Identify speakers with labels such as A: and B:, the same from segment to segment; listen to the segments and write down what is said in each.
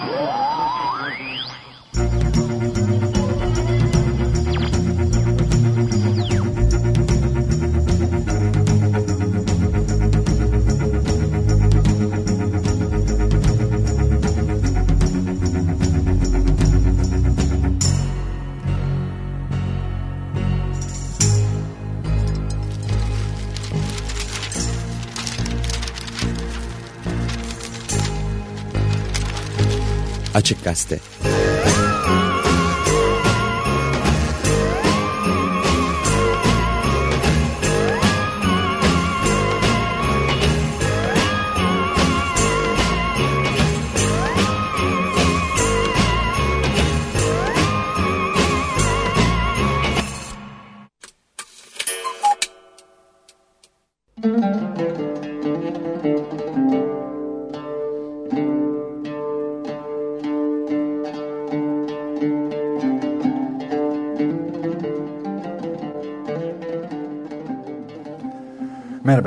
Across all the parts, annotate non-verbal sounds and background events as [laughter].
A: Oh! Açık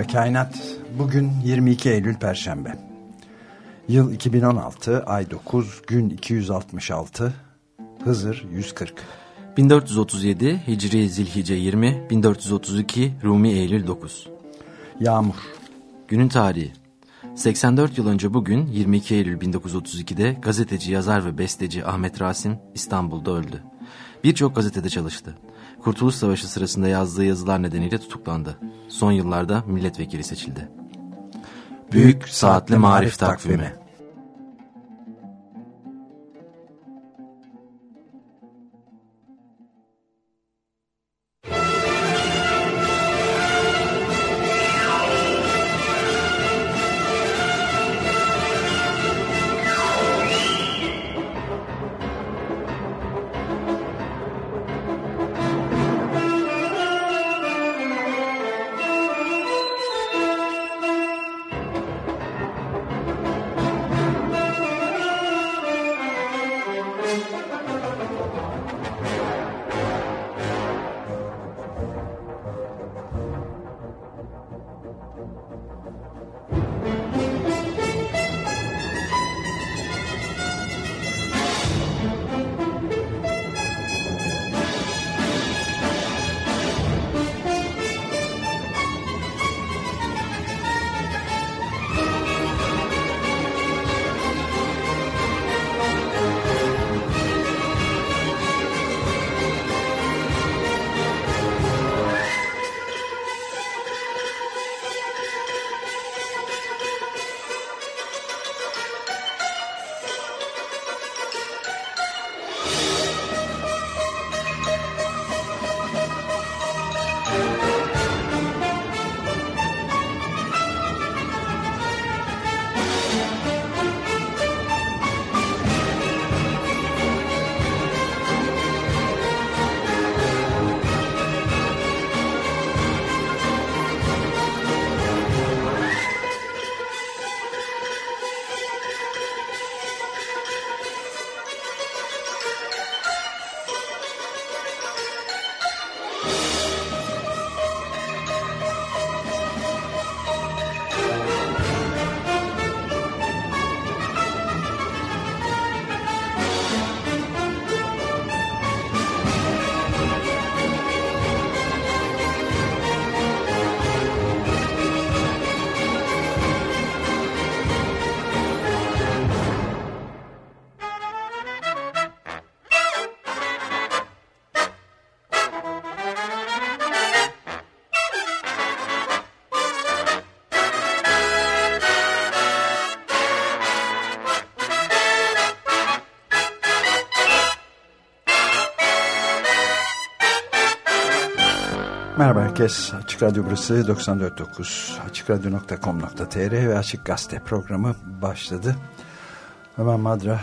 B: Merhaba Kainat. Bugün 22 Eylül Perşembe. Yıl 2016, ay 9, gün 266, Hızır 140.
C: 1437 Hicri Zilhice 20, 1432 Rumi Eylül 9.
B: Yağmur.
C: Günün tarihi. 84 yıl önce bugün 22 Eylül 1932'de gazeteci, yazar ve besteci Ahmet Rasim İstanbul'da öldü. Birçok gazetede çalıştı. Kurtuluş Savaşı sırasında yazdığı yazılar nedeniyle tutuklandı. Son yıllarda milletvekili seçildi. Büyük Saatli Marif Takvimi
B: herkes. Açık Radyo burası 94.9 AçıkRadyo.com.tr ve Açık Gazete programı başladı. Ömer Madra,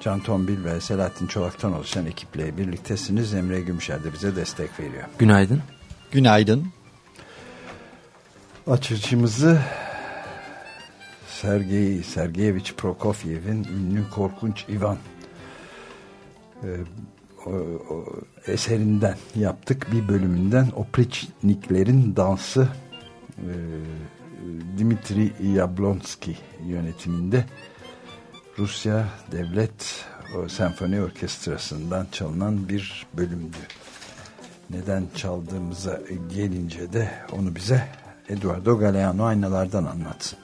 B: Can Tombil ve Selahattin Çolak'tan oluşan ekiple birliktesiniz. Emre Gümüşer de bize destek veriyor.
C: Günaydın.
D: Günaydın.
B: Açıcımızı Sergey Sergeyevich Prokofiev'in ünlü korkunç Ivan e, eserinden yaptık. Bir bölümünden Opriçniklerin dansı e, Dimitri Yablonski yönetiminde Rusya Devlet Senfoni Orkestrası'ndan çalınan bir bölümdü. Neden çaldığımıza gelince de onu bize Eduardo Galeano aynalardan anlatsın.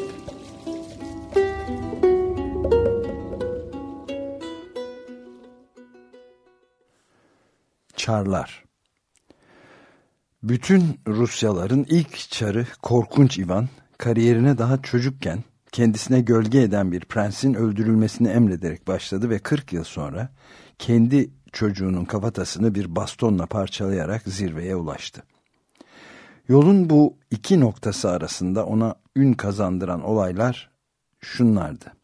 B: Çarlar Bütün Rusyaların ilk çarı Korkunç Ivan, kariyerine daha çocukken kendisine gölge eden bir prensin öldürülmesini emrederek başladı ve 40 yıl sonra kendi çocuğunun kafatasını bir bastonla parçalayarak zirveye ulaştı. Yolun bu iki noktası arasında ona ün kazandıran olaylar şunlardı.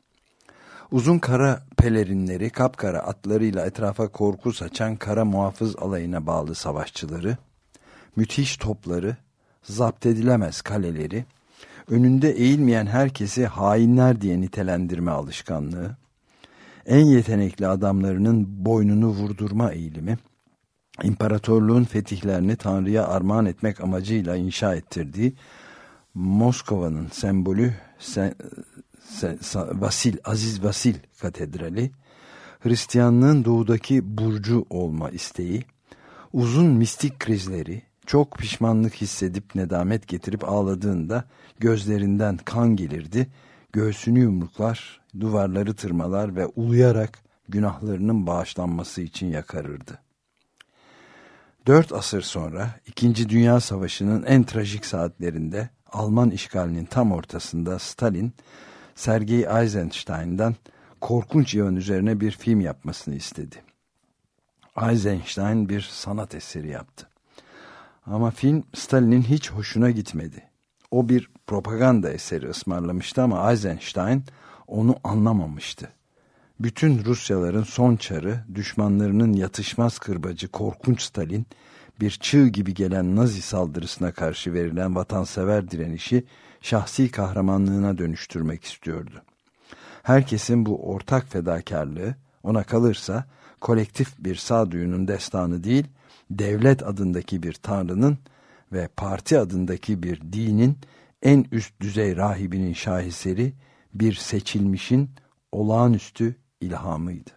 B: Uzun kara pelerinleri, kapkara atlarıyla etrafa korku saçan kara muhafız alayına bağlı savaşçıları, müthiş topları, zapt edilemez kaleleri, önünde eğilmeyen herkesi hainler diye nitelendirme alışkanlığı, en yetenekli adamlarının boynunu vurdurma eğilimi, imparatorluğun fetihlerini Tanrı'ya armağan etmek amacıyla inşa ettirdiği Moskova'nın sembolü Vasil, Aziz Vasil Katedrali, Hristiyanlığın doğudaki burcu olma isteği, uzun mistik krizleri, çok pişmanlık hissedip nedamet getirip ağladığında gözlerinden kan gelirdi, göğsünü yumruklar, duvarları tırmalar ve uluyarak günahlarının bağışlanması için yakarırdı. Dört asır sonra İkinci Dünya Savaşı'nın en trajik saatlerinde Alman işgalinin tam ortasında Stalin, Sergei Eisenstein'dan korkunç yön üzerine bir film yapmasını istedi. Eisenstein bir sanat eseri yaptı. Ama film Stalin'in hiç hoşuna gitmedi. O bir propaganda eseri ısmarlamıştı ama Eisenstein onu anlamamıştı. Bütün Rusyaların son çarı, düşmanlarının yatışmaz kırbacı korkunç Stalin, bir çığ gibi gelen Nazi saldırısına karşı verilen vatansever direnişi şahsi kahramanlığına dönüştürmek istiyordu. Herkesin bu ortak fedakarlığı ona kalırsa kolektif bir sağduyunun destanı değil, devlet adındaki bir tanrının ve parti adındaki bir dinin en üst düzey rahibinin şaheseri bir seçilmişin olağanüstü ilhamıydı.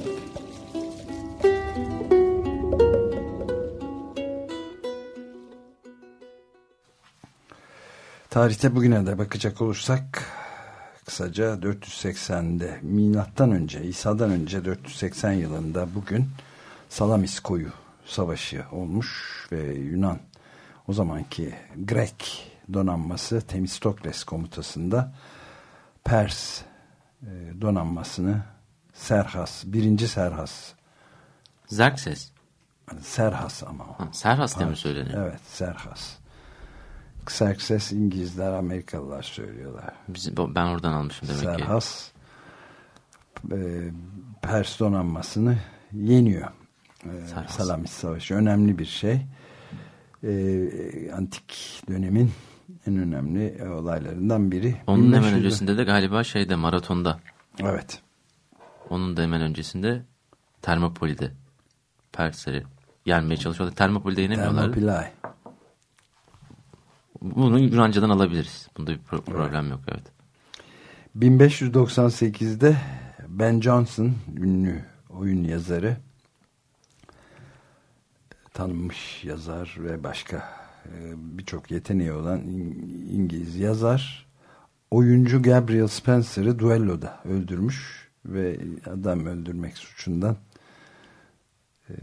B: Tarihte bugüne de bakacak olursak kısaca 480'de milattan önce İsa'dan önce 480 yılında bugün Salamis koyu savaşı olmuş ve Yunan o zamanki Grek donanması Temistokles komutasında Pers e, donanmasını Serhas, birinci Serhas.
C: Zerkses.
B: Serhas ama o.
C: Ha, Serhas diye mi söyleniyor?
B: Evet Serhas. Serkses İngilizler, Amerikalılar söylüyorlar.
C: Biz, ben oradan almışım demek
B: Serhas, ki. E, Pers donanmasını yeniyor. E, Salamis Savaşı önemli bir şey. E, antik dönemin en önemli olaylarından biri.
C: Onun 1500'de. hemen öncesinde de galiba şeyde maratonda.
B: Evet.
C: Onun da hemen öncesinde Termopoli'de Persleri yenmeye çalışıyorlar. Termopoli'de yenemiyorlar.
B: Termopilay.
C: Bunu Yunanca'dan alabiliriz. Bunda bir pro problem evet. yok. Evet.
B: 1598'de Ben Jonson ünlü oyun yazarı tanınmış yazar ve başka e, birçok yeteneği olan İngiliz yazar oyuncu Gabriel Spencer'ı duelloda öldürmüş ve adam öldürmek suçundan e,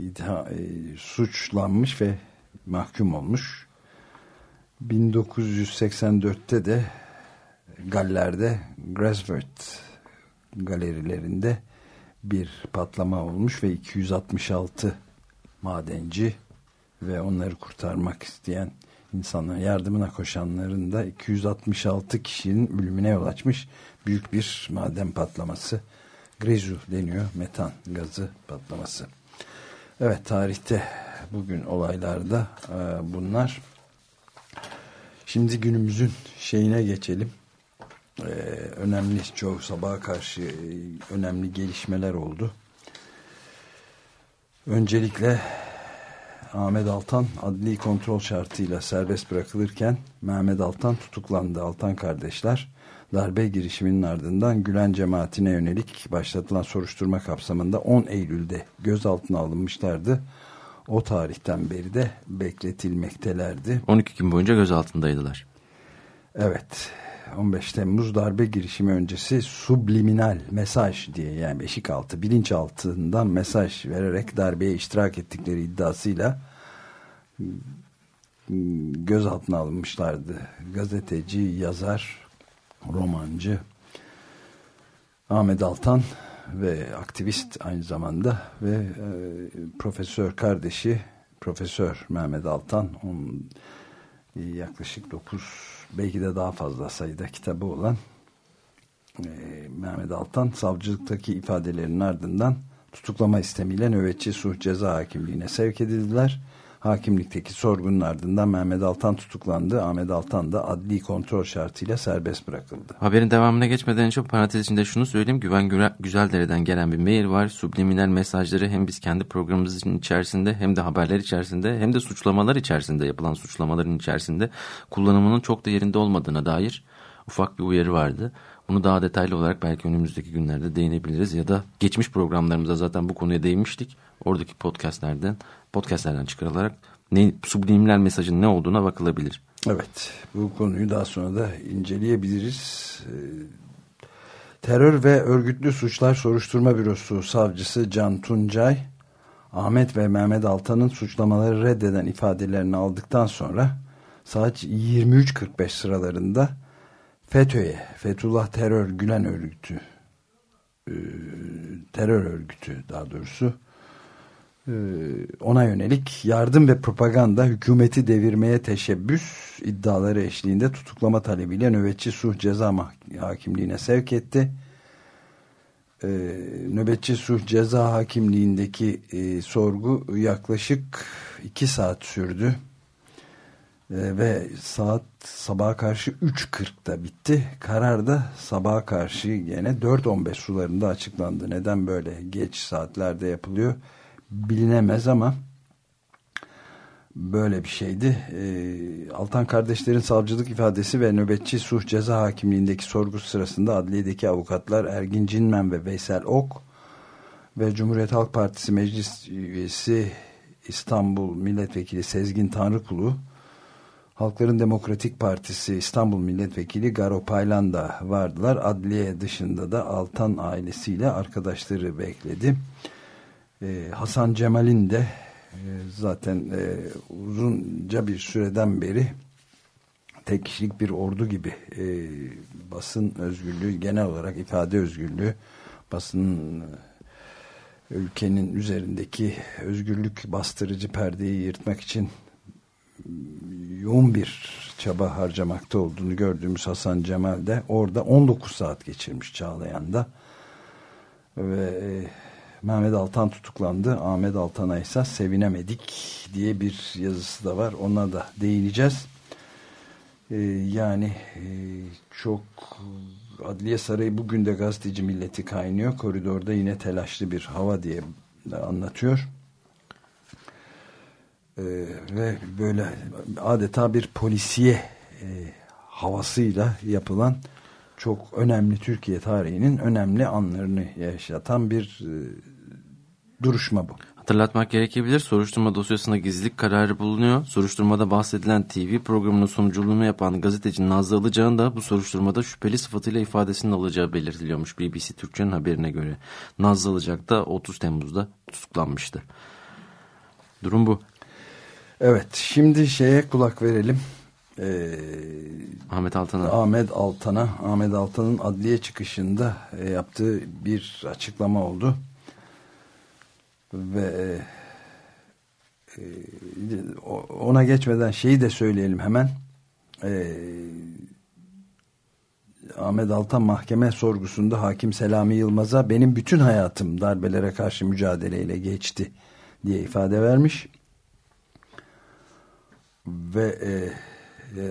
B: e, suçlanmış ve mahkum olmuş. 1984'te de Galler'de Grasworth galerilerinde bir patlama olmuş ve 266 madenci ve onları kurtarmak isteyen insanların yardımına koşanların da 266 kişinin ölümüne yol açmış büyük bir maden patlaması. Grezu deniyor metan gazı patlaması. Evet tarihte bugün olaylarda e, bunlar. Şimdi günümüzün şeyine geçelim. Ee, önemli çoğu sabaha karşı e, önemli gelişmeler oldu. Öncelikle Ahmet Altan adli kontrol şartıyla serbest bırakılırken Mehmet Altan tutuklandı. Altan kardeşler darbe girişiminin ardından Gülen cemaatine yönelik başlatılan soruşturma kapsamında 10 Eylül'de gözaltına alınmışlardı. O tarihten beri de bekletilmektelerdi.
C: 12 gün boyunca gözaltındaydılar.
B: Evet. 15 Temmuz darbe girişimi öncesi subliminal mesaj diye yani beşik altı bilinç altından mesaj vererek darbeye iştirak ettikleri iddiasıyla gözaltına alınmışlardı. Gazeteci, yazar, romancı Ahmet Altan ve aktivist aynı zamanda ve e, profesör kardeşi Profesör Mehmet Altan onun yaklaşık 9 belki de daha fazla sayıda kitabı olan e, Mehmet Altan savcılıktaki ifadelerinin ardından tutuklama istemiyle nöbetçi suç ceza hakimliğine sevk edildiler. Hakimlikteki sorgunun ardından Mehmet Altan tutuklandı. Ahmet Altan da adli kontrol şartıyla serbest bırakıldı.
C: Haberin devamına geçmeden önce parantez içinde şunu söyleyeyim. Güven Güzeldere'den gelen bir mail var. Subliminal mesajları hem biz kendi programımızın içerisinde hem de haberler içerisinde hem de suçlamalar içerisinde yapılan suçlamaların içerisinde kullanımının çok da yerinde olmadığına dair ufak bir uyarı vardı. Bunu daha detaylı olarak belki önümüzdeki günlerde değinebiliriz ya da geçmiş programlarımızda zaten bu konuya değinmiştik. Oradaki podcastlerden podcastlerden çıkarılarak ne, subliminal mesajın ne olduğuna bakılabilir.
B: Evet bu konuyu daha sonra da inceleyebiliriz. Ee, terör ve Örgütlü Suçlar Soruşturma Bürosu savcısı Can Tuncay Ahmet ve Mehmet Altan'ın suçlamaları reddeden ifadelerini aldıktan sonra saat 23.45 sıralarında FETÖ'ye, Fethullah Terör Gülen Örgütü e, terör örgütü daha doğrusu ona yönelik yardım ve propaganda hükümeti devirmeye teşebbüs iddiaları eşliğinde tutuklama talebiyle nöbetçi suh ceza hakimliğine sevk etti. Ee, nöbetçi suh ceza hakimliğindeki e, sorgu yaklaşık iki saat sürdü. Ee, ve saat sabaha karşı 3.40'da bitti. Karar da sabaha karşı yine 4.15 sularında açıklandı. Neden böyle geç saatlerde yapılıyor bilinemez ama böyle bir şeydi. E, Altan kardeşlerin savcılık ifadesi ve nöbetçi suç ceza hakimliğindeki sorgu sırasında adliyedeki avukatlar Ergin Cinmen ve Veysel Ok ve Cumhuriyet Halk Partisi meclis üyesi İstanbul Milletvekili Sezgin Tanrıkulu Halkların Demokratik Partisi İstanbul Milletvekili Garo Paylan da vardılar. Adliye dışında da Altan ailesiyle arkadaşları bekledi. Ee, Hasan Cemal'in de e, zaten e, uzunca bir süreden beri tek kişilik bir ordu gibi e, basın özgürlüğü genel olarak ifade özgürlüğü basın ülkenin üzerindeki özgürlük bastırıcı perdeyi yırtmak için yoğun bir çaba harcamakta olduğunu gördüğümüz Hasan Cemal de orada 19 saat geçirmiş Çağlayan'da. Ve Mehmet Altan tutuklandı. Ahmet Altan'a ise sevinemedik diye bir yazısı da var. Ona da değineceğiz. Ee, yani e, çok Adliye Sarayı bugün de gazeteci milleti kaynıyor. Koridorda yine telaşlı bir hava diye anlatıyor. Ee, ve böyle adeta bir polisiye e, havasıyla yapılan çok önemli Türkiye tarihinin önemli anlarını yaşatan bir e, duruşma bu.
C: Hatırlatmak gerekebilir. Soruşturma dosyasında gizlilik kararı bulunuyor. Soruşturmada bahsedilen TV programının sunuculuğunu yapan gazeteci Nazlı Ilıcağ'ın da bu soruşturmada şüpheli sıfatıyla ifadesinin alacağı belirtiliyormuş BBC Türkçe'nin haberine göre. Nazlı Ilıcak da 30 Temmuz'da tutuklanmıştı. Durum bu.
B: Evet şimdi şeye kulak verelim. Ee,
C: Ahmet Altan'a.
B: Ahmet Altan'a. Ahmet Altan'ın adliye çıkışında e, yaptığı bir açıklama oldu. Ve e, e, ona geçmeden şeyi de söyleyelim hemen. E, Ahmet Altan mahkeme sorgusunda hakim Selami Yılmaz'a benim bütün hayatım darbelere karşı mücadeleyle geçti diye ifade vermiş. Ve e, e,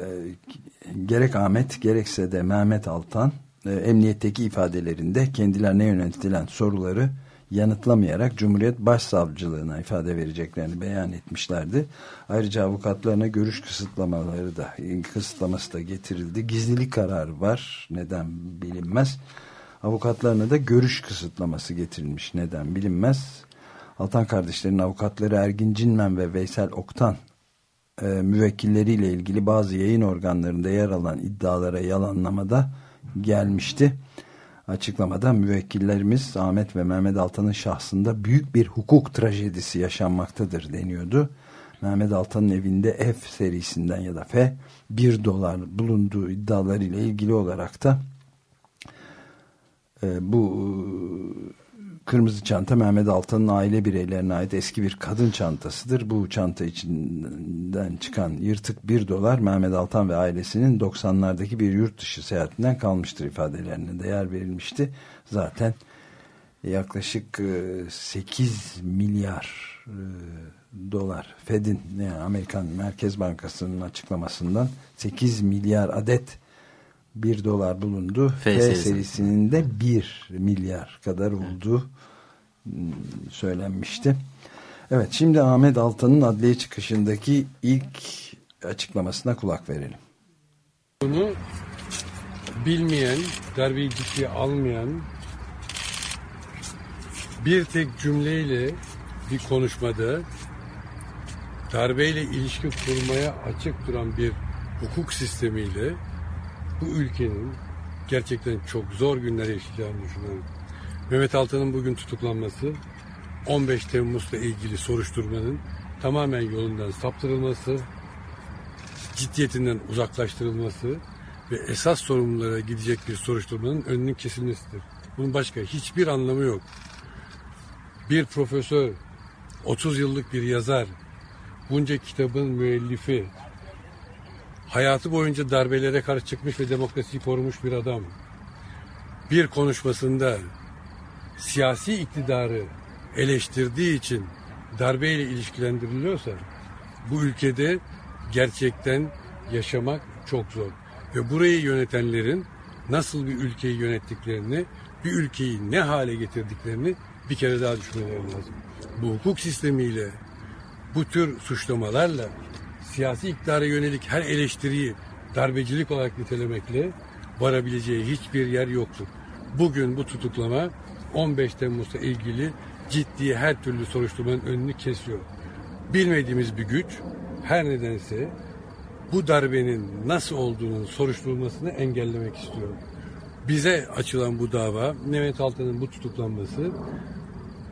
B: gerek Ahmet gerekse de Mehmet Altan e, emniyetteki ifadelerinde kendilerine yöneltilen soruları yanıtlamayarak Cumhuriyet Başsavcılığına ifade vereceklerini beyan etmişlerdi. Ayrıca avukatlarına görüş kısıtlamaları da kısıtlaması da getirildi. Gizlilik kararı var. Neden bilinmez. Avukatlarına da görüş kısıtlaması getirilmiş. Neden bilinmez. Altan kardeşlerin avukatları Ergin Cinmen ve Veysel Oktan e, müvekkilleriyle ilgili bazı yayın organlarında yer alan iddialara yalanlamada gelmişti. Açıklamada müvekkillerimiz Ahmet ve Mehmet Altan'ın şahsında büyük bir hukuk trajedisi yaşanmaktadır deniyordu. Mehmet Altan'ın evinde F serisinden ya da F 1 dolar bulunduğu iddialarıyla ilgili olarak da e, bu Kırmızı çanta Mehmet Altan'ın aile bireylerine ait eski bir kadın çantasıdır. Bu çanta içinden çıkan yırtık bir dolar Mehmet Altan ve ailesinin 90'lardaki bir yurt dışı seyahatinden kalmıştır ifadelerine değer verilmişti. Zaten yaklaşık 8 e, milyar e, dolar Fed'in yani Amerikan Merkez Bankası'nın açıklamasından 8 milyar adet 1 dolar bulundu. F, F serisinin de 1 milyar kadar olduğu söylenmişti. Evet şimdi Ahmet Altan'ın adliye çıkışındaki ilk açıklamasına kulak verelim.
E: Bunu bilmeyen, darbeyi ciddiye almayan bir tek cümleyle bir konuşmada darbeyle ilişki kurmaya açık duran bir hukuk sistemiyle bu ülkenin gerçekten çok zor günler yaşayacağını düşünüyorum. Mehmet Altan'ın bugün tutuklanması 15 Temmuz'la ilgili soruşturmanın tamamen yolundan saptırılması, ciddiyetinden uzaklaştırılması ve esas sorumlulara gidecek bir soruşturmanın önünün kesilmesidir. Bunun başka hiçbir anlamı yok. Bir profesör, 30 yıllık bir yazar, bunca kitabın müellifi, hayatı boyunca darbelere karşı çıkmış ve demokrasiyi korumuş bir adam. Bir konuşmasında siyasi iktidarı eleştirdiği için darbeyle ilişkilendiriliyorsa bu ülkede gerçekten yaşamak çok zor. Ve burayı yönetenlerin nasıl bir ülkeyi yönettiklerini, bir ülkeyi ne hale getirdiklerini bir kere daha düşünmeleri lazım. Bu hukuk sistemiyle, bu tür suçlamalarla siyasi iktidara yönelik her eleştiriyi darbecilik olarak nitelemekle varabileceği hiçbir yer yoktur. Bugün bu tutuklama 15 Temmuz'la ilgili ciddi her türlü soruşturmanın önünü kesiyor. Bilmediğimiz bir güç her nedense bu darbenin nasıl olduğunun soruşturulmasını engellemek istiyor. Bize açılan bu dava, Mehmet Altan'ın bu tutuklanması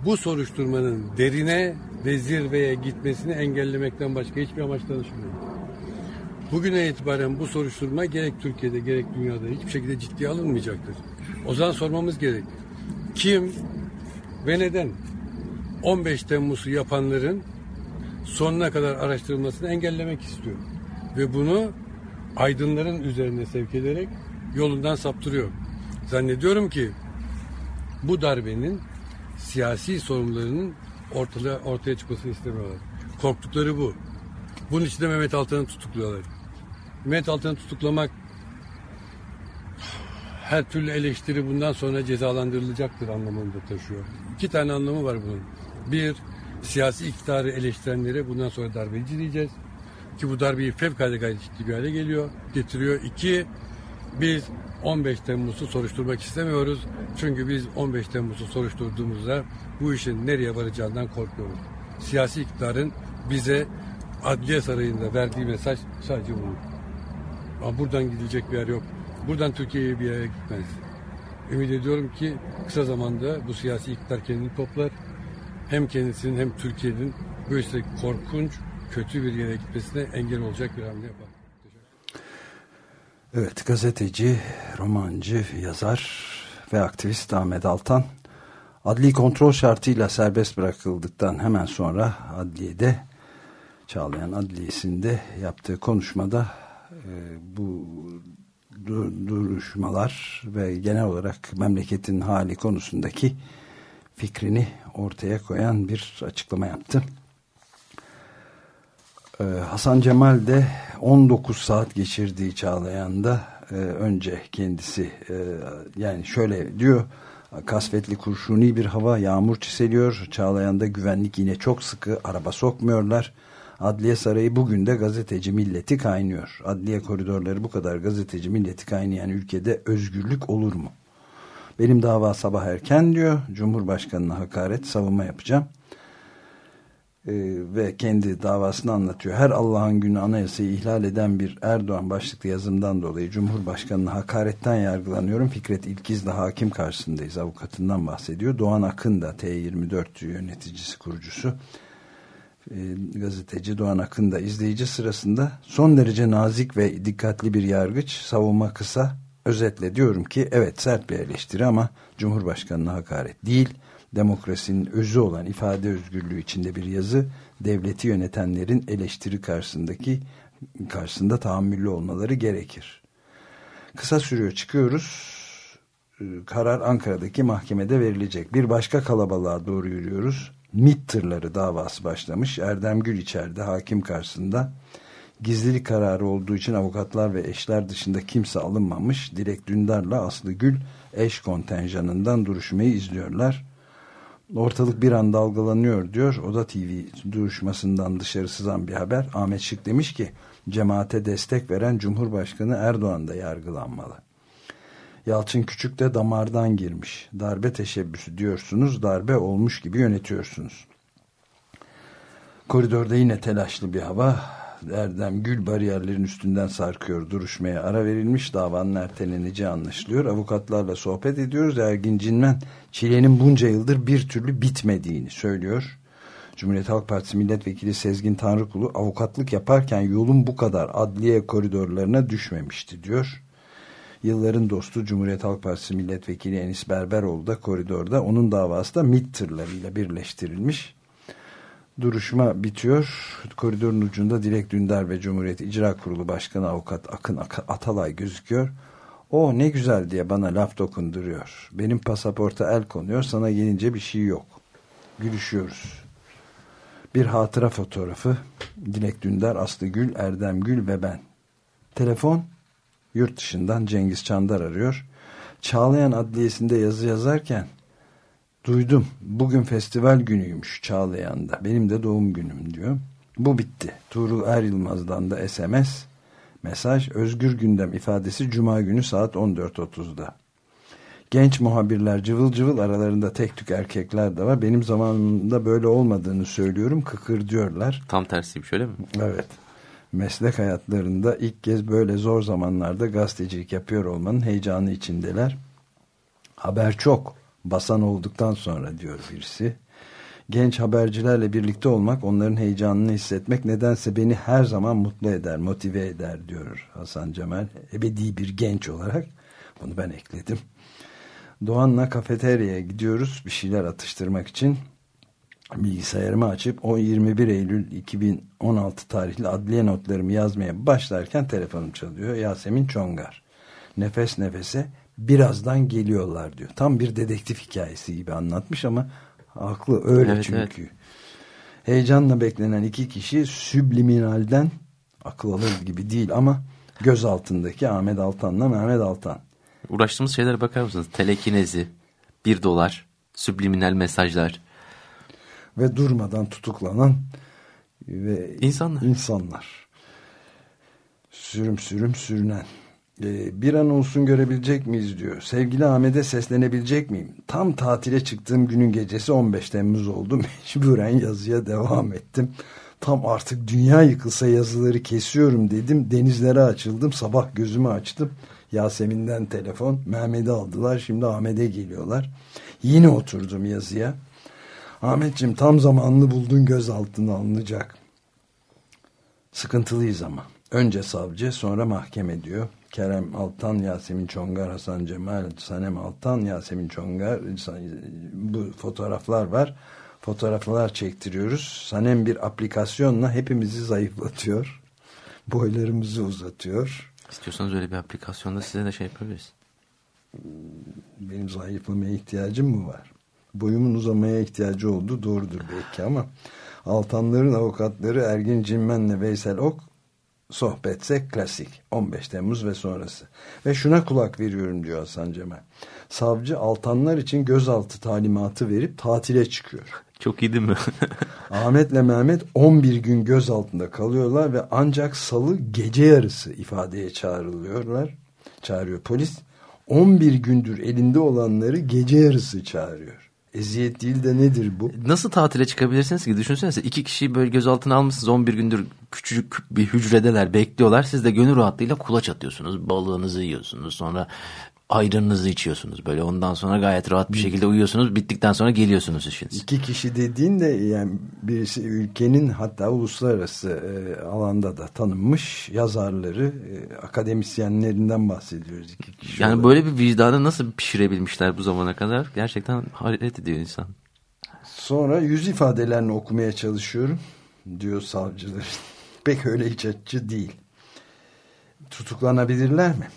E: bu soruşturmanın derine ve zirveye gitmesini engellemekten başka hiçbir amaç tanışmıyor. Bugüne itibaren bu soruşturma gerek Türkiye'de gerek dünyada hiçbir şekilde ciddiye alınmayacaktır. O zaman sormamız gerek. Kim ve neden 15 Temmuz'u yapanların sonuna kadar araştırılmasını engellemek istiyor. Ve bunu aydınların üzerine sevk ederek yolundan saptırıyor. Zannediyorum ki bu darbenin siyasi sorunlarının ortaya, ortaya çıkmasını istemiyorlar. Korktukları bu. Bunun için de Mehmet Altan'ı tutukluyorlar. Mehmet Altan'ı tutuklamak her türlü eleştiri bundan sonra cezalandırılacaktır anlamında taşıyor. İki tane anlamı var bunun. Bir, siyasi iktidarı eleştirenlere bundan sonra darbeci diyeceğiz. Ki bu darbeyi fevkalade gayet ciddi bir hale geliyor, getiriyor. İki, biz 15 Temmuz'u soruşturmak istemiyoruz. Çünkü biz 15 Temmuz'u soruşturduğumuzda bu işin nereye varacağından korkuyoruz. siyasi iktidarın bize Adliye Sarayı'nda verdiği mesaj sadece bu. Ama buradan gidecek bir yer yok. Buradan Türkiye'ye bir yere gitmez. Ümit ediyorum ki kısa zamanda bu siyasi iktidar kendini toplar. Hem kendisinin hem Türkiye'nin böyle korkunç, kötü bir yere gitmesine engel olacak bir hamle yapar.
B: Evet, gazeteci, romancı, yazar ve aktivist Ahmet Altan adli kontrol şartıyla serbest bırakıldıktan hemen sonra adliyede Çağlayan Adliyesi'nde yaptığı konuşmada e, bu duruşmalar ve genel olarak memleketin hali konusundaki fikrini ortaya koyan bir açıklama yaptı. Ee, Hasan Cemal de 19 saat geçirdiği Çağlayan'da e, önce kendisi e, yani şöyle diyor kasvetli kurşuni bir hava yağmur çiseliyor Çağlayan'da güvenlik yine çok sıkı araba sokmuyorlar Adliye Sarayı bugün de gazeteci milleti kaynıyor. Adliye koridorları bu kadar gazeteci milleti kaynayan ülkede özgürlük olur mu? Benim dava sabah erken diyor. Cumhurbaşkanına hakaret savunma yapacağım. Ee, ve kendi davasını anlatıyor. Her Allah'ın günü anayasayı ihlal eden bir Erdoğan başlıklı yazımdan dolayı Cumhurbaşkanına hakaretten yargılanıyorum. Fikret İlkiz'le hakim karşısındayız. Avukatından bahsediyor. Doğan Akın da T24 yöneticisi kurucusu e, gazeteci Doğan Akın da izleyici sırasında son derece nazik ve dikkatli bir yargıç savunma kısa özetle diyorum ki evet sert bir eleştiri ama Cumhurbaşkanı'na hakaret değil demokrasinin özü olan ifade özgürlüğü içinde bir yazı devleti yönetenlerin eleştiri karşısındaki karşısında tahammüllü olmaları gerekir. Kısa sürüyor çıkıyoruz e, karar Ankara'daki mahkemede verilecek. Bir başka kalabalığa doğru yürüyoruz. MİT tırları davası başlamış. Erdem Gül içeride hakim karşısında. Gizlilik kararı olduğu için avukatlar ve eşler dışında kimse alınmamış. Dilek Dündar'la Aslı Gül eş kontenjanından duruşmayı izliyorlar. Ortalık bir an dalgalanıyor diyor. Oda TV duruşmasından dışarı sızan bir haber. Ahmet Şık demiş ki cemaate destek veren Cumhurbaşkanı Erdoğan da yargılanmalı. Yalçın Küçük de damardan girmiş. Darbe teşebbüsü diyorsunuz, darbe olmuş gibi yönetiyorsunuz. Koridorda yine telaşlı bir hava. Erdem Gül bariyerlerin üstünden sarkıyor. Duruşmaya ara verilmiş. Davanın erteleneceği anlaşılıyor. Avukatlarla sohbet ediyoruz. Ergin Cinmen çilenin bunca yıldır bir türlü bitmediğini söylüyor. Cumhuriyet Halk Partisi Milletvekili Sezgin Tanrıkulu avukatlık yaparken yolun bu kadar adliye koridorlarına düşmemişti diyor. Yılların dostu Cumhuriyet Halk Partisi Milletvekili Enis Berberoğlu da koridorda onun davası da MİT tırlarıyla birleştirilmiş. Duruşma bitiyor. Koridorun ucunda Dilek Dündar ve Cumhuriyet İcra Kurulu Başkanı Avukat Akın Atalay gözüküyor. O ne güzel diye bana laf dokunduruyor. Benim pasaporta el konuyor sana gelince bir şey yok. Gülüşüyoruz. Bir hatıra fotoğrafı Dilek Dündar, Aslı Gül, Erdem Gül ve ben. Telefon Yurt dışından Cengiz Çandar arıyor. Çağlayan Adliyesi'nde yazı yazarken duydum. Bugün festival günüymüş Çağlayan'da. Benim de doğum günüm diyor. Bu bitti. Tuğrul Er Yılmaz'dan da SMS. Mesaj Özgür Gündem ifadesi Cuma günü saat 14.30'da. Genç muhabirler cıvıl cıvıl aralarında tek tük erkekler de var. Benim zamanımda böyle olmadığını söylüyorum. Kıkır diyorlar.
C: Tam tersiymiş öyle mi?
B: Evet meslek hayatlarında ilk kez böyle zor zamanlarda gazetecilik yapıyor olmanın heyecanı içindeler. Haber çok basan olduktan sonra diyor birisi. Genç habercilerle birlikte olmak, onların heyecanını hissetmek nedense beni her zaman mutlu eder, motive eder diyor Hasan Cemal. Ebedi bir genç olarak. Bunu ben ekledim. Doğan'la kafeteryaya gidiyoruz bir şeyler atıştırmak için bilgisayarımı açıp o 21 Eylül 2016 tarihli adliye notlarımı yazmaya başlarken telefonum çalıyor. Yasemin Çongar. Nefes nefese birazdan geliyorlar diyor. Tam bir dedektif hikayesi gibi anlatmış ama haklı öyle evet, çünkü. Evet. Heyecanla beklenen iki kişi subliminalden akıl alır gibi değil ama göz altındaki Ahmet Altan'la Mehmet Altan.
C: Uğraştığımız şeylere bakar mısınız? Telekinezi, bir dolar, subliminal mesajlar
B: ve durmadan tutuklanan ve
C: insanlar.
B: insanlar. Sürüm sürüm sürünen. Ee, bir an olsun görebilecek miyiz diyor. Sevgili Ahmet'e seslenebilecek miyim? Tam tatile çıktığım günün gecesi 15 Temmuz oldu. [laughs] Mecburen yazıya devam ettim. Tam artık dünya yıkılsa yazıları kesiyorum dedim. Denizlere açıldım. Sabah gözümü açtım. Yasemin'den telefon. Mehmet'i aldılar. Şimdi Ahmet'e geliyorlar. Yine oturdum yazıya. Ahmetciğim tam zamanlı buldun gözaltına alınacak. Sıkıntılıyız ama. Önce savcı sonra mahkeme diyor. Kerem Altan, Yasemin Çongar, Hasan Cemal, Sanem Altan, Yasemin Çongar bu fotoğraflar var. Fotoğraflar çektiriyoruz. Sanem bir aplikasyonla hepimizi zayıflatıyor. Boylarımızı uzatıyor.
C: İstiyorsanız öyle bir aplikasyonda size de şey yapabiliriz.
B: Benim zayıflamaya ihtiyacım mı var? Boyumun uzamaya ihtiyacı oldu. Doğrudur belki ama Altanların avukatları Ergin Cinmen'le Veysel Ok sohbetse klasik 15 Temmuz ve sonrası. Ve şuna kulak veriyorum diyor Hasan Cemal. Savcı Altanlar için gözaltı talimatı verip tatile çıkıyor.
C: Çok iyi değil mi? [laughs]
B: Ahmet'le Mehmet 11 gün gözaltında kalıyorlar ve ancak salı gece yarısı ifadeye çağrılıyorlar. Çağırıyor polis. 11 gündür elinde olanları gece yarısı çağırıyor. Eziyet değil de nedir bu?
C: Nasıl tatile çıkabilirsiniz ki? Düşünsenize iki kişiyi böyle gözaltına almışsınız 11 gündür küçücük bir hücredeler bekliyorlar. Siz de gönül rahatlığıyla kulaç atıyorsunuz. Balığınızı yiyorsunuz. Sonra ayranınızı içiyorsunuz böyle ondan sonra gayet rahat bir şekilde uyuyorsunuz bittikten sonra geliyorsunuz işiniz.
B: İki kişi dediğin de yani birisi ülkenin hatta uluslararası e, alanda da tanınmış yazarları e, akademisyenlerinden bahsediyoruz iki kişi.
C: Yani
B: olarak.
C: böyle bir vicdanı nasıl pişirebilmişler bu zamana kadar gerçekten hayret ediyor insan.
B: Sonra yüz ifadelerini okumaya çalışıyorum diyor savcılar. [laughs] Pek öyle iç açıcı değil. Tutuklanabilirler mi?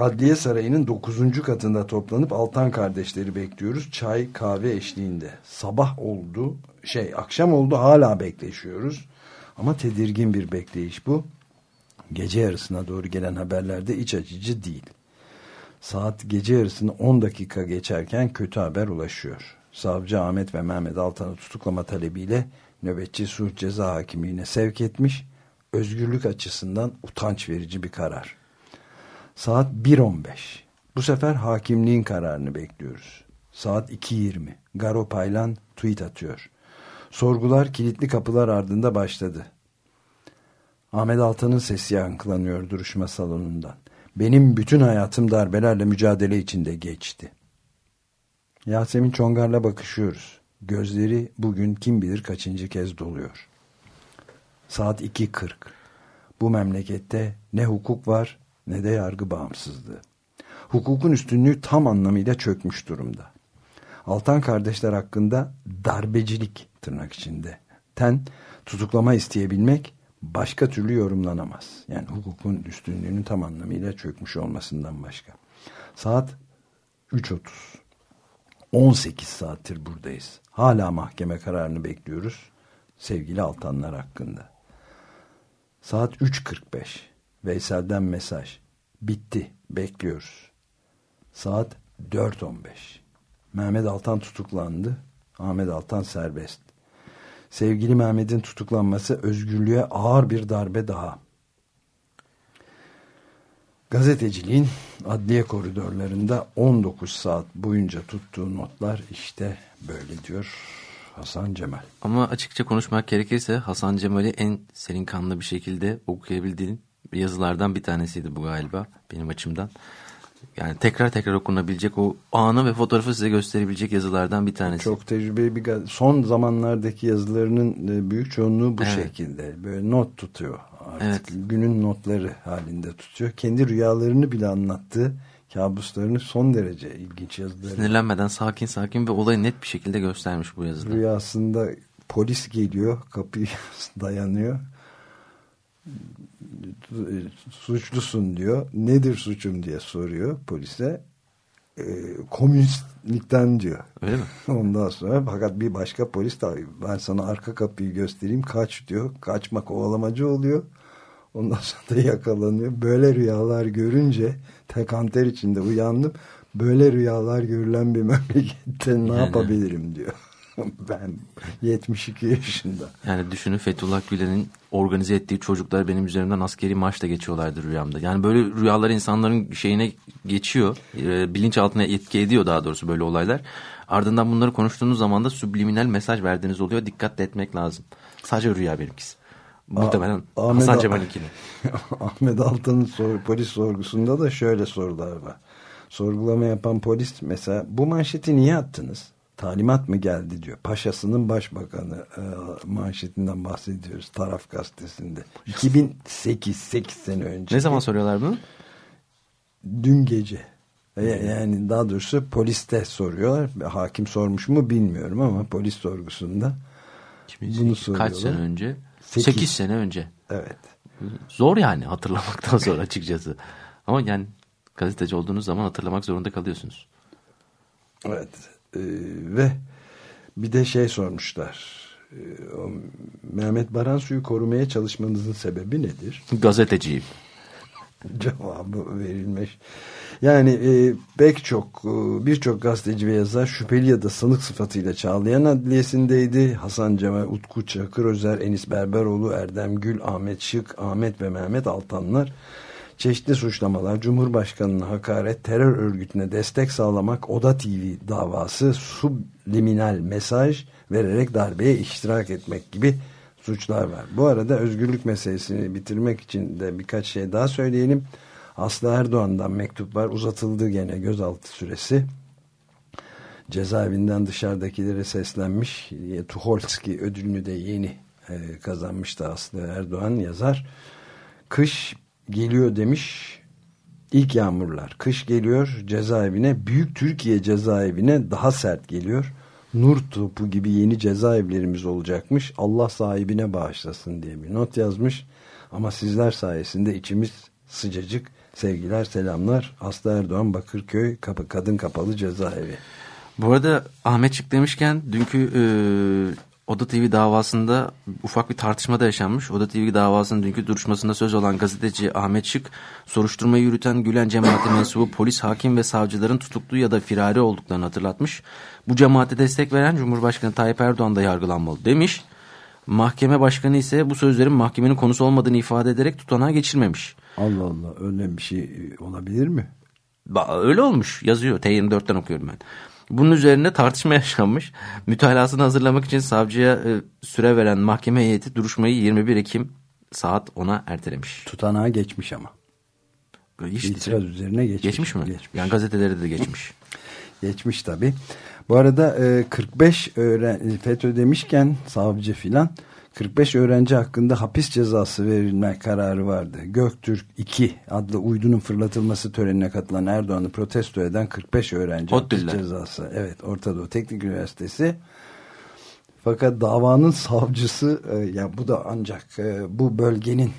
B: Adliye Sarayı'nın 9. katında toplanıp Altan kardeşleri bekliyoruz. Çay, kahve eşliğinde. Sabah oldu, şey akşam oldu hala bekleşiyoruz. Ama tedirgin bir bekleyiş bu. Gece yarısına doğru gelen haberlerde iç açıcı değil. Saat gece yarısını 10 dakika geçerken kötü haber ulaşıyor. Savcı Ahmet ve Mehmet Altan'ı tutuklama talebiyle nöbetçi suç ceza hakimliğine sevk etmiş. Özgürlük açısından utanç verici bir karar. Saat 1.15. Bu sefer hakimliğin kararını bekliyoruz. Saat 2.20. Garo Paylan tweet atıyor. Sorgular kilitli kapılar ardında başladı. Ahmet Altan'ın sesi yankılanıyor duruşma salonundan. Benim bütün hayatım darbelerle mücadele içinde geçti. Yasemin Çongar'la bakışıyoruz. Gözleri bugün kim bilir kaçıncı kez doluyor. Saat 2.40. Bu memlekette ne hukuk var ne de yargı bağımsızlığı. Hukukun üstünlüğü tam anlamıyla çökmüş durumda. Altan kardeşler hakkında darbecilik tırnak içinde. Ten tutuklama isteyebilmek başka türlü yorumlanamaz. Yani hukukun üstünlüğünün tam anlamıyla çökmüş olmasından başka. Saat 3.30. 18 saattir buradayız. Hala mahkeme kararını bekliyoruz. Sevgili Altanlar hakkında. Saat 3.45. Veysel'den mesaj. Bitti. Bekliyoruz. Saat 4.15. Mehmet Altan tutuklandı. Ahmet Altan serbest. Sevgili Mehmet'in tutuklanması özgürlüğe ağır bir darbe daha. Gazeteciliğin adliye koridorlarında 19 saat boyunca tuttuğu notlar işte böyle diyor Hasan Cemal.
C: Ama açıkça konuşmak gerekirse Hasan Cemal'i en serin kanlı bir şekilde okuyabildiğin yazılardan bir tanesiydi bu galiba benim açımdan. Yani tekrar tekrar okunabilecek o anı ve fotoğrafı size gösterebilecek yazılardan bir tanesi.
B: Çok tecrübeli bir son zamanlardaki yazılarının e, büyük çoğunluğu bu
C: Evet.
B: şekilde. Böyle not tutuyor artık.
C: Evet.
B: Günün notları halinde tutuyor. Kendi rüyalarını bile anlattığı kabuslarını son derece ilginç yazıları.
C: Sinirlenmeden sakin sakin ve olayı net bir şekilde göstermiş bu yazıda.
B: Rüyasında polis geliyor, kapıyı [laughs] dayanıyor. Suçlusun diyor. Nedir suçum diye soruyor polise. E, komünistlikten diyor.
C: Öyle mi? [laughs]
B: Ondan sonra fakat bir başka polis de ben sana arka kapıyı göstereyim kaç diyor. Kaçma kovalamacı oluyor. Ondan sonra da yakalanıyor. Böyle rüyalar görünce tekanter içinde uyandım. Böyle rüyalar görülen bir [laughs] memlekette ne
C: Yani.
B: yapabilirim diyor. [laughs] ben 72 yaşında.
C: Yani düşünün Fethullah Gülen'in organize ettiği çocuklar benim üzerimden askeri maaşla geçiyorlardı rüyamda. Yani böyle rüyalar insanların şeyine geçiyor. E, bilinçaltına etki ediyor daha doğrusu böyle olaylar. Ardından bunları konuştuğunuz zaman da subliminal mesaj verdiğiniz oluyor. Dikkat etmek lazım. Sadece rüya benimkisi. Muhtemelen
B: Ahmet
C: Hasan
B: Al-
C: Cemal'inkini. [laughs]
B: Ahmet Altan'ın sor- polis sorgusunda da şöyle sorular var. Sorgulama yapan polis mesela bu manşeti niye attınız? Talimat mı geldi diyor. Paşasının başbakanı e, manşetinden bahsediyoruz taraf gazetesinde. 2008 8 sene önce.
C: Ne zaman soruyorlar bunu?
B: Dün gece. E, Yani daha doğrusu poliste soruyorlar. Hakim sormuş mu bilmiyorum ama polis sorgusunda bunu soruyorlar.
C: Kaç sene önce?
B: Sekiz.
C: 8 sene önce.
B: Evet.
C: Zor yani hatırlamaktan sonra açıkçası. Ama yani gazeteci olduğunuz zaman hatırlamak zorunda kalıyorsunuz.
B: Evet. Ee, ve bir de şey sormuşlar. Ee, o Mehmet Baransu'yu korumaya çalışmanızın sebebi nedir? [laughs]
C: Gazeteciyim.
B: Cevabı verilmiş. Yani e, pek çok e, birçok gazeteci ve yazar şüpheli ya da sanık sıfatıyla Çağlayan Adliyesi'ndeydi. Hasan Cemal, Utku Çakır Özer, Enis Berberoğlu, Erdem Gül, Ahmet Şık, Ahmet ve Mehmet Altanlar çeşitli suçlamalar, Cumhurbaşkanı'na hakaret, terör örgütüne destek sağlamak, Oda TV davası, subliminal mesaj vererek darbeye iştirak etmek gibi suçlar var. Bu arada özgürlük meselesini bitirmek için de birkaç şey daha söyleyelim. Aslı Erdoğan'dan mektup var. Uzatıldı gene gözaltı süresi. Cezaevinden dışarıdakilere seslenmiş. Tuholski ödülünü de yeni e, kazanmıştı Aslı Erdoğan yazar. Kış geliyor demiş. İlk yağmurlar. Kış geliyor cezaevine. Büyük Türkiye cezaevine daha sert geliyor. Nur topu gibi yeni cezaevlerimiz olacakmış. Allah sahibine bağışlasın diye bir not yazmış. Ama sizler sayesinde içimiz sıcacık. Sevgiler selamlar. Aslı Erdoğan Bakırköy Kapı Kadın Kapalı Cezaevi.
C: Bu arada Ahmet Çık demişken dünkü e, Oda TV davasında ufak bir tartışma da yaşanmış. Oda TV davasının dünkü duruşmasında söz olan gazeteci Ahmet Çık soruşturmayı yürüten Gülen cemaati mensubu polis, hakim ve savcıların tutuklu ya da firari olduklarını hatırlatmış. Bu cemaate destek veren Cumhurbaşkanı Tayyip Erdoğan da yargılanmalı demiş. Mahkeme başkanı ise bu sözlerin mahkemenin konusu olmadığını ifade ederek tutanağa geçilmemiş.
B: Allah Allah öyle bir şey olabilir mi?
C: Ba- Öyle olmuş yazıyor T24'ten okuyorum ben. Bunun üzerine tartışma [laughs] yaşanmış. Mütalasını hazırlamak için savcıya e, süre veren mahkeme heyeti duruşmayı 21 Ekim saat 10'a ertelemiş.
B: Tutanağa geçmiş ama.
C: Hiç
B: İtiraz üzerine geçmiş.
C: geçmiş mi?
B: Geçmiş.
C: Yani gazetelere de geçmiş. [laughs]
B: Geçmiş tabii. Bu arada e, 45 öğren FETÖ demişken savcı filan 45 öğrenci hakkında hapis cezası verilme kararı vardı. Göktürk 2 adlı uydunun fırlatılması törenine katılan Erdoğan'ı protesto eden 45 öğrenci
C: Ottüller.
B: hapis cezası. Evet Orta Doğu Teknik Üniversitesi. Fakat davanın savcısı e, ya bu da ancak e, bu bölgenin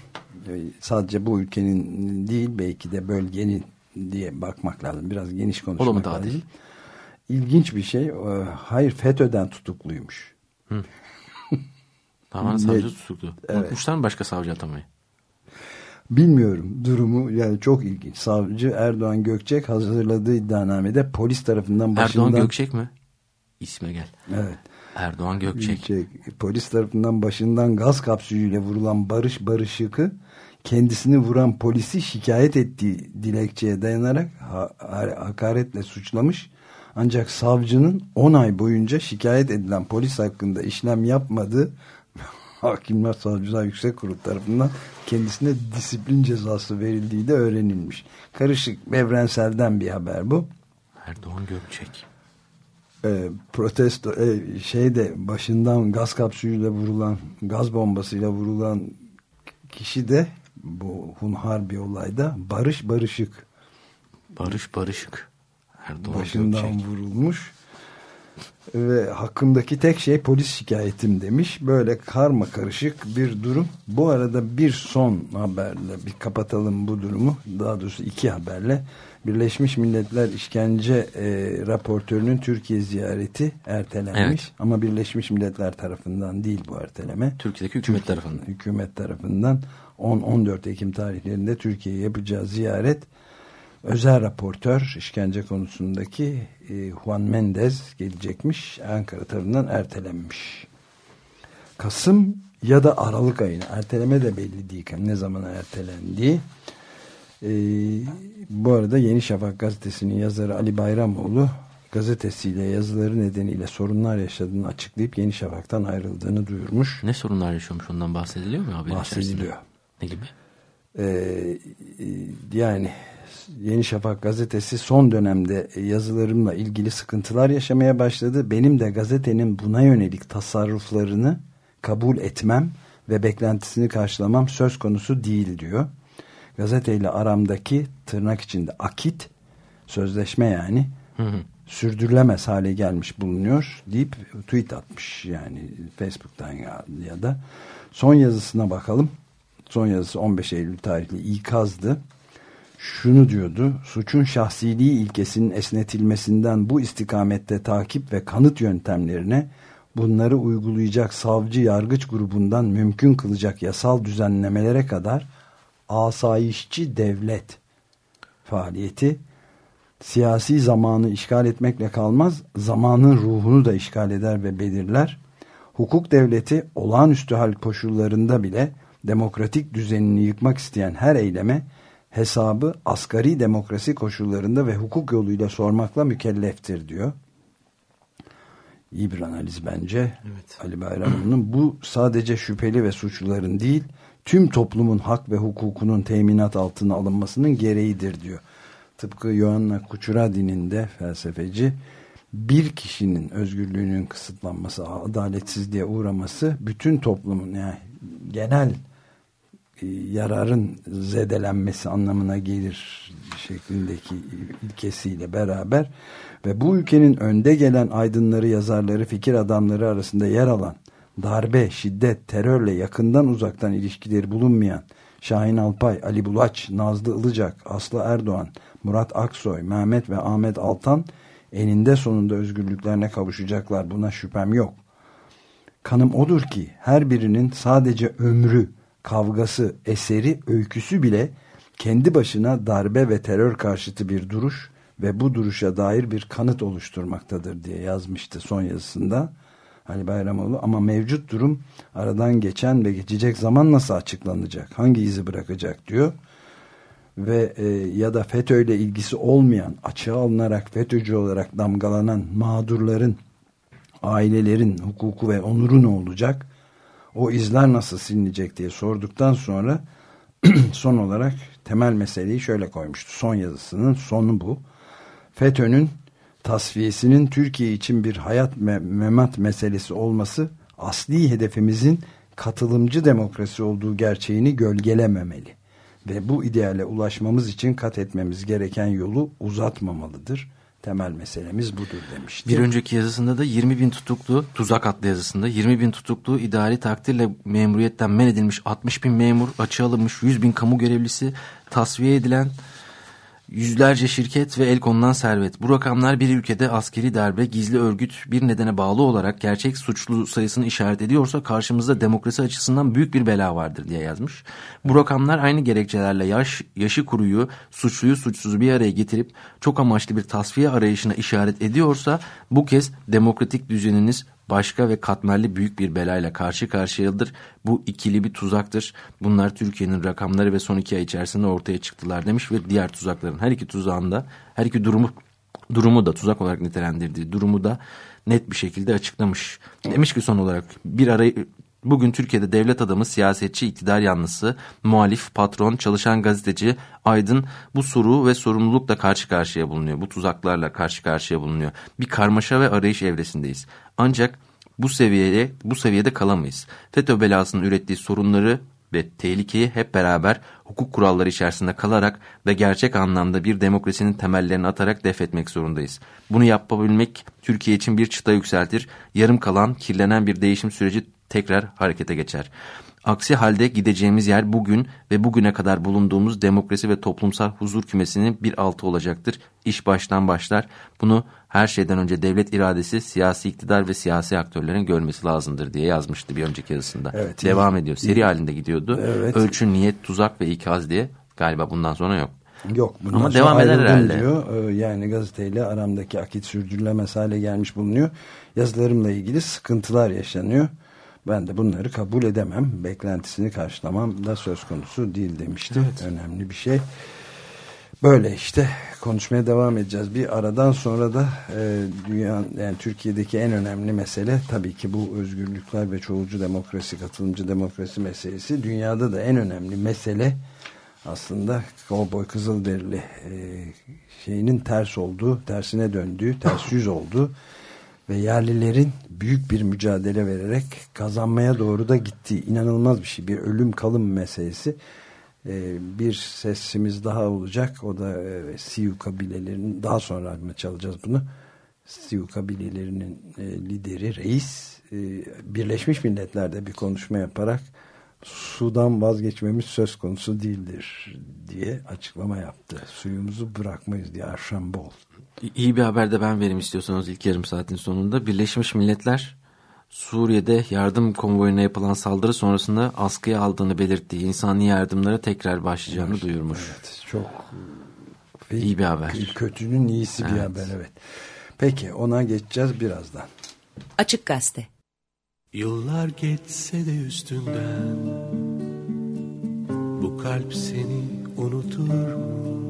B: e, sadece bu ülkenin değil belki de bölgenin diye bakmak lazım. Biraz geniş
C: O da mı
B: konuşmak
C: daha
B: lazım.
C: değil?
B: İlginç bir şey. Hayır FETÖ'den tutukluymuş.
C: Davanın
B: Ne-
C: savcı tutuklu.
B: Evet.
C: Unutmuşlar mı başka savcı atamayı?
B: Bilmiyorum durumu yani çok ilginç. Savcı Erdoğan Gökçek hazırladığı iddianamede polis tarafından başından
C: Erdoğan Gökçek mi? İsme gel.
B: Evet.
C: Erdoğan Gökçek.
B: Gökçek, polis tarafından başından gaz kapsülüyle vurulan Barış Barışık'ı kendisini vuran polisi şikayet ettiği dilekçeye dayanarak ha- hakaretle suçlamış. Ancak savcının 10 ay boyunca şikayet edilen polis hakkında işlem yapmadığı Hakimler Savcılar Yüksek Kurulu tarafından kendisine disiplin cezası verildiği de öğrenilmiş. Karışık evrenselden bir haber bu.
C: Erdoğan Gökçek.
B: E, protesto e, şeyde başından gaz kapsülüyle vurulan gaz bombasıyla vurulan kişi de bu hunhar bir olayda Barış Barışık
C: Barış Barışık. Erdoğan
B: başından
C: Gökçek.
B: vurulmuş ve hakkındaki tek şey polis şikayetim demiş. Böyle karma karışık bir durum. Bu arada bir son haberle bir kapatalım bu durumu. Daha doğrusu iki haberle. Birleşmiş Milletler işkence e, raportörünün Türkiye ziyareti ertelenmiş.
C: Evet.
B: Ama Birleşmiş Milletler tarafından değil bu erteleme.
C: Türkiye'deki hükümet tarafından.
B: Hükümet tarafından 10-14 Ekim tarihlerinde Türkiye'ye yapacağı ziyaret özel raportör işkence konusundaki e, Juan Mendez gelecekmiş. Ankara tarafından ertelenmiş. Kasım ya da Aralık ayına erteleme de belli değil. Ne zaman ertelendiği. E, bu arada Yeni Şafak gazetesinin yazarı Ali Bayramoğlu gazetesiyle yazıları nedeniyle sorunlar yaşadığını açıklayıp Yeni Şafak'tan ayrıldığını duyurmuş.
C: Ne sorunlar yaşıyormuş ondan bahsediliyor mu
B: Bahsediliyor.
C: içerisinde? Ne gibi?
B: Ee, yani Yeni Şafak gazetesi son dönemde yazılarımla ilgili sıkıntılar yaşamaya başladı. Benim de gazetenin buna yönelik tasarruflarını kabul etmem ve beklentisini karşılamam söz konusu değil diyor. Gazeteyle aramdaki tırnak içinde akit sözleşme yani
C: Hı hı.
B: sürdürülemez hale gelmiş bulunuyor deyip tweet atmış yani Facebook'tan ya, ya da son yazısına bakalım. Son yazısı 15 Eylül tarihli ikazdı. Şunu diyordu. Suçun şahsiliği ilkesinin esnetilmesinden bu istikamette takip ve kanıt yöntemlerine bunları uygulayacak savcı yargıç grubundan mümkün kılacak yasal düzenlemelere kadar asayişçi devlet faaliyeti siyasi zamanı işgal etmekle kalmaz, zamanın ruhunu da işgal eder ve belirler. Hukuk devleti olağanüstü hal koşullarında bile demokratik düzenini yıkmak isteyen her eyleme hesabı asgari demokrasi koşullarında ve hukuk yoluyla sormakla mükelleftir diyor. İyi bir analiz bence.
C: Evet.
B: Ali Bayramoğlu'nun bu sadece şüpheli ve suçluların değil tüm toplumun hak ve hukukunun teminat altına alınmasının gereğidir diyor. Tıpkı Yohanna Kuchuradi'nin de felsefeci bir kişinin özgürlüğünün kısıtlanması, adaletsizliğe uğraması bütün toplumun yani genel yararın zedelenmesi anlamına gelir şeklindeki ilkesiyle beraber ve bu ülkenin önde gelen aydınları, yazarları, fikir adamları arasında yer alan darbe, şiddet, terörle yakından uzaktan ilişkileri bulunmayan Şahin Alpay, Ali Bulaç, Nazlı Ilıcak, Aslı Erdoğan, Murat Aksoy, Mehmet ve Ahmet Altan eninde sonunda özgürlüklerine kavuşacaklar. Buna şüphem yok. Kanım odur ki her birinin sadece ömrü, kavgası, eseri, öyküsü bile kendi başına darbe ve terör karşıtı bir duruş ve bu duruşa dair bir kanıt oluşturmaktadır diye yazmıştı son yazısında Ali Bayramoğlu. Ama mevcut durum aradan geçen ve geçecek zaman nasıl açıklanacak, hangi izi bırakacak diyor. Ve e, ya da FETÖ ile ilgisi olmayan, açığa alınarak FETÖ'cü olarak damgalanan mağdurların, ailelerin hukuku ve onuru ne olacak? O izler nasıl silinecek diye sorduktan sonra [clears throat] son olarak temel meseleyi şöyle koymuştu. Son yazısının sonu bu. FETÖ'nün tasfiyesinin Türkiye için bir hayat me memat meselesi olması asli hedefimizin katılımcı demokrasi olduğu gerçeğini gölgelememeli. Ve bu ideale ulaşmamız için kat etmemiz gereken yolu uzatmamalıdır. Temel meselemiz budur demişti.
C: Bir önceki yazısında da 20 bin tutuklu, tuzak adlı yazısında 20 bin tutuklu idari takdirle memuriyetten men edilmiş 60 bin memur açığa alınmış 100 bin kamu görevlisi tasfiye edilen yüzlerce şirket ve el konulan servet. Bu rakamlar bir ülkede askeri darbe, gizli örgüt bir nedene bağlı olarak gerçek suçlu sayısını işaret ediyorsa karşımızda demokrasi açısından büyük bir bela vardır diye yazmış. Bu rakamlar aynı gerekçelerle yaş, yaşı kuruyu, suçluyu suçsuzu bir araya getirip çok amaçlı bir tasfiye arayışına işaret ediyorsa bu kez demokratik düzeniniz başka ve katmerli büyük bir belayla karşı karşıyadır. Bu ikili bir tuzaktır. Bunlar Türkiye'nin rakamları ve son iki ay içerisinde ortaya çıktılar demiş ve diğer tuzakların her iki tuzağında her iki durumu durumu da tuzak olarak nitelendirdiği durumu da net bir şekilde açıklamış. Demiş ki son olarak bir arayı Bugün Türkiye'de devlet adamı, siyasetçi, iktidar yanlısı, muhalif, patron, çalışan gazeteci, aydın bu soru ve sorumlulukla karşı karşıya bulunuyor. Bu tuzaklarla karşı karşıya bulunuyor. Bir karmaşa ve arayış evresindeyiz. Ancak bu seviyede bu seviyede kalamayız. FETÖ belasının ürettiği sorunları ve tehlikeyi hep beraber hukuk kuralları içerisinde kalarak ve gerçek anlamda bir demokrasinin temellerini atarak def etmek zorundayız. Bunu yapabilmek Türkiye için bir çıta yükseltir. Yarım kalan, kirlenen bir değişim süreci tekrar harekete geçer. Aksi halde gideceğimiz yer bugün ve bugüne kadar bulunduğumuz demokrasi ve toplumsal huzur kümesinin bir altı olacaktır. İş baştan başlar. Bunu her şeyden önce devlet iradesi, siyasi iktidar ve siyasi aktörlerin görmesi lazımdır diye yazmıştı bir önceki yazısında. Evet, Devam iyi. ediyor. Seri iyi. halinde gidiyordu. Evet. Ölçü, niyet, tuzak ve ikaz diye galiba bundan sonra yok.
B: Yok bundan
C: Ama devam eder herhalde.
B: diyor. Ee, Yani gazeteyle aramdaki akit sürdürülemez hale gelmiş bulunuyor. Yazılarımla ilgili sıkıntılar yaşanıyor. Ben de bunları kabul edemem. Beklentisini karşılamam da söz konusu değil demişti. Önemli bir şey. Böyle işte konuşmaya devam edeceğiz. Bir aradan sonra da e, dünya yani Türkiye'deki en önemli mesele tabii ki bu özgürlükler ve çoğulcu demokrasi, katılımcı demokrasi meselesi. Dünyada da en önemli mesele aslında Kovboy Kızılderili e, şeyinin ters olduğu, tersine döndüğü, ters yüz olduğu ve yerlilerin büyük bir mücadele vererek kazanmaya doğru da gittiği inanılmaz bir şey. Bir ölüm kalım meselesi. E, bir sesimiz daha olacak. O da e, Sioux kabilelerinin daha sonra çalacağız bunu? Sioux kabilelerinin e, lideri, reis e, Birleşmiş Milletler'de bir konuşma yaparak sudan vazgeçmemiz söz konusu değildir diye açıklama yaptı. Suyumuzu bırakmayız diye Arşambol.
C: İyi bir haber de ben vereyim istiyorsanız ilk yarım saatin sonunda. Birleşmiş Milletler Suriye'de yardım konvoyuna yapılan saldırı sonrasında askıya aldığını belirttiği insani yardımlara tekrar başlayacağını duyurmuş.
B: Evet, çok
C: İyi bir haber.
B: Kötünün iyisi bir
C: Evet.
B: haber evet. Peki ona geçeceğiz birazdan.
F: Açık Gazete
G: Yıllar geçse de üstünden Bu kalp seni unutur mu?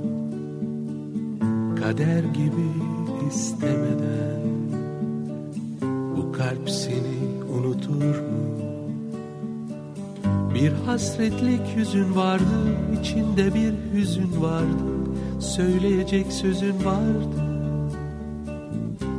G: Kader gibi istemeden Bu kalp seni unutur mu? Bir hasretlik yüzün vardı içinde bir hüzün vardı Söyleyecek sözün vardı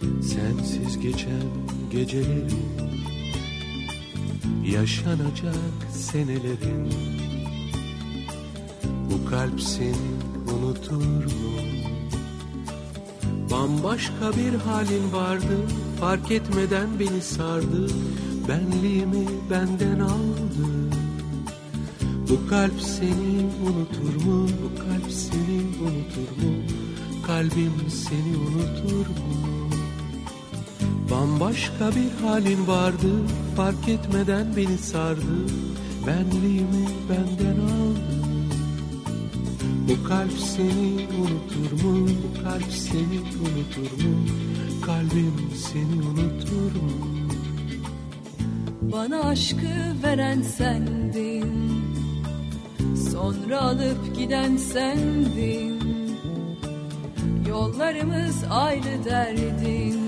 G: Sensiz geçen gecelerin Yaşanacak senelerin Bu kalp seni unutur mu? Bambaşka bir halin vardı Fark etmeden beni sardı Benliğimi benden aldı Bu kalp seni unutur mu? Bu kalp seni unutur mu? Kalbim seni unutur mu? Bambaşka bir halin vardı Fark etmeden beni sardı Benliğimi benden aldı Bu kalp seni unutur mu? Bu kalp seni unutur mu? Kalbim seni unutur mu?
H: Bana aşkı veren sendin Sonra alıp giden sendin Yollarımız ayrı derdin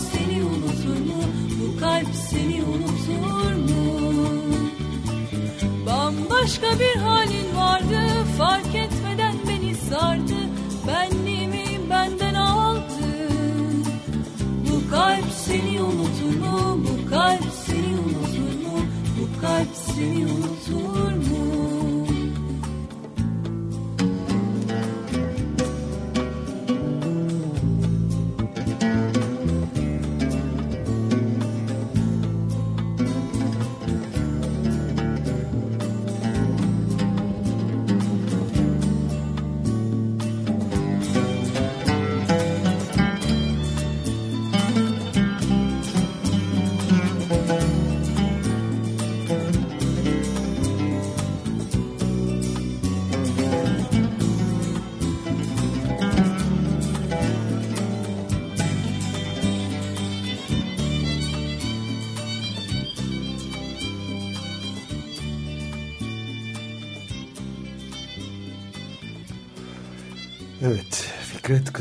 H: Bambaşka bir halin vardı Fark etmeden beni sardı Benliğimi benden aldı Bu kalp seni unutur mu? Bu kalp seni unutur mu? Bu kalp seni unutur mu?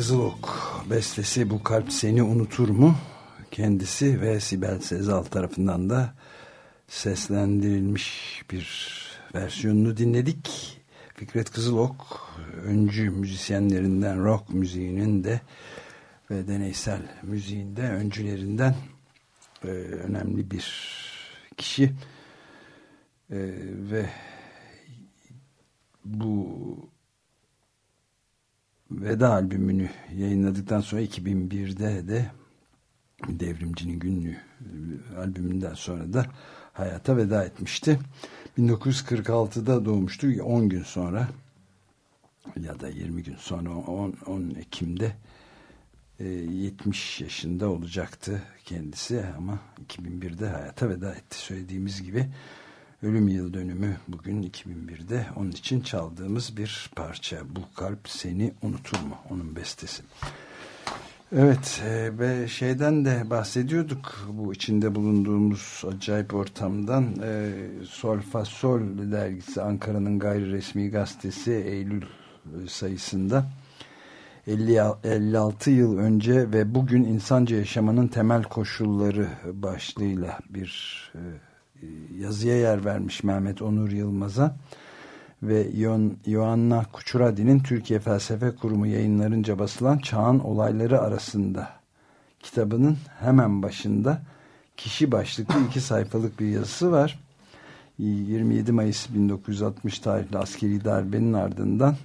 B: Kızılok bestesi Bu Kalp Seni Unutur mu? Kendisi ve Sibel Sezal tarafından da seslendirilmiş bir versiyonunu dinledik. Fikret Kızılok, öncü müzisyenlerinden rock müziğinin de ve deneysel müziğinde öncülerinden e, önemli bir kişi e, ve bu Veda albümünü yayınladıktan sonra 2001'de de Devrimcinin Günlüğü albümünden sonra da hayata veda etmişti. 1946'da doğmuştu. 10 gün sonra ya da 20 gün sonra 10, 10 Ekim'de 70 yaşında olacaktı kendisi ama 2001'de hayata veda etti söylediğimiz gibi ölüm yıl dönümü bugün 2001'de onun için çaldığımız bir parça. Bu kalp seni unutur mu? Onun bestesi. Evet e, ve şeyden de bahsediyorduk. Bu içinde bulunduğumuz acayip ortamdan e, Sol dergisi Ankara'nın gayri resmi gazetesi Eylül sayısında. 50, 56 yıl önce ve bugün insanca yaşamanın temel koşulları başlığıyla bir e, yazıya yer vermiş Mehmet Onur Yılmaz'a ve Yoanna Kuçuradi'nin Türkiye Felsefe Kurumu yayınlarınca basılan Çağın Olayları arasında kitabının hemen başında kişi başlıklı iki sayfalık bir yazısı var. 27 Mayıs 1960 tarihli askeri darbenin ardından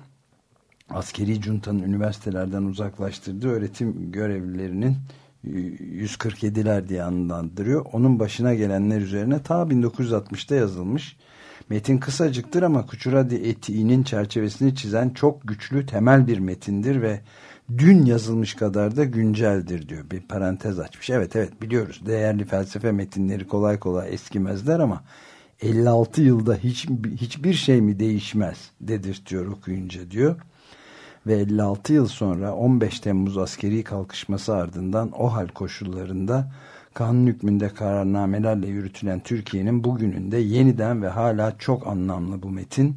B: askeri cuntanın üniversitelerden uzaklaştırdığı öğretim görevlilerinin 147'ler diye anlandırıyor. Onun başına gelenler üzerine ta 1960'ta yazılmış. Metin kısacıktır ama Kuçuradi etiğinin çerçevesini çizen çok güçlü temel bir metindir ve dün yazılmış kadar da günceldir diyor. Bir parantez açmış. Evet evet biliyoruz değerli felsefe metinleri kolay kolay eskimezler ama 56 yılda hiç, hiçbir şey mi değişmez dedirtiyor okuyunca diyor ve 56 yıl sonra 15 Temmuz askeri kalkışması ardından o hal koşullarında kanun hükmünde kararnamelerle yürütülen Türkiye'nin bugününde yeniden ve hala çok anlamlı bu metin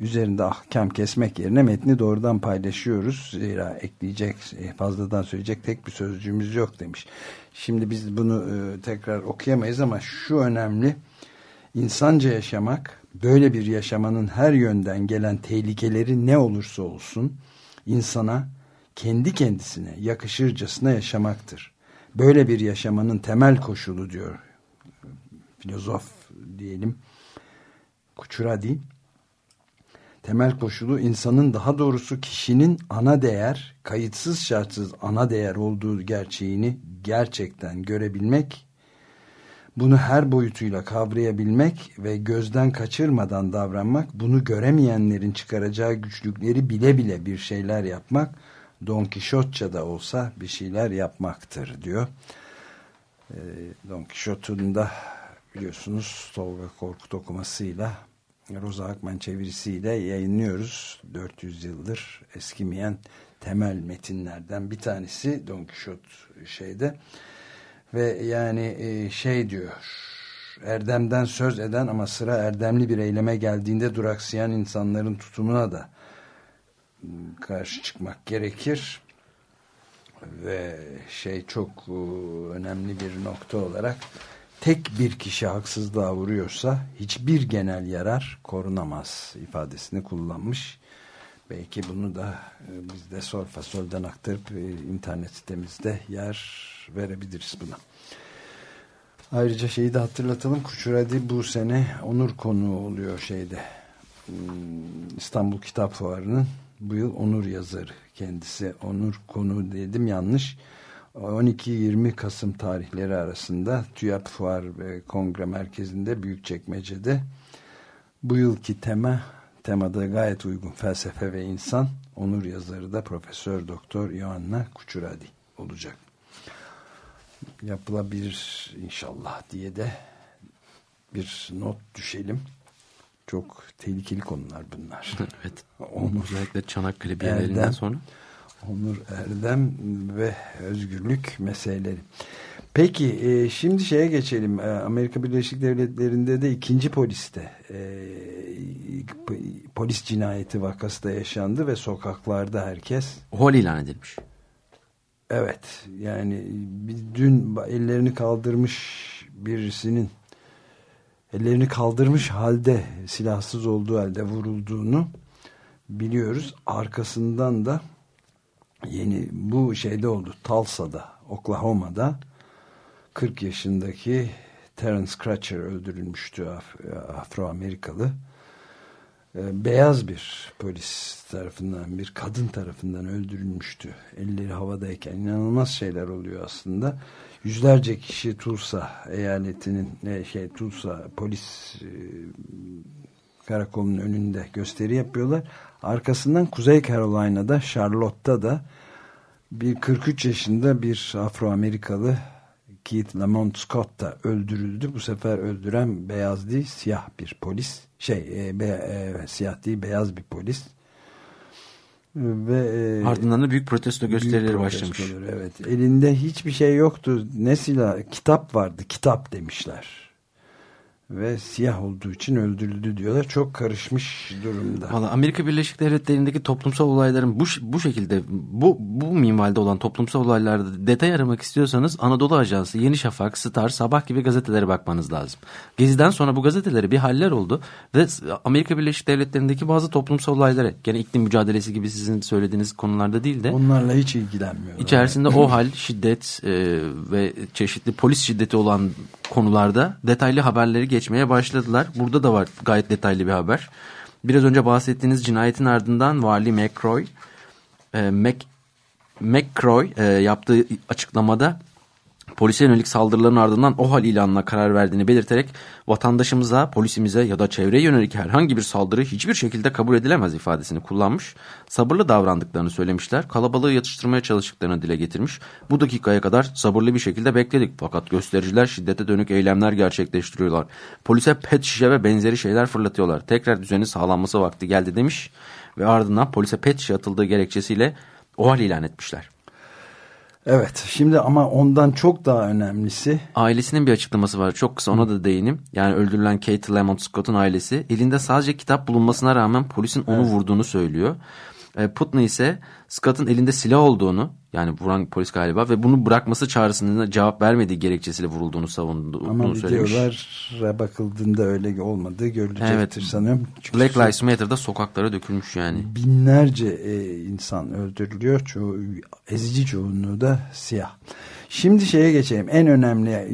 B: üzerinde ahkam kesmek yerine metni doğrudan paylaşıyoruz. Zira ekleyecek, e, fazladan söyleyecek tek bir sözcüğümüz yok demiş. Şimdi biz bunu e, tekrar okuyamayız ama şu önemli. insanca yaşamak, böyle bir yaşamanın her yönden gelen tehlikeleri ne olursa olsun insana kendi kendisine yakışırcasına yaşamaktır. Böyle bir yaşamanın temel koşulu diyor filozof diyelim Kuçuradi. Temel koşulu insanın daha doğrusu kişinin ana değer, kayıtsız şartsız ana değer olduğu gerçeğini gerçekten görebilmek, bunu her boyutuyla kavrayabilmek ve gözden kaçırmadan davranmak, bunu göremeyenlerin çıkaracağı güçlükleri bile bile bir şeyler yapmak, Don Quixote'ça da olsa bir şeyler yapmaktır diyor. Ee, Don Quixote'un da biliyorsunuz Tolga Korkut okumasıyla Roza Akman çevirisiyle yayınlıyoruz. 400 yıldır eskimeyen temel metinlerden bir tanesi Don Quixote şeyde. Ve yani e, şey diyor erdemden söz eden ama sıra erdemli bir eyleme geldiğinde duraksayan insanların tutumuna da karşı çıkmak gerekir ve şey çok e, önemli bir nokta olarak tek bir kişi haksızlığa vuruyorsa hiçbir genel yarar korunamaz ifadesini kullanmış. Belki bunu da e, biz de sol fasolden aktarıp e, internet sitemizde yer verebiliriz buna. Ayrıca şeyi de hatırlatalım. Kuçuradi bu sene onur konuğu oluyor şeyde. Hmm, İstanbul Kitap Fuarı'nın bu yıl onur yazarı kendisi. Onur konuğu dedim yanlış. 12-20 Kasım tarihleri arasında TÜYAP Fuar ve Kongre Merkezi'nde Büyükçekmece'de bu yılki tema temada gayet uygun felsefe ve insan onur yazarı da Profesör Doktor Ioanna Kuçuradi olacak. Yapılabilir inşallah diye de bir not düşelim. Çok tehlikeli konular bunlar. [laughs]
C: evet. Onur özellikle Çanakkale bienalinden sonra.
B: Onur Erdem ve özgürlük meseleleri. Peki e, şimdi şeye geçelim. E, Amerika Birleşik Devletleri'nde de ikinci poliste e, polis cinayeti vakası da yaşandı ve sokaklarda herkes
C: Hol ilan edilmiş.
B: evet yani dün ellerini kaldırmış birisinin ellerini kaldırmış halde silahsız olduğu halde vurulduğunu biliyoruz. Arkasından da yeni bu şeyde oldu Tulsa'da Oklahoma'da 40 yaşındaki Terence Crutcher öldürülmüştü Af Afro-Amerikalı. Ee, beyaz bir polis tarafından, bir kadın tarafından öldürülmüştü. Elleri havadayken inanılmaz şeyler oluyor aslında. Yüzlerce kişi Tulsa eyaletinin, şey Tulsa polis e, karakolunun önünde gösteri yapıyorlar. Arkasından Kuzey Carolina'da, Charlotte'da da bir 43 yaşında bir Afro-Amerikalı Keith Lamont Scott da öldürüldü. Bu sefer öldüren beyaz değil siyah bir polis. Şey e, be, e, siyah değil beyaz bir polis. Ve e,
C: Ardından da büyük protesto gösterileri
B: büyük
C: başlamış.
B: Evet. Elinde hiçbir şey yoktu. Ne silah? Kitap vardı. Kitap demişler. Ve siyah olduğu için öldürüldü diyorlar. Çok karışmış durumda.
C: Valla Amerika Birleşik Devletleri'ndeki toplumsal olayların bu, bu şekilde bu, bu minvalde olan toplumsal olaylarda detay aramak istiyorsanız Anadolu Ajansı, Yeni Şafak, Star, Sabah gibi gazetelere bakmanız lazım. Gezi'den sonra bu gazetelere bir haller oldu ve Amerika Birleşik Devletleri'ndeki bazı toplumsal olayları gene iklim mücadelesi gibi sizin söylediğiniz konularda değil de
B: Onlarla hiç ilgilenmiyorlar.
C: İçerisinde o hal, şiddet e, ve çeşitli polis şiddeti olan konularda detaylı haberleri geçmeye başladılar. Burada da var gayet detaylı bir haber. Biraz önce bahsettiğiniz cinayetin ardından Vali McCroy, e, Mac, McCroy e, yaptığı açıklamada polise yönelik saldırıların ardından o hal ilanına karar verdiğini belirterek vatandaşımıza, polisimize ya da çevreye yönelik herhangi bir saldırı hiçbir şekilde kabul edilemez ifadesini kullanmış. Sabırlı davrandıklarını söylemişler. Kalabalığı yatıştırmaya çalıştıklarını dile getirmiş. Bu dakikaya kadar sabırlı bir şekilde bekledik. Fakat göstericiler şiddete dönük eylemler gerçekleştiriyorlar. Polise pet şişe ve benzeri şeyler fırlatıyorlar. Tekrar düzenin sağlanması vakti geldi demiş. Ve ardından polise pet şişe atıldığı gerekçesiyle o hal ilan etmişler.
B: Evet şimdi ama ondan çok daha önemlisi
C: Ailesinin bir açıklaması var. Çok kısa ona da değineyim. Yani öldürülen Kate Lamont Scott'un ailesi elinde sadece kitap bulunmasına rağmen polisin onu vurduğunu söylüyor. E, Putney ise Scott'ın elinde silah olduğunu yani vuran polis galiba ve bunu bırakması çağrısına cevap vermediği gerekçesiyle vurulduğunu savunduğunu
B: ama
C: söylemiş.
B: videolara bakıldığında öyle olmadığı görülecektir
C: Evet.
B: sanıyorum. Çünkü
C: Black Lives Matter'da sokaklara dökülmüş yani.
B: binlerce e, insan öldürülüyor. Çoğu, ezici çoğunluğu da siyah. Şimdi şeye geçelim. En önemli e,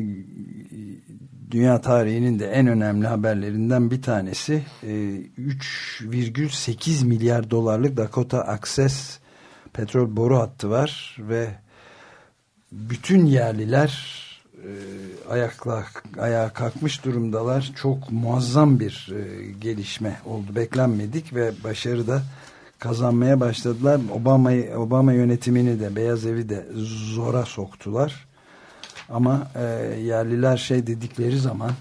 B: dünya tarihinin de en önemli haberlerinden bir tanesi e, 3,8 milyar dolarlık Dakota Access petrol boru hattı var ve bütün yerliler e, ayakla ayağa kalkmış durumdalar. Çok muazzam bir e, gelişme oldu. Beklenmedik ve başarı da kazanmaya başladılar. Obama Obama yönetimini de Beyaz Evi de zora soktular. Ama e, yerliler şey dedikleri zaman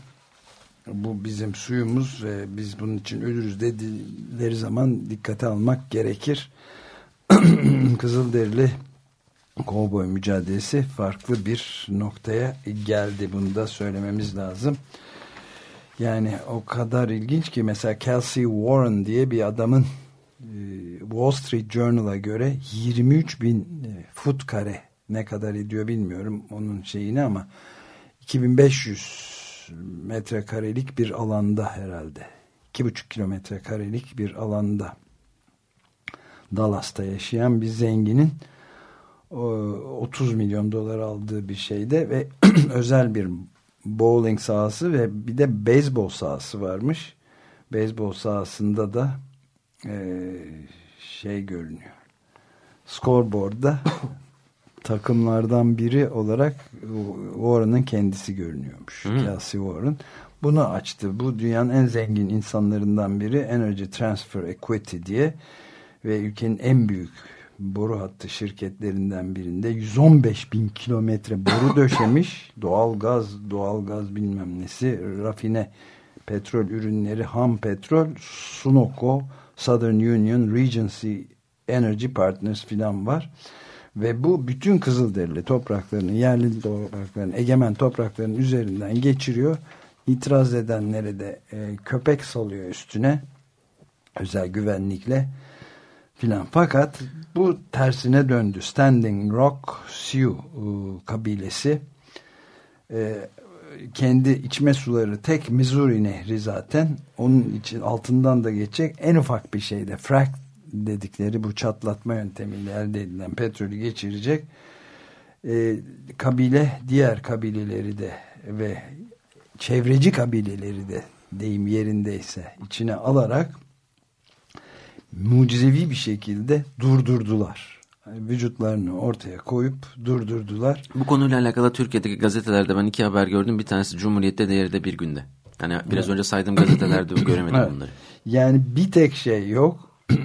B: bu bizim suyumuz ve biz bunun için ölürüz dedikleri zaman dikkate almak gerekir. [clears throat] Kızılderili kovboy mücadelesi farklı bir noktaya geldi. Bunu da söylememiz lazım. Yani o kadar ilginç ki mesela Kelsey Warren diye bir adamın e, Wall Street Journal'a göre 23 bin e, foot kare ne kadar ediyor bilmiyorum onun şeyini ama 2500 metrekarelik bir alanda herhalde 2,5 kilometre karelik bir alanda Dallas'ta yaşayan bir zenginin o, 30 milyon dolar aldığı bir şeyde ve [clears throat] özel bir bowling sahası ve bir de beyzbol sahası varmış. Beyzbol sahasında da e, şey görünüyor. Scoreboard'da [coughs] takımlardan biri olarak Warren'ın kendisi görünüyormuş.
C: Hmm.
B: Kelsey Warren. Bunu açtı. Bu dünyanın en zengin insanlarından biri Energy Transfer Equity diye ve ülkenin en büyük boru hattı şirketlerinden birinde 115 bin kilometre boru döşemiş. [laughs] Doğal gaz, doğal gaz bilmem nesi, rafine petrol ürünleri, ham petrol, Sunoco, Southern Union, Regency Energy Partners filan var. Ve bu bütün Kızılderili topraklarını, yerli topraklarını, egemen topraklarının üzerinden geçiriyor. İtiraz edenlere de e, köpek salıyor üstüne. Özel güvenlikle filan. Fakat bu tersine döndü. Standing Rock Sioux e, kabilesi e, kendi içme suları tek Missouri nehri zaten onun için altından da geçecek en ufak bir şeyde frack dedikleri bu çatlatma yöntemiyle elde edilen petrolü geçirecek e, kabile diğer kabileleri de ve çevreci kabileleri de deyim yerindeyse içine alarak mucizevi bir şekilde durdurdular. Yani vücutlarını ortaya koyup durdurdular.
C: Bu konuyla alakalı Türkiye'deki gazetelerde ben iki haber gördüm. Bir tanesi Cumhuriyet'te, diğeri de Bir Günde. Yani biraz evet. önce saydığım gazetelerde [coughs] göremedim evet. bunları.
B: Yani bir tek şey yok. [coughs]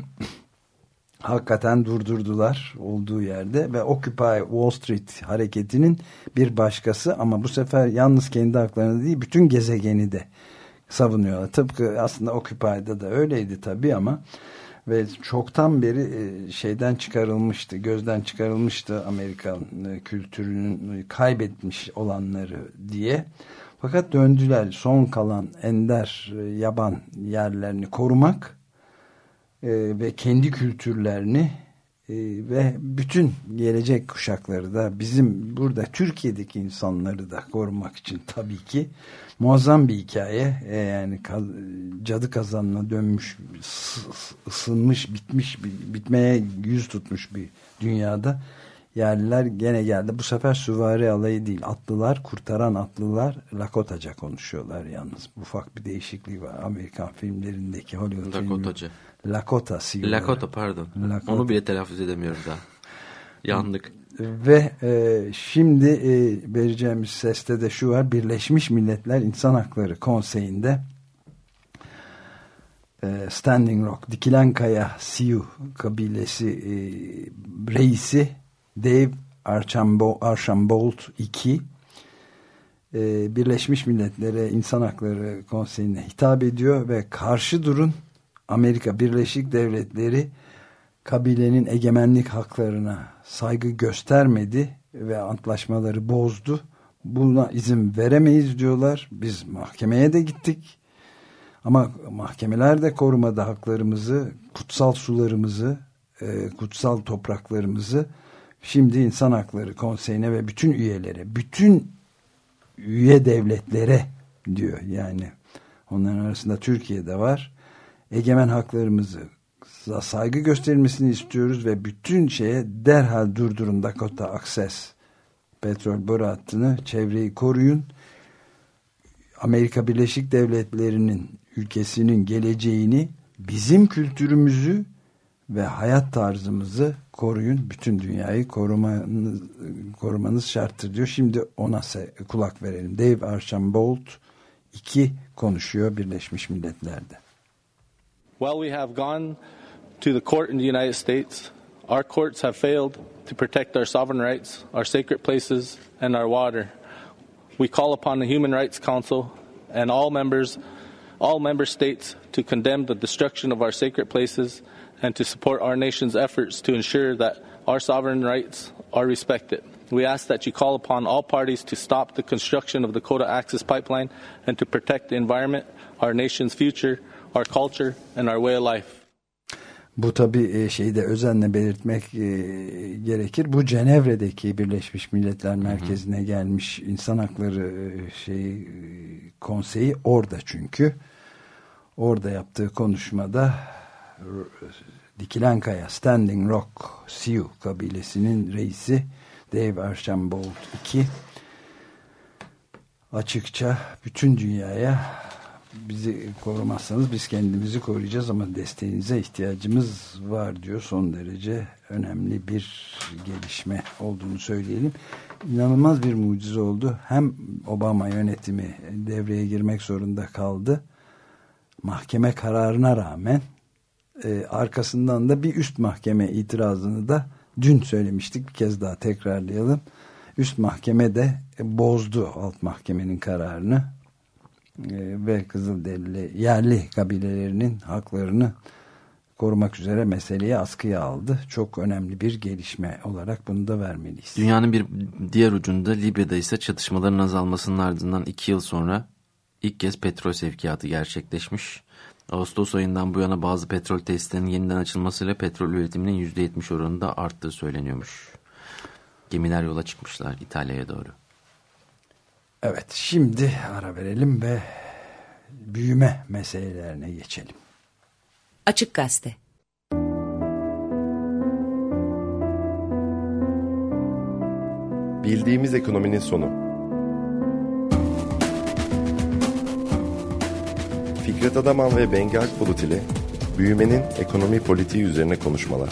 B: Hakikaten durdurdular olduğu yerde ve Occupy Wall Street hareketinin bir başkası ama bu sefer yalnız kendi haklarını değil bütün gezegeni de savunuyorlar. Tıpkı aslında Occupy'da da öyleydi tabii ama ve çoktan beri e, şeyden çıkarılmıştı, gözden çıkarılmıştı Amerikan e, kültürünün kaybetmiş olanları diye. Fakat döndüler son kalan ender e, yaban yerlerini korumak ve kendi kültürlerini ve bütün gelecek kuşakları da bizim burada Türkiye'deki insanları da korumak için tabii ki muazzam bir hikaye. E, yani cadı kazanına dönmüş, ısınmış, bitmiş, bitmeye yüz tutmuş bir dünyada yerliler gene geldi. Bu sefer süvari alayı değil, atlılar, kurtaran atlılar Lakotaca konuşuyorlar yalnız. Ufak bir değişiklik var Amerikan filmlerindeki Hollywood
C: Lakotaca.
B: filmi. Lakota.
C: Lakota pardon. Lakota. Onu bile telaffuz edemiyoruz daha. Yandık.
B: Ve e, şimdi e, vereceğimiz seste de şu var. Birleşmiş Milletler İnsan Hakları Konseyi'nde e, Standing Rock, Dikilen Kaya Sioux kabilesi e, reisi Dave Archambault, Archambault 2 e, Birleşmiş Milletler'e İnsan Hakları Konseyi'ne hitap ediyor ve karşı durun Amerika Birleşik Devletleri kabilenin egemenlik haklarına saygı göstermedi ve antlaşmaları bozdu. Buna izin veremeyiz diyorlar. Biz mahkemeye de gittik. Ama mahkemeler de korumadı haklarımızı, kutsal sularımızı, e, kutsal topraklarımızı. Şimdi İnsan Hakları Konseyi'ne ve bütün üyelere, bütün üye devletlere diyor. Yani onların arasında Türkiye'de var. Egemen haklarımızı saygı gösterilmesini istiyoruz ve bütün şeye derhal durdurun Dakota Access petrol boru hattını çevreyi koruyun Amerika Birleşik Devletleri'nin ülkesinin geleceğini bizim kültürümüzü ve hayat tarzımızı koruyun. Bütün dünyayı korumanız, korumanız şarttır diyor. Şimdi ona kulak verelim. Dave Archambault 2 konuşuyor Birleşmiş Milletler'de.
F: Well, we have gone to the court in the United States, our courts have failed to protect our sovereign rights, our sacred places, and our water. We call upon the Human Rights Council and all members, all member states to condemn the destruction of our sacred places and to support our nation's efforts to ensure that our sovereign rights are respected. We ask that you call upon all parties to stop the construction of the Coda Access Pipeline and to protect the environment, our nation's future, our culture, and our way of life.
B: Bu tabi e, şeyde özenle belirtmek e, gerekir. Bu Cenevre'deki Birleşmiş Milletler Merkezi'ne gelmiş insan hakları e, şey konseyi orada çünkü. Orada yaptığı konuşmada Dikilen Kaya Standing Rock Sioux kabilesinin reisi Dave Archambault 2 açıkça bütün dünyaya bizi korumazsanız biz kendimizi koruyacağız ama desteğinize ihtiyacımız var diyor. Son derece önemli bir gelişme olduğunu söyleyelim. İnanılmaz bir mucize oldu. Hem Obama yönetimi devreye girmek zorunda kaldı. Mahkeme kararına rağmen e, arkasından da bir üst mahkeme itirazını da dün söylemiştik. Bir kez daha tekrarlayalım. Üst mahkeme de bozdu alt mahkemenin kararını ve Kızılderili yerli kabilelerinin haklarını korumak üzere meseleyi askıya aldı. Çok önemli bir gelişme olarak bunu da vermeliyiz.
C: Dünyanın bir diğer ucunda Libya'da ise çatışmaların azalmasının ardından iki yıl sonra ilk kez petrol sevkiyatı gerçekleşmiş. Ağustos ayından bu yana bazı petrol tesislerinin yeniden açılmasıyla petrol üretiminin %70 oranında arttığı söyleniyormuş. Gemiler yola çıkmışlar İtalya'ya doğru.
B: Evet şimdi ara verelim ve büyüme meselelerine geçelim.
A: Açık Gazete
I: Bildiğimiz ekonominin sonu. Fikret Adaman ve Bengi Akbulut ile büyümenin ekonomi politiği üzerine konuşmalar.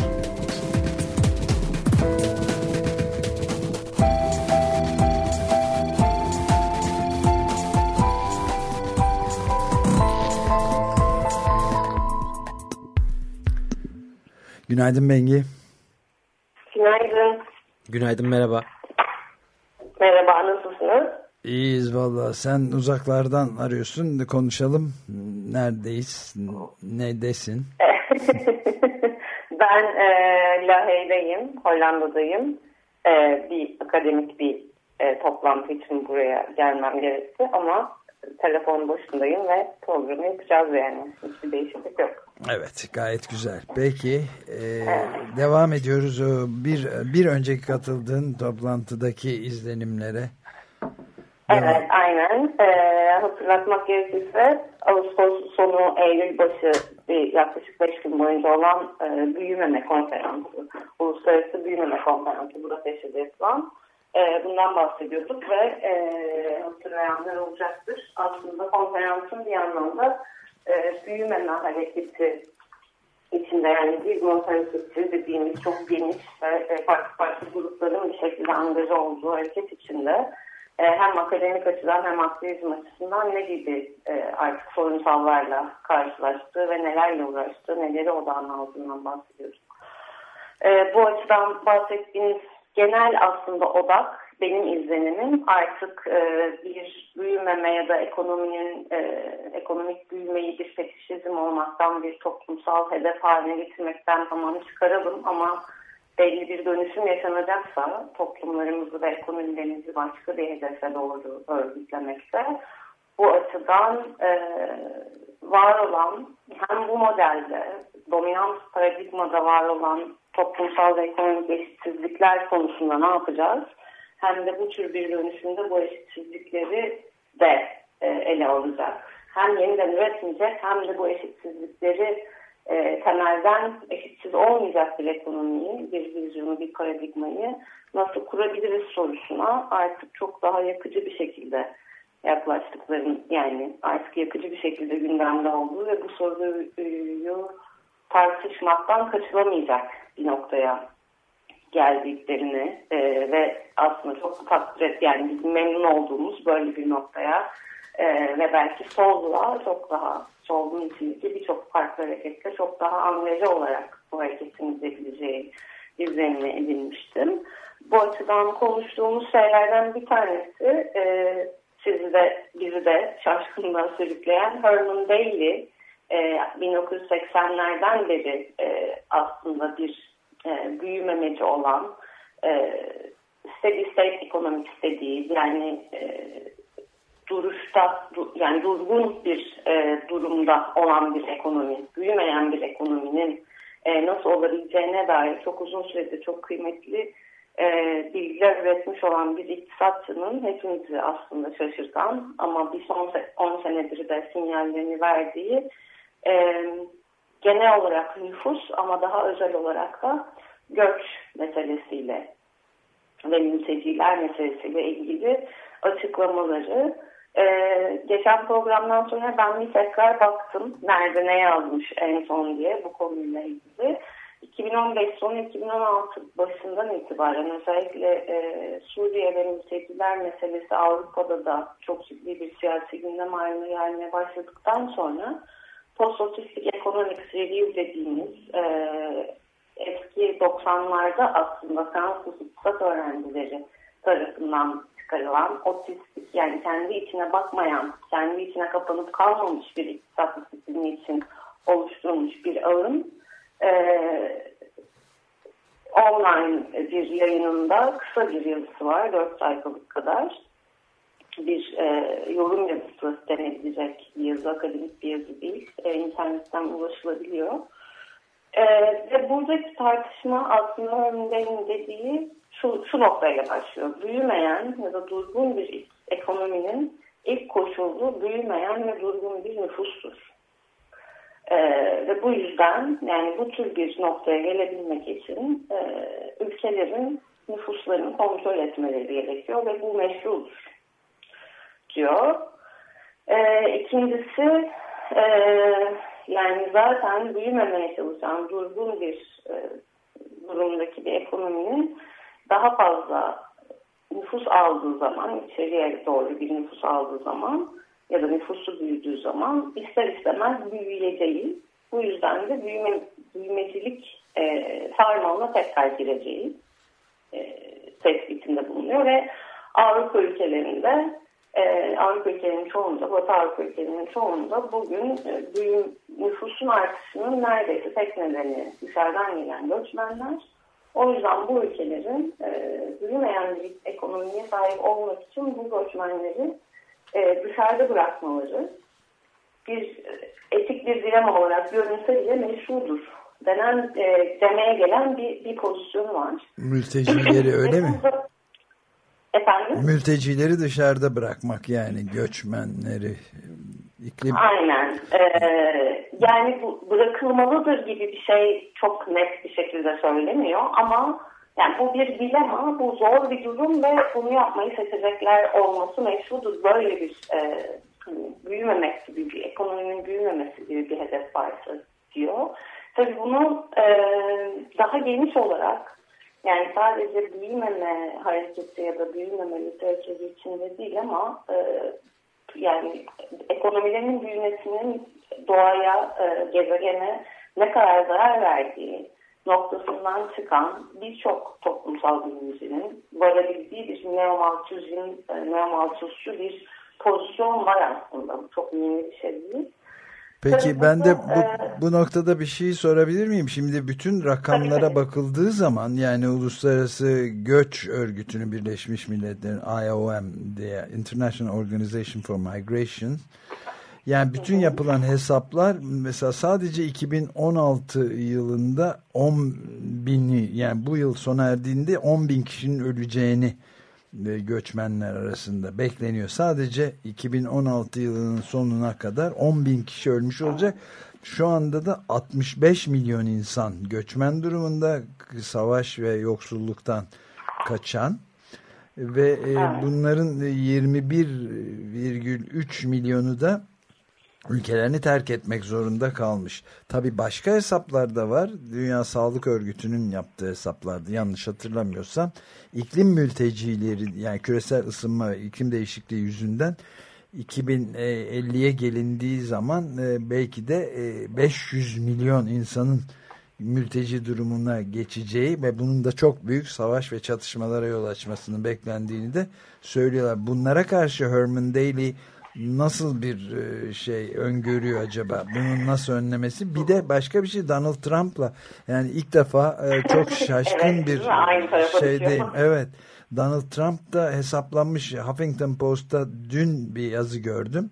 B: Günaydın Bengi.
J: Günaydın.
C: Günaydın merhaba.
J: Merhaba nasılsınız?
B: İyiyiz valla. Sen uzaklardan arıyorsun. Konuşalım. Neredeyiz? Neredesin? [laughs]
J: ben e, Lahey'deyim. Hollanda'dayım. E, bir akademik bir e, toplantı için buraya gelmem gerekti ama telefon başındayım ve programı yapacağız yani. Hiçbir değişiklik yok.
B: Evet gayet güzel. Peki e, devam ediyoruz o bir bir önceki katıldığın toplantıdaki izlenimlere.
J: Evet aynen. Ee, hatırlatmak gerekirse Ağustos sonu Eylül başı bir yaklaşık 5 gün boyunca olan e, büyümeme konferansı. Uluslararası büyümeme konferansı Budapeşte'de yapılan. E, bundan bahsediyorduk ve e, hatırlayanlar olacaktır. Aslında konferansın bir anlamda e, büyümeme hareketi içinde yani bir hareketi dediğimiz çok geniş ve e, farklı farklı grupların bir şekilde angaja olduğu hareket içinde e, hem akademik açıdan hem aktivizm açısından ne gibi e, artık sorunsallarla karşılaştığı ve nelerle uğraştığı, neleri odağına aldığından bahsediyoruz. E, bu açıdan bahsettiğiniz genel aslında odak benim izlenimim. Artık e, bir büyümeme ya da ekonominin e, ekonomik büyümeyi bir fetişizm olmaktan bir toplumsal hedef haline getirmekten tamam çıkaralım. Ama belli bir dönüşüm yaşanacaksa toplumlarımızı ve ekonomilerimizi başka bir hedefe doğru örgütlemekte. Bu açıdan e, var olan hem bu modelde dominant paradigmada var olan toplumsal ve ekonomik eşitsizlikler konusunda ne yapacağız? Hem de bu tür bir dönüşümde bu eşitsizlikleri de e, ele alacak. Hem yeniden üretmeyecek hem de bu eşitsizlikleri e, temelden eşitsiz olmayacak bir ekonomiyi, bir vizyonu, bir paradigmayı nasıl kurabiliriz sorusuna artık çok daha yakıcı bir şekilde yaklaştıkların yani artık yakıcı bir şekilde gündemde olduğu ve bu soruyu tartışmaktan kaçılamayacak bir noktaya geldiklerini e, ve aslında çok takdir et yani bizim memnun olduğumuz böyle bir noktaya e, ve belki solluğa çok daha solluğun içindeki birçok farklı hareketle çok daha angaja olarak bu hareketin gidebileceği izlenimi edinmiştim. Bu açıdan konuştuğumuz şeylerden bir tanesi e, sizi de bizi de şaşkınlığa sürükleyen Herman Bailey e, 1980'lerden beri e, aslında bir e, büyümemeci olan e, steady state ekonomik istediği yani e, duruşta yani durgun bir e, durumda olan bir ekonomi, büyümeyen bir ekonominin e, nasıl olabileceğine dair çok uzun süredir çok kıymetli e, bilgiler üretmiş olan bir iktisatçının hepimizi aslında şaşırtan ama bir son 10 senedir de sinyallerini verdiği e, genel olarak nüfus ama daha özel olarak da göç meselesiyle ve mülteciler meselesiyle ilgili açıklamaları. Ee, geçen programdan sonra ben bir tekrar baktım nerede ne yazmış en son diye bu konuyla ilgili. 2015 sonu 2016 başından itibaren özellikle e, Suriye ve mülteciler meselesi Avrupa'da da çok ciddi bir siyasi gündem haline gelmeye başladıktan sonra post-otistik economics review dediğimiz e, eski 90'larda aslında Fransız iktisat öğrencileri tarafından çıkarılan otistik yani kendi içine bakmayan, kendi içine kapanıp kalmamış bir iktisat disiplini için oluşturulmuş bir ağın e, online bir yayınında kısa bir yazısı var. Dört sayfalık kadar. Bir e, yorum yazısı denebilecek bir yazı, akademik bir yazı değil. E, internetten ulaşılabiliyor. E, ve buradaki tartışma aslında Örneğin dediği şu, şu noktaya başlıyor. Büyümeyen ya da durgun bir ekonominin ilk koşulu büyümeyen ve durgun bir nüfustur. Ee, ve bu yüzden yani bu tür bir noktaya gelebilmek için e, ülkelerin nüfuslarını kontrol etmeleri gerekiyor ve bu meşrudur diyor. Ee, ikincisi e, yani zaten büyümemeye çalışan durgun bir e, durumdaki bir ekonominin daha fazla nüfus aldığı zaman, içeriye doğru bir nüfus aldığı zaman ya da nüfusu büyüdüğü zaman ister istemez büyüyeceği. Bu yüzden de büyüme, büyümecilik e, sarmalına tekrar gireceği e, tespitinde bulunuyor ve Avrupa ülkelerinde e, Avrupa ülkelerinin çoğunda, Batı Avrupa ülkelerinin çoğunda bugün e, büyüm, nüfusun artışının neredeyse tek nedeni dışarıdan gelen göçmenler o yüzden bu ülkelerin e, büyümeyen bir ekonomiye sahip olmak için bu göçmenleri e, dışarıda bırakmaları bir e, etik bir dilema olarak görünse bile meşrudur denen e, demeye gelen bir, bir pozisyon var.
B: Mültecileri öyle mi? [laughs]
J: Efendim?
B: Mültecileri dışarıda bırakmak yani göçmenleri iklim.
J: Aynen. Ee, yani bu bırakılmalıdır gibi bir şey çok net bir şekilde söylemiyor ama yani bu bir dilema, bu zor bir durum ve bunu yapmayı seçecekler olması meşrudur. Böyle bir e, büyümemek gibi bir ekonominin büyümemesi gibi bir hedef varsa diyor. Tabii bunu e, daha geniş olarak yani sadece büyümeme hareketi ya da büyümeme literatürü içinde değil ama e, yani ekonomilerin büyümesinin doğaya, e, gezegene ne kadar zarar verdiği noktasından çıkan birçok toplumsal bilimcinin varabildiği bir neomaltuzcu, e, neomaltuzcu bir pozisyon var aslında. Bu çok yeni bir şey değil.
B: Peki ben de bu, bu noktada bir şey sorabilir miyim? Şimdi bütün rakamlara bakıldığı zaman yani Uluslararası Göç Örgütü'nün Birleşmiş Milletler'in IOM diye International Organization for Migration yani bütün yapılan hesaplar mesela sadece 2016 yılında 10 bini yani bu yıl sona erdiğinde 10 bin kişinin öleceğini e, göçmenler arasında bekleniyor. Sadece 2016 yılının sonuna kadar 10 bin kişi ölmüş olacak. Şu anda da 65 milyon insan göçmen durumunda savaş ve yoksulluktan kaçan ve e, bunların 21,3 milyonu da ülkelerini terk etmek zorunda kalmış. Tabi başka hesaplar da var. Dünya Sağlık Örgütü'nün yaptığı hesaplardı. Yanlış hatırlamıyorsam iklim mültecileri yani küresel ısınma, iklim değişikliği yüzünden 2050'ye gelindiği zaman e, belki de 500 e, milyon insanın mülteci durumuna geçeceği ve bunun da çok büyük savaş ve çatışmalara yol açmasını beklendiğini de söylüyorlar. Bunlara karşı Herman Daly nasıl bir e, şey öngörüyor acaba? Bunun nasıl önlemesi? Bir de başka bir şey Donald Trump'la yani ilk defa e, çok şaşkın
J: evet,
B: bir şeydeyim. Evet. Donald Trump da hesaplanmış Huffington Post'ta dün bir yazı gördüm.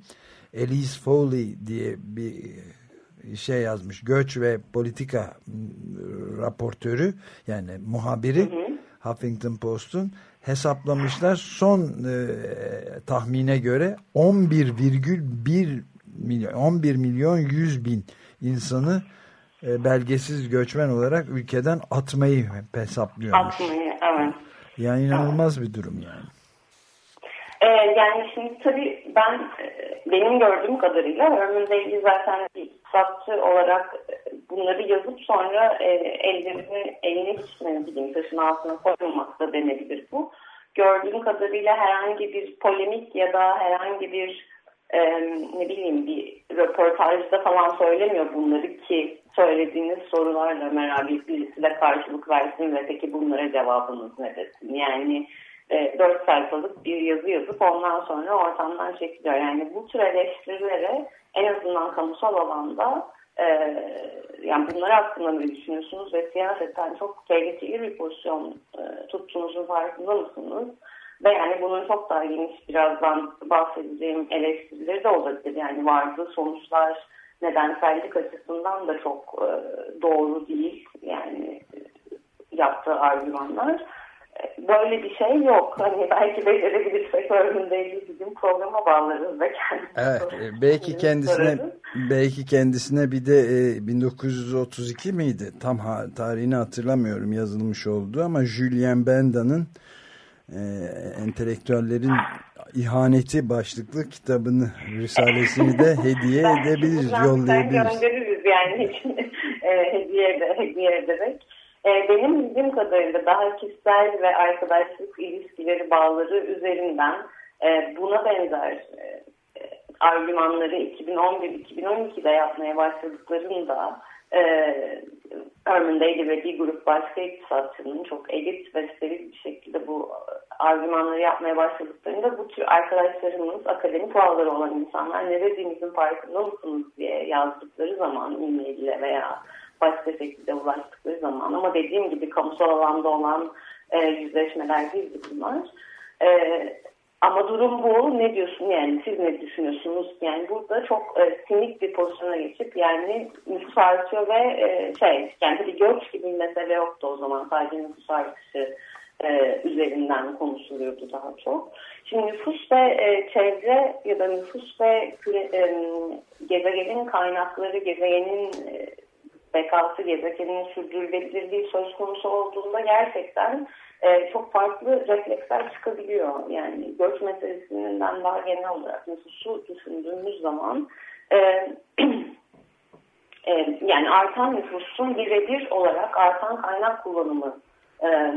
B: Elise Foley diye bir şey yazmış. Göç ve politika raportörü yani muhabiri hı hı. Huffington Post'un hesaplamışlar. Son e, tahmine göre 11,1 milyon 11 milyon 100 bin insanı e, belgesiz göçmen olarak ülkeden atmayı hesaplıyormuş.
J: Atmayı, evet.
B: Yani inanılmaz evet. bir durum yani.
J: Ee, yani şimdi tabii ben e, benim gördüğüm kadarıyla Herman ilgili zaten bir iktisatçı olarak e, bunları yazıp sonra e, ellerini eline hiç ne bileyim taşın altına koymamak da denebilir bu. Gördüğüm kadarıyla herhangi bir polemik ya da herhangi bir e, ne bileyim bir röportajda falan söylemiyor bunları ki söylediğiniz sorularla Meral birisi de karşılık versin ve peki bunlara cevabınız ne desin? Yani e, 4 sayfalık bir yazı yazıp ondan sonra ortamdan çekiliyor. Yani bu tür eleştirilere en azından kamusal alanda E, yani bunlar hakkında ne düşünüyorsunuz ve siyasetten çok tehlikeli bir pozisyon e, tuttuğunuzun farkında mısınız? Ve yani bunun çok daha geniş birazdan bahsedeceğim eleştirileri de olabilir. Yani vardığı sonuçlar nedensellik açısından da çok e, doğru değil. Yani e, yaptığı argümanlar. Böyle bir şey yok. Hani belki becerebilirsek bir gün programa bağlarız ve kendimiz
B: Evet, e, belki kendisine belki kendisine bir de e, 1932 miydi? Tam ha, tarihini hatırlamıyorum yazılmış oldu ama Julien Benda'nın e, entelektüellerin ihaneti başlıklı kitabını, risalesini de [laughs] hediye edebiliriz, yollayabiliriz.
J: Göndeririz yani [laughs] e, hediye, de, hediye ederek. E, benim bildiğim kadarıyla daha kişisel ve arkadaşlık ilişkileri bağları üzerinden e, buna benzer e, argümanları 2011-2012'de yapmaya başladıklarında e, ve bir grup başka iktisatçının çok elit ve steril bir şekilde bu argümanları yapmaya başladıklarında bu tür arkadaşlarımız akademik bağları olan insanlar ne dediğimizin farkında mısınız? diye yazdıkları zaman e-mail veya başka şekilde ulaştıkları zaman ama dediğim gibi kamusal alanda olan e, yüzleşmeler değil bunlar. E, ama durum bu. Ne diyorsun yani? Siz ne düşünüyorsunuz? Yani burada çok e, sinik bir pozisyona geçip yani nüfus artıyor ve e, şey yani bir göç gibi bir mesele yoktu o zaman. Sadece nüfus artışı e, üzerinden konuşuluyordu daha çok. Şimdi nüfus ve e, çevre ya da nüfus ve küre, e, gezegenin kaynakları, gezegenin e, bekası, gezegenin sürdürülebilirliği söz konusu olduğunda gerçekten e, çok farklı refleksler çıkabiliyor. Yani göç meselesinden daha genel olarak nüfusu düşündüğümüz zaman e, [clears throat] e, yani artan nüfusun birebir olarak artan kaynak kullanımı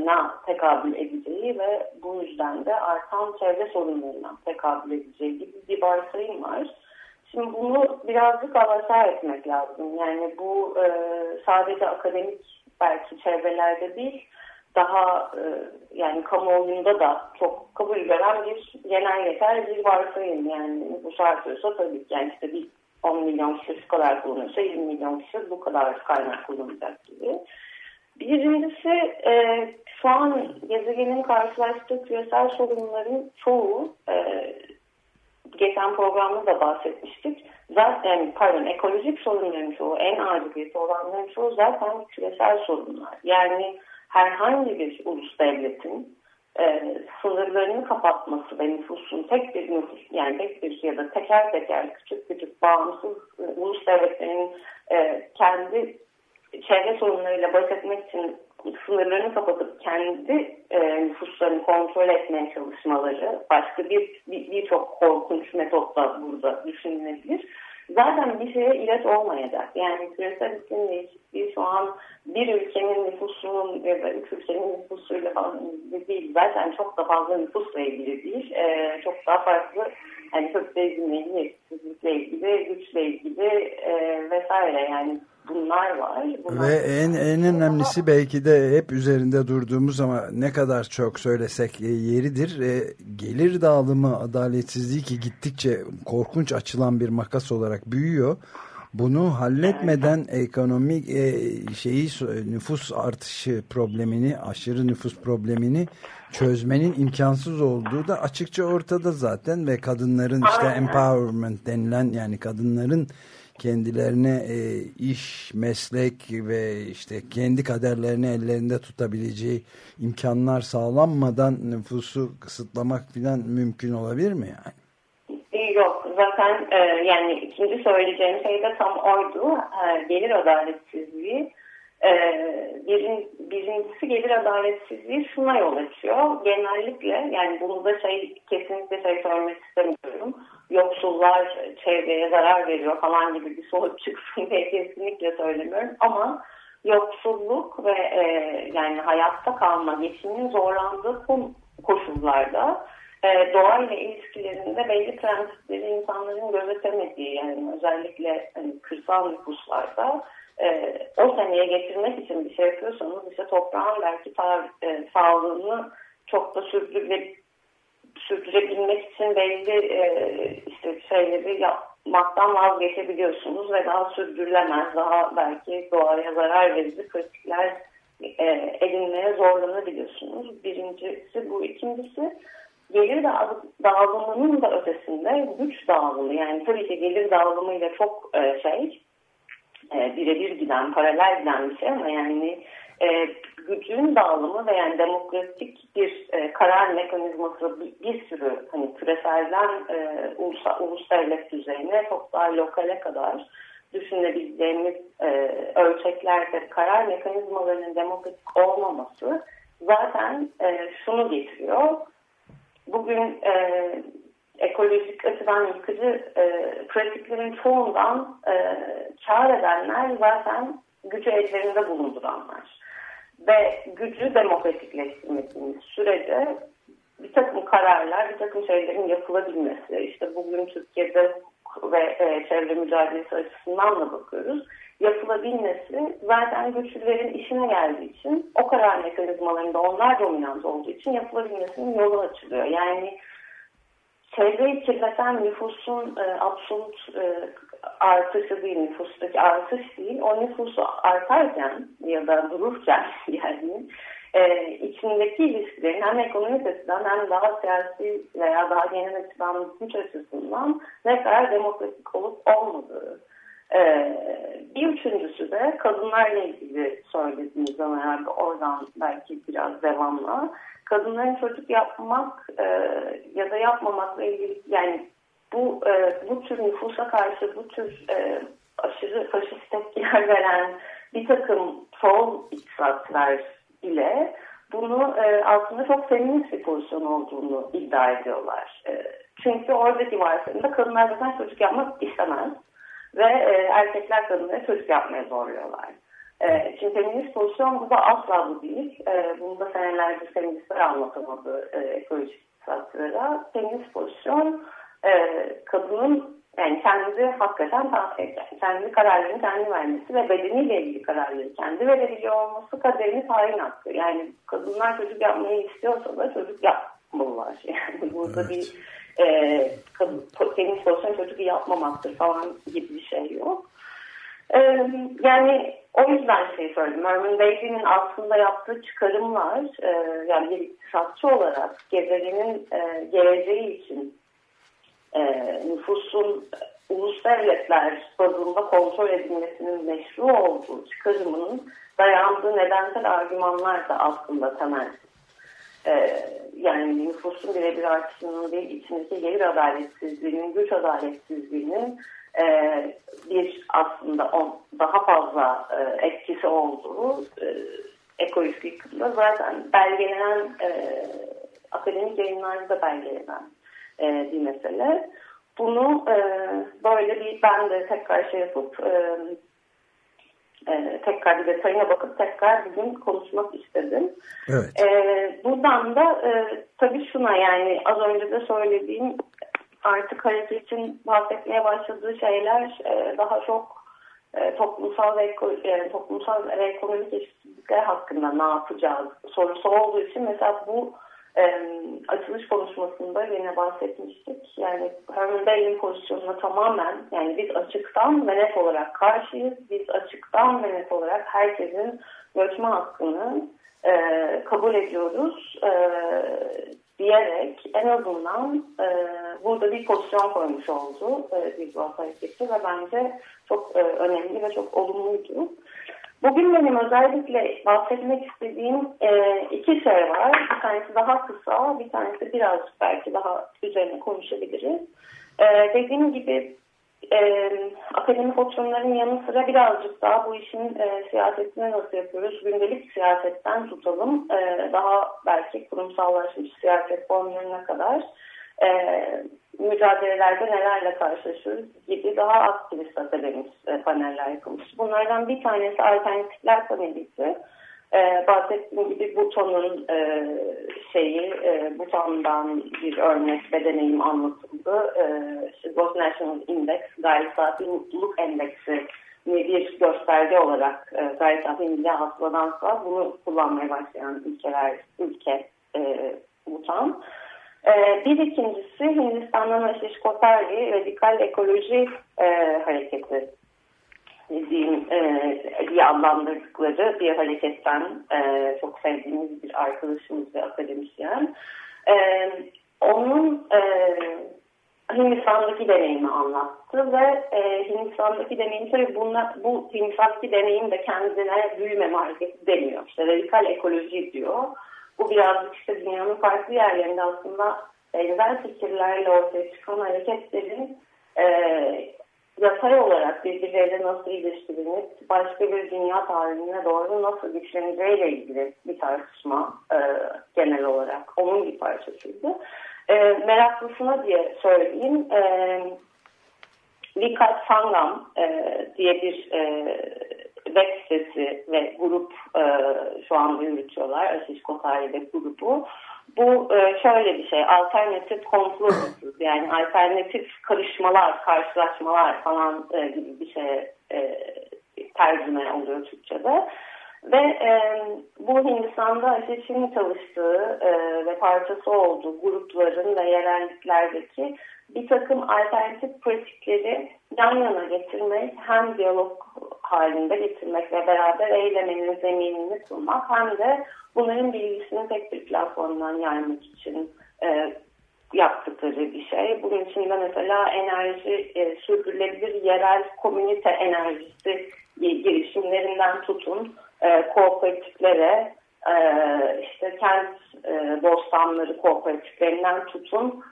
J: na tekabül edeceği ve bu yüzden de artan çevre sorunlarına tekabül edeceği gibi bir varsayım var. Şimdi bunu birazcık alaşağı etmek lazım. Yani bu e, sadece akademik belki çevrelerde değil, daha e, yani kamuoyunda da çok kabul gören bir genel yeter bir varsayım. Yani bu artıyorsa tabii ki yani işte bir 10 milyon kişi şu kadar kullanıyorsa 20 milyon kişi bu kadar kaynak kullanacak gibi. Birincisi e, şu an gezegenin karşılaştığı küresel sorunların çoğu e, geçen programda da bahsetmiştik. Zaten pardon ekolojik sorunların çoğu en aciliyeti olanların çoğu zaten küresel sorunlar. Yani herhangi bir ulus devletin e, sınırlarını kapatması ve nüfusun tek bir nüfus yani tek bir ya da teker teker küçük küçük bağımsız e, ulus devletlerin e, kendi çevre sorunlarıyla baş etmek için sınırlarını kapatıp kendi e, nüfuslarını kontrol etmeye çalışmaları başka bir birçok bir korkunç metotla burada düşünülebilir. Zaten bir şeye ilet olmayacak. Yani küresel iklim değişikliği şu an bir ülkenin nüfusunun ya da üç ülkenin nüfusuyla ilgili değil. Zaten çok da fazla nüfusla ilgili değil. E, çok daha farklı hani kapitalizmle ilgili, eşitsizlikle ilgili, güçle ilgili e, vesaire yani bunlar var. Bunlar
B: Ve en, en önemlisi belki de hep üzerinde durduğumuz ama ne kadar çok söylesek e, yeridir. E, gelir dağılımı adaletsizliği ki gittikçe korkunç açılan bir makas olarak büyüyor. Bunu halletmeden ekonomik e, şeyi nüfus artışı problemini, aşırı nüfus problemini çözmenin imkansız olduğu da açıkça ortada zaten ve kadınların işte empowerment denilen yani kadınların kendilerine e, iş, meslek ve işte kendi kaderlerini ellerinde tutabileceği imkanlar sağlanmadan nüfusu kısıtlamak falan mümkün olabilir mi yani?
J: Yok zaten e, yani ikinci söyleyeceğim şey de tam oydu. E, gelir adaletsizliği. E, birin, birincisi gelir adaletsizliği şuna yol açıyor. Genellikle yani bunu da şey kesinlikle şey söylemek istemiyorum yoksullar çevreye zarar veriyor falan gibi bir sonuç çıksın diye kesinlikle söylemiyorum. Ama yoksulluk ve e, yani hayatta kalma, geçimin zorlandığı koşullarda e, doğayla ilişkilerinde belli prensipleri insanların gözetemediği yani özellikle hani, kırsal nüfuslarda e, o seneye getirmek için bir şey yapıyorsanız işte toprağın belki ta, e, sağlığını çok da sürdürülebilir sürdürebilmek için belli e, işte şeyleri yap, yapmaktan vazgeçebiliyorsunuz ve daha sürdürülemez, daha belki doğaya zarar verici pratikler e, edinmeye zorlanabiliyorsunuz. Birincisi bu. ikincisi gelir dağılımının da ötesinde güç dağılımı. Yani tabii ki gelir dağılımıyla çok e, şey e, birebir giden, paralel giden bir şey ama yani e, gücün dağılımı ve yani demokratik bir e, karar mekanizması bir, bir sürü hani küreselden e, ulus, ulus düzeyine çok daha lokale kadar düşünebileceğimiz e, ölçeklerde karar mekanizmalarının demokratik olmaması zaten e, şunu getiriyor. Bugün e, ekolojik açıdan yıkıcı e, pratiklerin çoğundan e, kar edenler zaten gücü ellerinde bulunduranlar. Ve gücü demokratikleştirmediğimiz sürece bir takım kararlar, bir takım şeylerin yapılabilmesi, işte bugün Türkiye'de ve e, çevre mücadelesi açısından da bakıyoruz. Yapılabilmesi zaten güçlülerin işine geldiği için o karar mekanizmalarında onlar dominant olduğu için yapılabilmesinin yolu açılıyor. Yani çevreyi kirleten nüfusun e, absolut e, artışı değil, nüfustaki artış değil, o nüfusu artarken ya da dururken [laughs] yani e, içindeki ilişkilerin hem ekonomik açıdan hem daha siyasi veya daha genel açıdan güç açısından ne kadar demokratik olup olmadığı. Ee, bir üçüncüsü de kadınlarla ilgili söylediğiniz zaman herhalde oradan belki biraz devamla kadınların çocuk yapmak e, ya da yapmamakla ilgili yani bu e, bu tür nüfusa karşı bu tür e, aşırı faşist tepkiler [laughs] veren bir takım sol iktisatlar ile bunu e, aslında çok feminist bir pozisyon olduğunu iddia ediyorlar. E, çünkü oradaki varsayımda kadınlar zaten çocuk yapmak istemez ve e, erkekler kadınları çocuk yapmaya zorluyorlar. E, şimdi feminist pozisyon bu da asla bu değil. E, bunu da senelerce feministler anlatamadı e, ekolojik iktisatçılara. Feminist pozisyon e, kadının yani kendi hakikaten kendi kararlarını kendi vermesi ve bedeniyle ilgili kararları kendi verebiliyor olması kaderini tayin hakkı. Yani kadınlar çocuk yapmayı istiyorsa da çocuk yapmalılar. [laughs] Yani burada evet. bir e, kadın, feminist pozisyon çocuk yapmamaktır falan gibi bir şey yok. E, yani o yüzden şey söyledim. Herman Daly'nin aslında yaptığı çıkarımlar e, yani bir iktisatçı olarak gezegenin e, geleceği için e, nüfusun ulus devletler bazında kontrol edilmesinin meşru olduğu çıkarımının dayandığı nedensel argümanlar da aslında temel. E, yani nüfusun birebir artışının değil, içindeki gelir adaletsizliğinin, güç adaletsizliğinin e, bir aslında on, daha fazla e, etkisi olduğu e, ekolojik yıkımda zaten belgelenen e, akademik yayınlarda belgelenen e, bir mesele. Bunu e, böyle bir ben de tekrar şey yapıp e, e, tekrar bir detayına bakıp tekrar bugün konuşmak istedim.
B: Evet.
J: E, buradan da e, tabii şuna yani az önce de söylediğim artık hareketin bahsetmeye başladığı şeyler e, daha çok e, toplumsal ve e, toplumsal ve ekonomik eşitsizlikler hakkında ne yapacağız sorusu olduğu için mesela bu e, açılış konuşmasında yine bahsetmiştik. Yani Herman pozisyonuna tamamen yani biz açıktan ve net olarak karşıyız. Biz açıktan ve net olarak herkesin göçme hakkını e, kabul ediyoruz e, diyerek en azından e, burada bir pozisyon koymuş oldu e, Bilbao Hareketi ve bence çok e, önemli ve çok olumluydu. Bugün benim özellikle bahsetmek istediğim e, iki şey var. Bir tanesi daha kısa, bir tanesi biraz belki daha üzerine konuşabiliriz. E, dediğim gibi e, akademik oturumların yanı sıra birazcık daha bu işin e, siyasetini nasıl yapıyoruz? Gündelik siyasetten tutalım. E, daha belki kurumsallaşmış siyaset formlarına kadar e, mücadelelerde nelerle karşılaşıyoruz gibi daha aktivist akademik e, paneller yapılmış. Bunlardan bir tanesi alternatifler paneliydi. Ee, bahsettiğim gibi Buton'un e, şeyi, e, Buton'dan bir örnek ve deneyim anlatıldı. E, Gross National Index, gayri safi mutluluk endeksi bir gösterge olarak e, gayri safi milli hasıladan sonra bunu kullanmaya başlayan ülkeler, ülke e, Buton. E, bir ikincisi Hindistan'dan Ashish Kothari radikal ekoloji e, hareketi diyeyim, e, diye adlandırdıkları bir hareketten e, çok sevdiğimiz bir arkadaşımız ve akademisyen. Onun Hindistan'daki deneyimi anlattı ve e, Hindistan'daki deneyim tabii bunla, bu Hindistan'daki deneyim de kendine büyümeme hareketi demiyor. İşte radikal ekoloji diyor. Bu birazcık işte dünyanın farklı yerlerinde aslında benzer fikirlerle ortaya çıkan hareketlerin e, yatay olarak birbirleriyle nasıl ilişkilenip başka bir dünya tarihine doğru nasıl güçleneceğiyle ilgili bir tartışma e, genel olarak onun bir parçasıydı. E, meraklısına diye söyleyeyim. E, Vikat Sangam e, diye bir e, web sitesi ve grup e, şu anda yürütüyorlar. Aşiş Kotari ve grubu. Bu e, şöyle bir şey, alternatif confluences yani alternatif karışmalar, karşılaşmalar falan e, gibi bir şey e, tercüme oluyor Türkçe'de. Ve e, bu Hindistan'da Ateş'in çalıştığı e, ve parçası olduğu grupların ve yerelliklerdeki bir takım alternatif pratikleri yan yana getirmek, hem diyalog halinde getirmek ve beraber eylemenin zeminini sunmak hem de bunların bilgisini tek bir platformdan yaymak için e, yaptıkları bir şey. Bunun içinde mesela enerji e, sürdürülebilir yerel komünite enerjisi girişimlerinden tutun e, kooperatiflere e, işte kent e, bostanları kooperatiflerinden tutun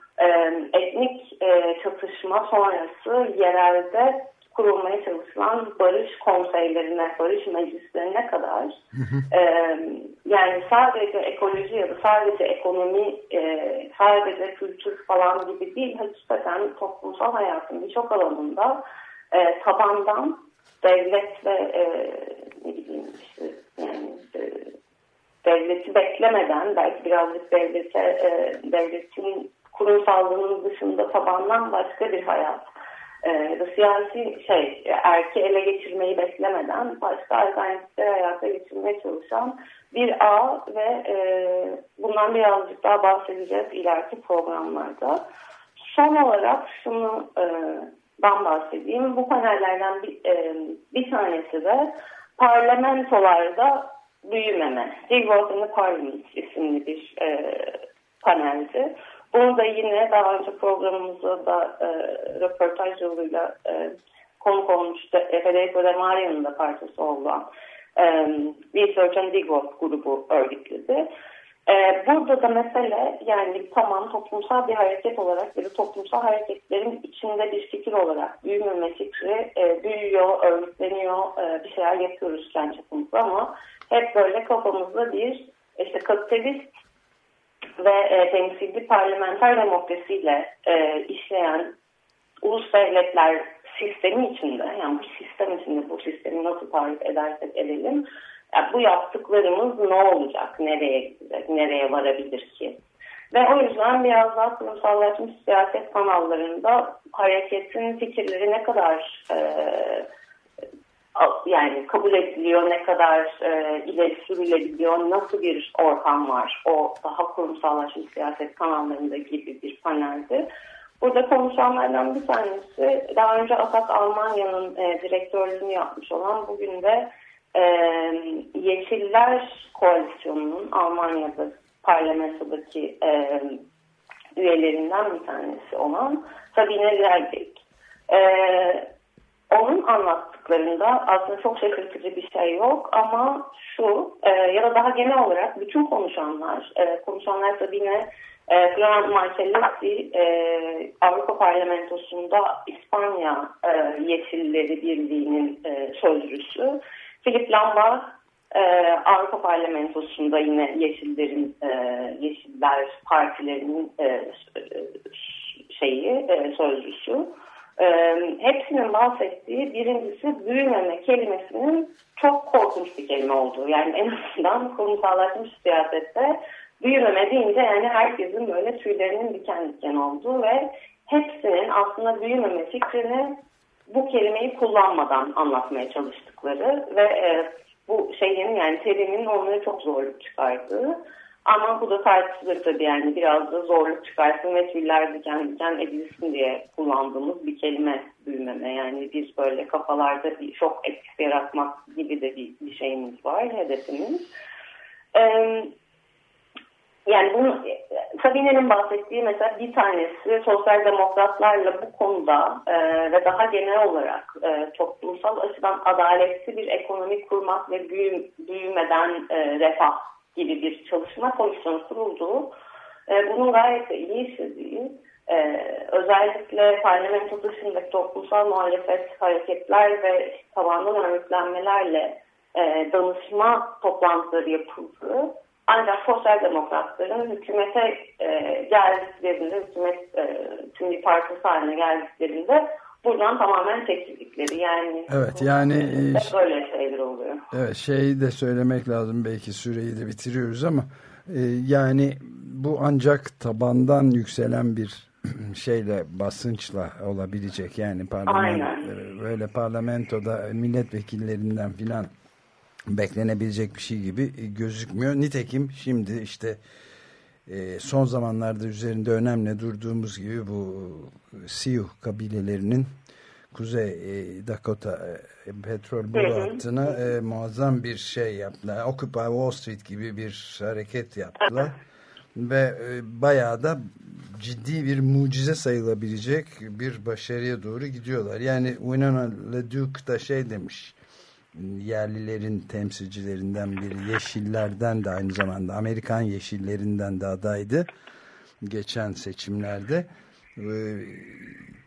J: etnik e, çatışma sonrası yerelde kurulmaya çalışılan barış konseylerine, barış meclislerine kadar e, yani sadece ekoloji ya da sadece ekonomi, e, sadece kültür falan gibi değil, hakikaten toplumsal hayatın birçok alanında e, tabandan devlet ve e, ne bileyim işte yani e, devleti beklemeden belki birazcık devlete e, devletin kurumsallığının dışında tabandan başka bir hayat e, siyasi şey erki ele geçirmeyi beklemeden başka alternatifleri hayata geçirmeye çalışan bir ağ ve e, bundan birazcık daha bahsedeceğiz ileriki programlarda. Son olarak şunu e, ben bahsedeyim. Bu panellerden bir, e, bir tanesi de parlamentolarda büyümeme. Degrowth in Parliament isimli bir e, paneldi. Bunu da yine daha önce programımızda da e, röportaj yoluyla e, konuk olmuştu. Federico De Maria'nın da parçası olan e, Research and Degrowth grubu örgütledi. E, burada da mesele yani tamam toplumsal bir hareket olarak ya da toplumsal hareketlerin içinde bir fikir olarak büyümeme fikri e, büyüyor, örgütleniyor, e, bir şeyler yapıyoruz kendi çapımızda ama hep böyle kafamızda bir işte kapitalist ve e, temsilci parlamenter demokrasiyle e, işleyen ulus devletler sistemi içinde yani bu sistem içinde bu sistemi nasıl tarif edersek edelim yani bu yaptıklarımız ne olacak, nereye gidecek, nereye varabilir ki? Ve o yüzden biraz daha kurumsallaşmış siyaset kanallarında hareketin fikirleri ne kadar e, yani kabul ediliyor, ne kadar e, ileri sürülebiliyor, nasıl bir ortam var o daha kurumsallaşmış siyaset kanallarında gibi bir panelde. Burada konuşanlardan bir tanesi daha önce Atak Almanya'nın e, direktörlüğünü yapmış olan bugün de e, Yeşiller Koalisyonu'nun Almanya'da parlamentodaki e, üyelerinden bir tanesi olan Sabine Lerbeck. E, onun anlattıklarında aslında çok şaşırtıcı bir şey yok ama şu e, ya da daha genel olarak bütün konuşanlar, e, konuşanlar tabii yine e, Grant Marcellesi e, Avrupa Parlamentosu'nda İspanya e, Yeşilleri Birliği'nin e, sözcüsü. Philip Lambert e, Avrupa Parlamentosu'nda yine Yeşillerin e, Yeşiller Partilerinin e, şeyi e, sözcüsü e, hepsinin bahsettiği birincisi büyümeme kelimesinin çok korkunç bir kelime olduğu. Yani en azından kurumsallaşmış siyasette büyümeme deyince yani herkesin böyle tüylerinin diken diken olduğu ve hepsinin aslında büyümeme fikrini bu kelimeyi kullanmadan anlatmaya çalıştıkları ve e, bu şeyin yani terimin onları çok zorluk çıkardığı. Ama bu da tartışılır tabii yani biraz da zorluk çıkarsın ve tüyler diken diken edilsin diye kullandığımız bir kelime büyümeme. Yani biz böyle kafalarda bir şok etkisi yaratmak gibi de bir, bir şeyimiz var, hedefimiz. Ee, yani bunu Sabine'nin bahsettiği mesela bir tanesi sosyal demokratlarla bu konuda e, ve daha genel olarak e, toplumsal açıdan adaletli bir ekonomi kurmak ve büyüm, büyümeden e, refah gibi bir çalışma komisyonu kuruldu. E, bunun gayet iyi işlediği e, özellikle parlamento dışındaki toplumsal muhalefet hareketler ve tabandan örgütlenmelerle e, danışma toplantıları yapıldı ancak sosyal demokratların hükümete e, geldiklerinde, hükümet e, tüm bir partisi haline geldiklerinde buradan tamamen çekildikleri. Yani
B: evet yani
J: e, böyle şeyler oluyor.
B: Evet şeyi de söylemek lazım belki süreyi de bitiriyoruz ama e, yani bu ancak tabandan yükselen bir [clears throat] şeyle basınçla olabilecek yani parlamento böyle parlamentoda milletvekillerinden filan beklenebilecek bir şey gibi e, gözükmüyor. Nitekim şimdi işte e, son zamanlarda üzerinde önemli durduğumuz gibi bu Sioux kabilelerinin Kuzey e, Dakota petrol boru hattına e, muazzam bir şey yaptılar. Occupy Wall Street gibi bir hareket yaptılar. Ve e, bayağı da ciddi bir mucize sayılabilecek bir başarıya doğru gidiyorlar. Yani Winona LeDuc da şey demiş yerlilerin temsilcilerinden biri Yeşillerden de aynı zamanda Amerikan Yeşillerinden de adaydı geçen seçimlerde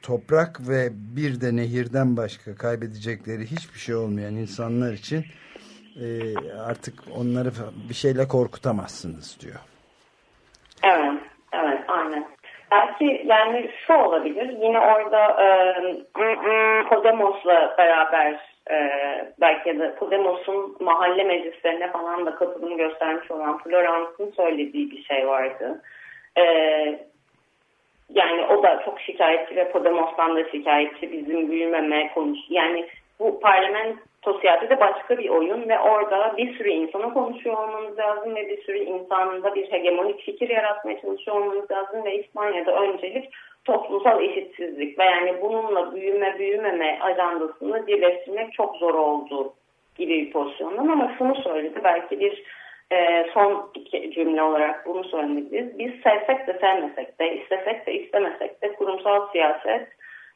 B: toprak ve bir de nehirden başka kaybedecekleri hiçbir şey olmayan insanlar için e, artık onları bir şeyle korkutamazsınız diyor.
J: Evet. Belki yani şu olabilir yine orada e, Podemos'la beraber e, belki de Podemos'un mahalle meclislerine falan da katılım göstermiş olan Florence'ın söylediği bir şey vardı. E, yani o da çok şikayetçi ve Podemos'tan da şikayetçi bizim büyümeme konusu. Yani bu parlamento siyaseti başka bir oyun ve orada bir sürü insana konuşuyor olmanız lazım ve bir sürü insanda bir hegemonik fikir yaratmaya çalışıyor olmanız lazım ve İspanya'da öncelik toplumsal eşitsizlik ve yani bununla büyüme büyümeme ajandasını birleştirmek çok zor oldu gibi bir pozisyondan ama şunu söyledi belki bir e, son iki cümle olarak bunu söyledik biz. sevsek de sevmesek de istesek de istemesek de kurumsal siyaset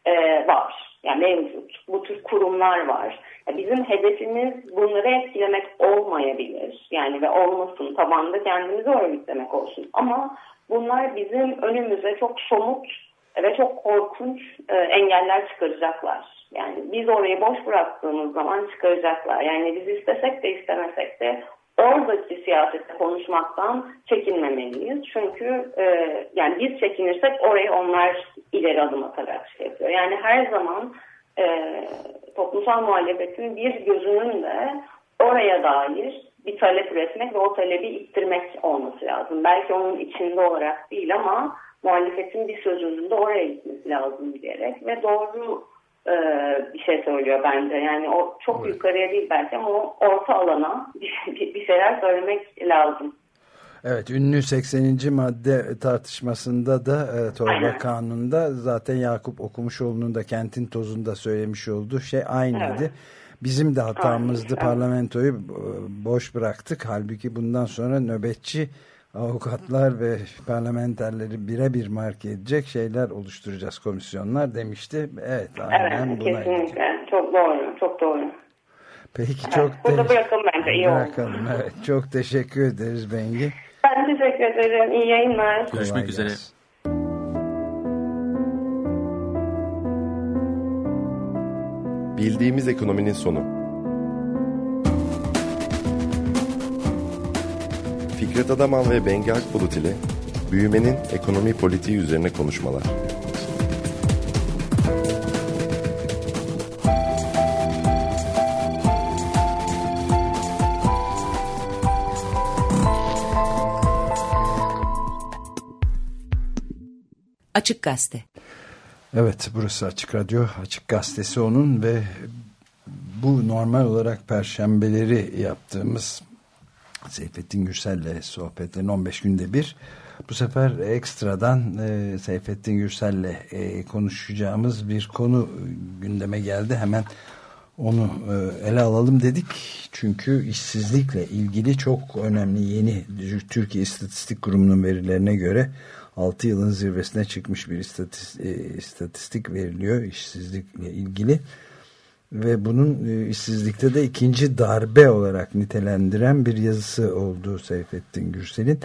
J: e, var. Yani mevcut. Bu tür kurumlar var. Bizim hedefimiz bunları etkilemek olmayabilir. Yani ve olmasın. Tabanda kendimizi örgütlemek olsun. Ama bunlar bizim önümüze çok somut ve çok korkunç e, engeller çıkaracaklar. Yani biz orayı boş bıraktığımız zaman çıkaracaklar. Yani biz istesek de istemesek de oradaki siyasette konuşmaktan çekinmemeliyiz. Çünkü e, yani biz çekinirsek orayı onlar ileri adım atarak şey yapıyor. Yani her zaman e, toplumsal muhalefetin bir gözünün de oraya dair bir talep üretmek ve o talebi ittirmek olması lazım. Belki onun içinde olarak değil ama muhalefetin bir sözünün de oraya gitmesi lazım diyerek ve doğru e, bir şey söylüyor bence. Yani o çok evet. yukarıya değil belki ama o orta alana [laughs] bir, bir şeyler söylemek lazım.
B: Evet, ünlü 80. madde tartışmasında da e, Torba Aynen. Kanun'da zaten Yakup Okumuşoğlu'nun da kentin tozunda söylemiş olduğu şey aynıydı. Evet. Bizim de hatamızdı Aynen. parlamentoyu boş bıraktık. Halbuki bundan sonra nöbetçi avukatlar ve parlamenterleri birebir marke edecek şeyler oluşturacağız komisyonlar demişti. Evet, aynen
J: evet, buna kesinlikle. Çok doğru, çok doğru.
B: Peki evet, çok
J: Burada bırakalım bence iyi
B: bırakalım, oldu. Evet, çok teşekkür ederiz Bengi.
J: Ben teşekkür ederim. İyi yayınlar.
C: Görüşmek üzere.
I: Bildiğimiz ekonominin sonu. Fikret Adaman ve Bengi Akbulut ile büyümenin ekonomi politiği üzerine konuşmalar.
A: Açık Gazete
B: Evet burası Açık Radyo Açık Gazetesi onun ve bu normal olarak perşembeleri yaptığımız Seyfettin Gürsel'le sohbetlerin 15 günde bir. Bu sefer ekstradan e, Seyfettin Gürsel'le e, konuşacağımız bir konu gündeme geldi. Hemen onu e, ele alalım dedik. Çünkü işsizlikle ilgili çok önemli yeni Türkiye İstatistik Kurumu'nun verilerine göre 6 yılın zirvesine çıkmış bir istatistik, e, istatistik veriliyor işsizlikle ilgili ve bunun e, işsizlikte de ikinci darbe olarak nitelendiren bir yazısı oldu Seyfettin Gürsel'in.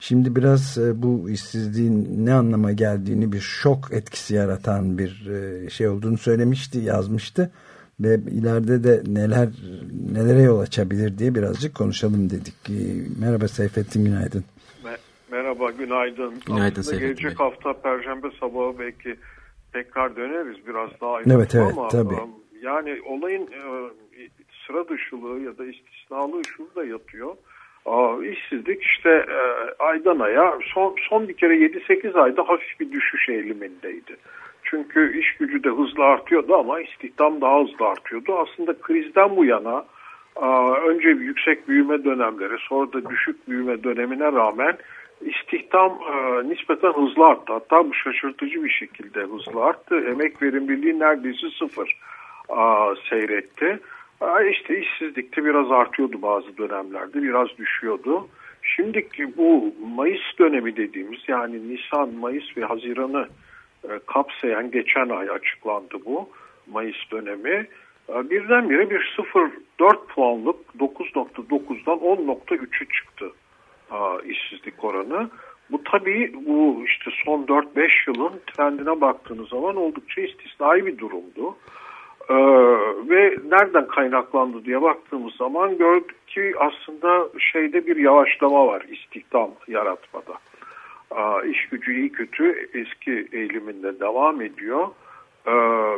B: Şimdi biraz e, bu işsizliğin ne anlama geldiğini bir şok etkisi yaratan bir e, şey olduğunu söylemişti, yazmıştı ve ileride de neler nelere yol açabilir diye birazcık konuşalım dedik. Merhaba Seyfettin günaydın.
K: Merhaba günaydın.
C: Günaydın
K: Aslında
C: Seyfettin
K: gelecek
C: Bey.
K: hafta Perşembe sabahı belki tekrar döneriz biraz daha.
B: Evet, evet,
K: ama
B: tabii.
K: um, yani olayın e, sıra dışılığı ya da istisnalığı şurada yatıyor. Aa, işsizlik işte e, aydan aya son, son bir kere 7-8 ayda hafif bir düşüş eğilimindeydi. Çünkü iş gücü de hızlı artıyordu ama istihdam daha hızlı artıyordu. Aslında krizden bu yana aa, önce yüksek büyüme dönemleri sonra da düşük büyüme dönemine rağmen istihdam e, nispeten hızlı arttı. Hatta bu şaşırtıcı bir şekilde hızlı arttı. Emek verimliliği neredeyse sıfır seyretti. Aa, işte işsizlikte biraz artıyordu bazı dönemlerde, biraz düşüyordu. Şimdiki bu Mayıs dönemi dediğimiz yani Nisan, Mayıs ve Haziran'ı e, kapsayan geçen ay açıklandı bu Mayıs dönemi. Birdenbire bir 0.4 puanlık 9.9'dan 10.3'ü çıktı işsizlik oranı. Bu tabii bu işte son 4-5 yılın trendine baktığınız zaman oldukça istisnai bir durumdu. Ee, ve nereden kaynaklandı diye baktığımız zaman gördük ki aslında şeyde bir yavaşlama var istihdam yaratmada. Ee, iş gücü iyi kötü eski eğiliminde devam ediyor ee,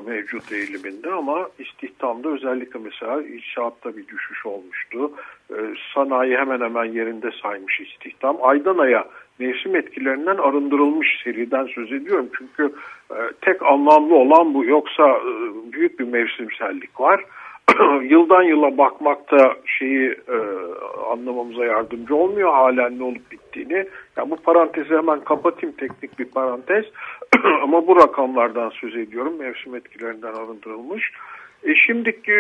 K: mevcut eğiliminde ama istihdamda özellikle mesela inşaatta bir düşüş olmuştu. Ee, sanayi hemen hemen yerinde saymış istihdam. Aydan aya mevsim etkilerinden arındırılmış seriden söz ediyorum. Çünkü e, tek anlamlı olan bu. Yoksa e, büyük bir mevsimsellik var. [clears throat] Yıldan yıla bakmakta şeyi e, anlamamıza yardımcı olmuyor halen ne olup bittiğini. Yani bu parantezi hemen kapatayım teknik bir parantez. [clears throat] Ama bu rakamlardan söz ediyorum. Mevsim etkilerinden arındırılmış. E şimdiki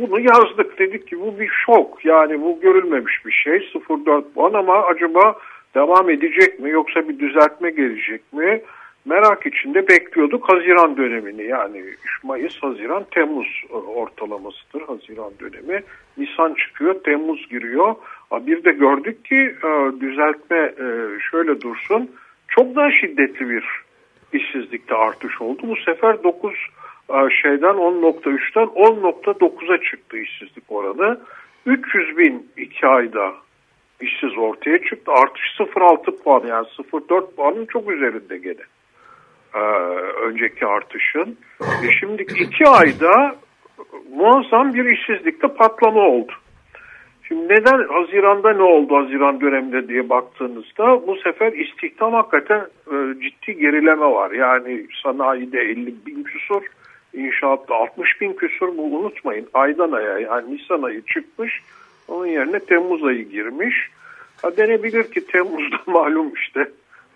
K: bunu yazdık dedik ki bu bir şok yani bu görülmemiş bir şey 0.4 puan ama acaba devam edecek mi yoksa bir düzeltme gelecek mi merak içinde bekliyorduk Haziran dönemini yani Mayıs, Haziran, Temmuz ortalamasıdır Haziran dönemi. Nisan çıkıyor, Temmuz giriyor. Bir de gördük ki e, düzeltme e, şöyle dursun çok daha şiddetli bir işsizlikte artış oldu. Bu sefer 9 e, şeyden 10.3'ten 10.9'a çıktı işsizlik oranı. 300 bin iki ayda işsiz ortaya çıktı. Artış 0.6 puan yani 0.4 puanın çok üzerinde gene. Ee, önceki artışın. E şimdi iki ayda muazzam bir işsizlikte patlama oldu. Şimdi neden Haziran'da ne oldu Haziran döneminde diye baktığınızda bu sefer istihdam hakikaten e, ciddi gerileme var. Yani sanayide 50 bin küsur, inşaatta 60 bin küsur bu unutmayın. Aydan aya yani Nisan ayı çıkmış onun yerine Temmuz ayı girmiş. Ha, denebilir ki Temmuz'da [laughs] malum işte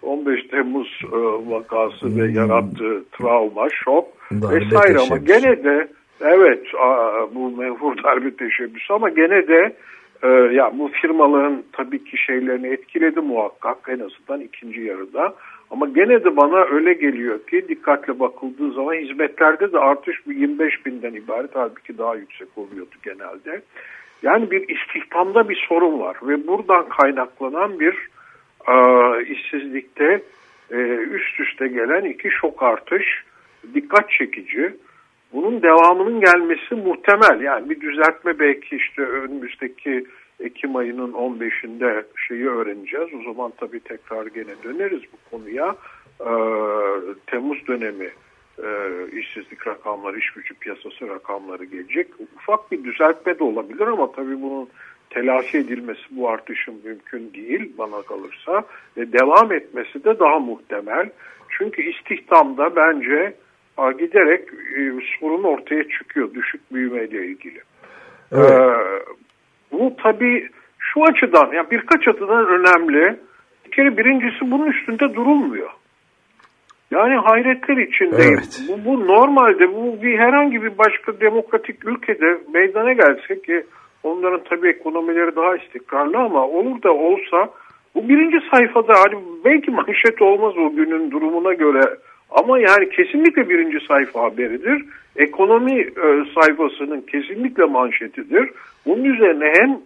K: 15 Temmuz e, vakası ve yarattığı travma, şok
B: Darbe
K: vesaire ama
B: teşebbüsü.
K: gene de evet a, bu menfur [laughs] darbe teşebbüsü ama gene de e, ya bu firmaların tabii ki şeylerini etkiledi muhakkak en azından ikinci yarıda. Ama gene de bana öyle geliyor ki dikkatle bakıldığı zaman hizmetlerde de artış bir 25 binden ibaret halbuki daha yüksek oluyordu genelde. Yani bir istihdamda bir sorun var ve buradan kaynaklanan bir e, işsizlikte e, üst üste gelen iki şok artış dikkat çekici. Bunun devamının gelmesi muhtemel. Yani bir düzeltme belki işte önümüzdeki Ekim ayının 15'inde şeyi öğreneceğiz. O zaman tabii tekrar gene döneriz bu konuya. Ee, Temmuz dönemi e, işsizlik rakamları, iş gücü piyasası rakamları gelecek. Ufak bir düzeltme de olabilir ama tabii bunun telafi edilmesi bu artışın mümkün değil bana kalırsa. Ve devam etmesi de daha muhtemel. Çünkü istihdamda bence a, giderek e, sorun ortaya çıkıyor düşük büyümeyle ilgili.
B: Evet.
K: Ee, bu tabii şu açıdan yani birkaç açıdan önemli. Bir kere birincisi bunun üstünde durulmuyor. Yani hayretler içindeyim.
B: Evet.
K: Bu, bu normalde bu bir herhangi bir başka demokratik ülkede meydana gelse ki onların tabii ekonomileri daha istikrarlı ama olur da olsa bu birinci sayfada hani belki manşet olmaz o günün durumuna göre ama yani kesinlikle birinci sayfa haberidir. Ekonomi e, sayfasının kesinlikle manşetidir. Bunun üzerine hem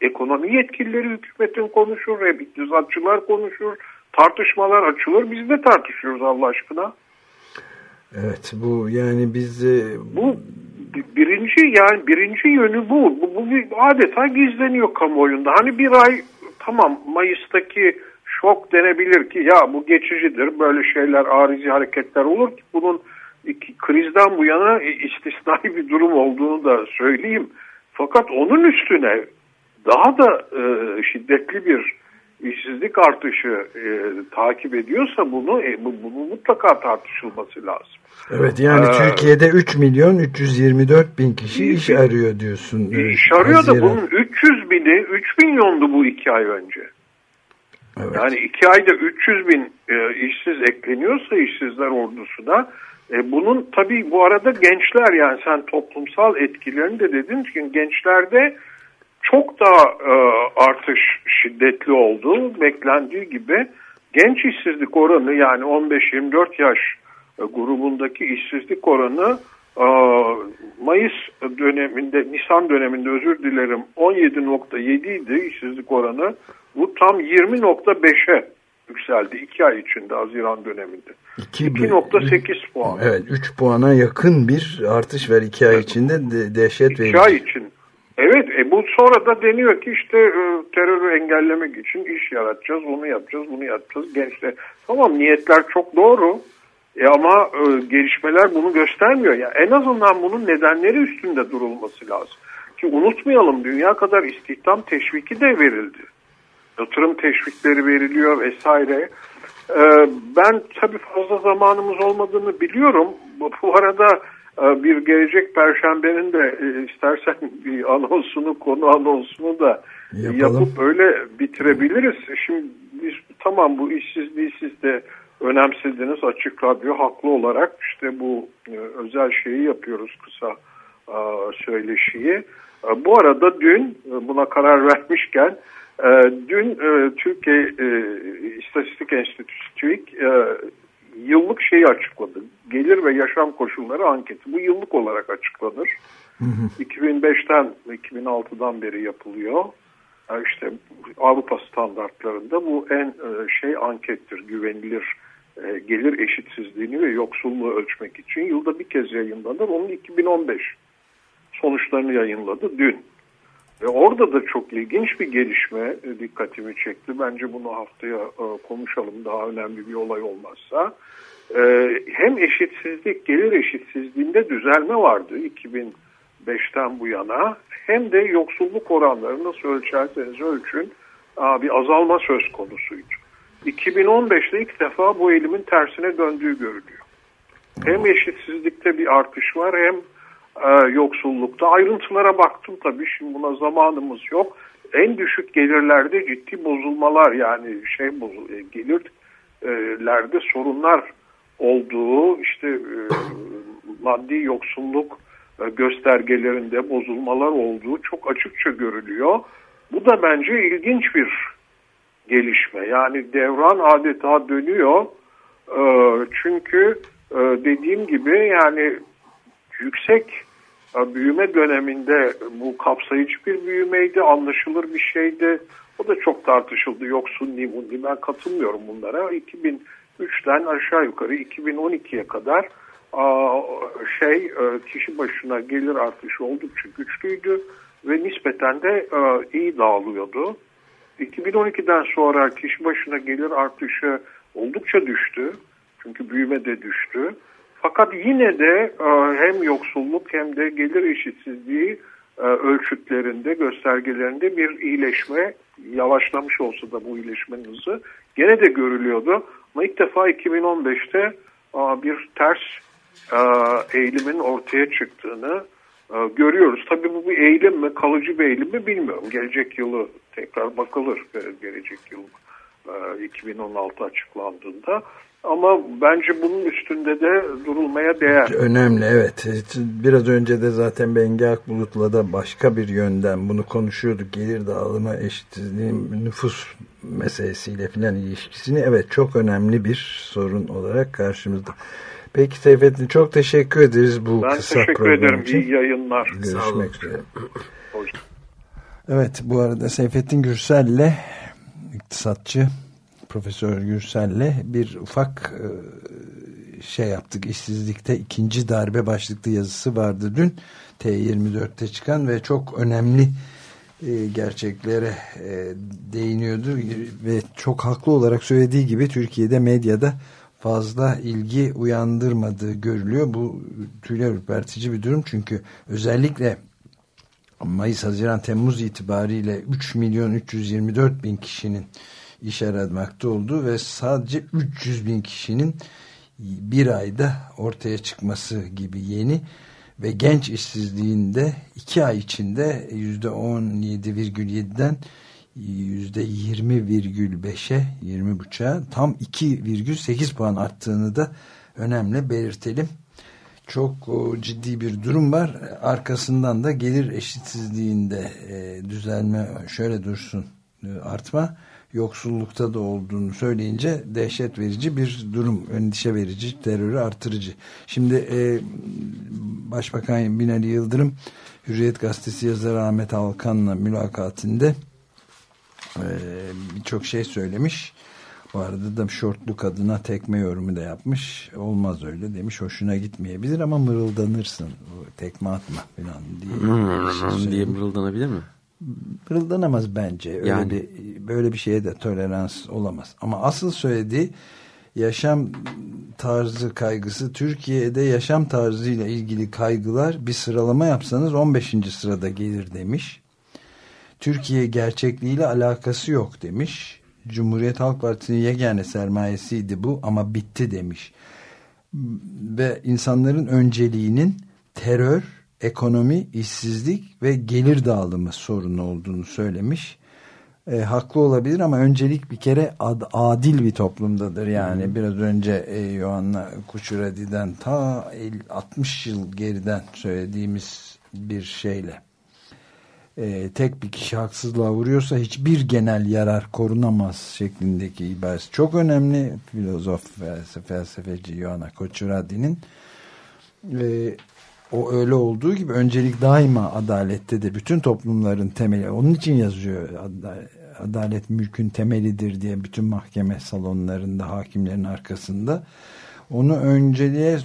K: ekonomi yetkilileri hükümetin konuşur, hem iktisatçılar konuşur, tartışmalar açılır. Biz de tartışıyoruz Allah aşkına.
B: Evet bu yani biz e,
K: Bu bi- birinci yani birinci yönü bu. Bu, bu adeta gizleniyor kamuoyunda. Hani bir ay tamam Mayıs'taki şok denebilir ki ya bu geçicidir. Böyle şeyler arizi hareketler olur ki bunun iki, krizden bu yana istisnai bir durum olduğunu da söyleyeyim. Fakat onun üstüne daha da e, şiddetli bir işsizlik artışı e, takip ediyorsa bunu e, bu, bunu mutlaka tartışılması lazım.
B: evet yani
K: Ee,
B: Türkiye'de 3 milyon 324 bin kişi iş arıyor diyorsun. e,
K: İş arıyor da
B: Haziran.
K: bunun 300 bini 3 milyondu bu iki ay önce.
B: Evet.
K: Yani iki ayda 300 bin e, işsiz ekleniyorsa işsizler ordusuna e, bunun tabii bu arada gençler yani sen toplumsal etkilerini de dedin ki gençlerde çok daha e, artış şiddetli oldu. Beklendiği gibi genç işsizlik oranı yani 15-24 yaş e, grubundaki işsizlik oranı e, Mayıs döneminde, Nisan döneminde özür dilerim 17.7 idi işsizlik oranı. Bu tam 20.5'e yükseldi 2 ay içinde Haziran döneminde.
B: İki-
K: 2.8 puan.
B: Evet 3 puana yakın bir artış var 2 ay içinde de, dehşet verici.
K: İki ay için. Evet e bu sonra da deniyor ki işte e, terörü engellemek için iş yaratacağız, onu yapacağız, bunu yapacağız. Gençler tamam niyetler çok doğru e, ama e, gelişmeler bunu göstermiyor. Yani en azından bunun nedenleri üstünde durulması lazım. Ki unutmayalım dünya kadar istihdam teşviki de verildi. Yatırım teşvikleri veriliyor vesaire. E, ben tabii fazla zamanımız olmadığını biliyorum. Bu, bu arada bir gelecek perşembenin de e, istersen bir anonsunu, konu anonsunu da
B: Yapalım.
K: yapıp öyle bitirebiliriz. Şimdi biz tamam bu işsizliği siz de önemsediniz açık radyo haklı olarak işte bu e, özel şeyi yapıyoruz kısa söyleşiyi. E, bu arada dün buna karar vermişken dün Türkiye İstatistik Enstitüsü TÜİK yıllık şeyi açıkladı. Gelir ve yaşam koşulları anketi. Bu yıllık olarak açıklanır. 2005'ten 2006'dan beri yapılıyor. E, İşte Avrupa standartlarında bu en e, şey ankettir, güvenilir e, gelir eşitsizliğini ve yoksulluğu ölçmek için yılda bir kez yayınlanır. Onun 2015 sonuçlarını yayınladı dün. Ve orada da çok ilginç bir gelişme e, dikkatimi çekti. Bence bunu haftaya e, konuşalım daha önemli bir olay olmazsa. E, hem eşitsizlik, gelir eşitsizliğinde düzelme vardı 2005'ten bu yana. Hem de yoksulluk oranları nasıl ölçerseniz ölçün bir azalma söz konusuydu. 2015'te ilk defa bu eğilimin tersine döndüğü görülüyor. Hem eşitsizlikte bir artış var hem e, yoksullukta. Ayrıntılara baktım tabii şimdi buna zamanımız yok. En düşük gelirlerde ciddi bozulmalar yani şey e, gelirlerde sorunlar olduğu işte e, maddi yoksulluk e, göstergelerinde bozulmalar olduğu çok açıkça görülüyor. Bu da bence ilginç bir gelişme. Yani devran adeta dönüyor. E, çünkü e, dediğim gibi yani yüksek e, büyüme döneminde bu kapsayıcı bir büyümeydi, anlaşılır bir şeydi. O da çok tartışıldı. Yoksun Nimundi ben katılmıyorum bunlara. 2003'ten aşağı yukarı 2012'ye kadar şey e, kişi başına gelir artışı oldukça güçlüydü ve nispeten de e, iyi dağılıyordu. 2012'den sonra kişi başına gelir artışı oldukça düştü. Çünkü büyüme de düştü. Fakat yine de e, hem yoksulluk hem de gelir eşitsizliği e, ölçütlerinde, göstergelerinde bir iyileşme yavaşlamış olsa da bu iyileşmenin hızı gene de görülüyordu. Ama ilk defa 2015'te e, bir ters eğilimin ortaya çıktığını görüyoruz. Tabii bu bir eğilim mi, kalıcı bir eğilim mi bilmiyorum. Gelecek yılı tekrar bakılır. Gelecek yıl e, 2016 açıklandığında. Ama bence bunun üstünde de durulmaya değer.
B: Önemli evet. Biraz önce de zaten Bengi Akbulut'la da başka bir yönden bunu konuşuyorduk. Gelir dağılımı eşitsizliğin nüfus meselesiyle filan ilişkisini. Evet çok önemli bir sorun olarak karşımızda. Peki Seyfettin çok teşekkür ederiz bu
K: ben
B: kısa
K: teşekkür
B: program
K: ederim.
B: için.
K: İyi yayınlar.
B: Görüşmek üzere. Evet bu arada Seyfettin Gürsel'le iktisatçı Profesör Gürsel'le bir ufak e, şey yaptık. İşsizlikte ikinci darbe başlıklı yazısı vardı dün T24'te çıkan ve çok önemli e, gerçeklere e, değiniyordu ve çok haklı olarak söylediği gibi Türkiye'de medyada fazla ilgi uyandırmadığı görülüyor. Bu tüyler ürpertici bir durum çünkü özellikle Mayıs, Haziran, Temmuz itibariyle 3 milyon 324 bin kişinin iş aramakta olduğu ve sadece 300 bin kişinin bir ayda ortaya çıkması gibi yeni ve genç işsizliğinde iki ay içinde yüzde 17,7'den yüzde 20,5'e 20,5'a tam 2,8 puan arttığını da önemli belirtelim. Çok o, ciddi bir durum var. Arkasından da gelir eşitsizliğinde e, düzelme şöyle dursun e, artma yoksullukta da olduğunu söyleyince dehşet verici bir durum, endişe verici, terörü artırıcı. Şimdi e, Başbakan Binali Yıldırım Hürriyet Gazetesi yazarı Ahmet Alkan'la mülakatinde e, birçok şey söylemiş. Bu arada da şortluk adına tekme yorumu da yapmış. Olmaz öyle demiş. Hoşuna gitmeyebilir ama mırıldanırsın. Tekme atma falan diye.
C: şey diye mırıldanabilir mi?
B: Mırıldanamaz bence. Öyle
C: Yani.
B: bir, böyle bir şeye de tolerans olamaz. Ama asıl söylediği yaşam tarzı kaygısı Türkiye'de yaşam tarzıyla ilgili kaygılar bir sıralama yapsanız 15. sırada gelir demiş. Türkiye gerçekliğiyle alakası yok demiş. Cumhuriyet Halk Partisi'nin yegane sermayesiydi bu ama bitti demiş. Ve insanların önceliğinin terör, ekonomi, işsizlik ve gelir dağılımı sorunu olduğunu söylemiş. E, haklı olabilir ama öncelik bir kere ad, adil bir toplumdadır. Yani hmm. biraz önce e, Yohanna Kuçuradi'den ta 50, 60 yıl geriden söylediğimiz bir şeyle e, tek bir kişi haksızlığa vuruyorsa hiçbir genel yarar korunamaz şeklindeki ibaresi. Çok önemli filozof felsefe, felsefeci Yohanna Koçuradi'nin e, o öyle olduğu gibi öncelik daima adalettedir. Bütün toplumların temeli. Onun için yazıyor adalet mülkün temelidir diye bütün mahkeme salonlarında hakimlerin arkasında. Onu önceliğe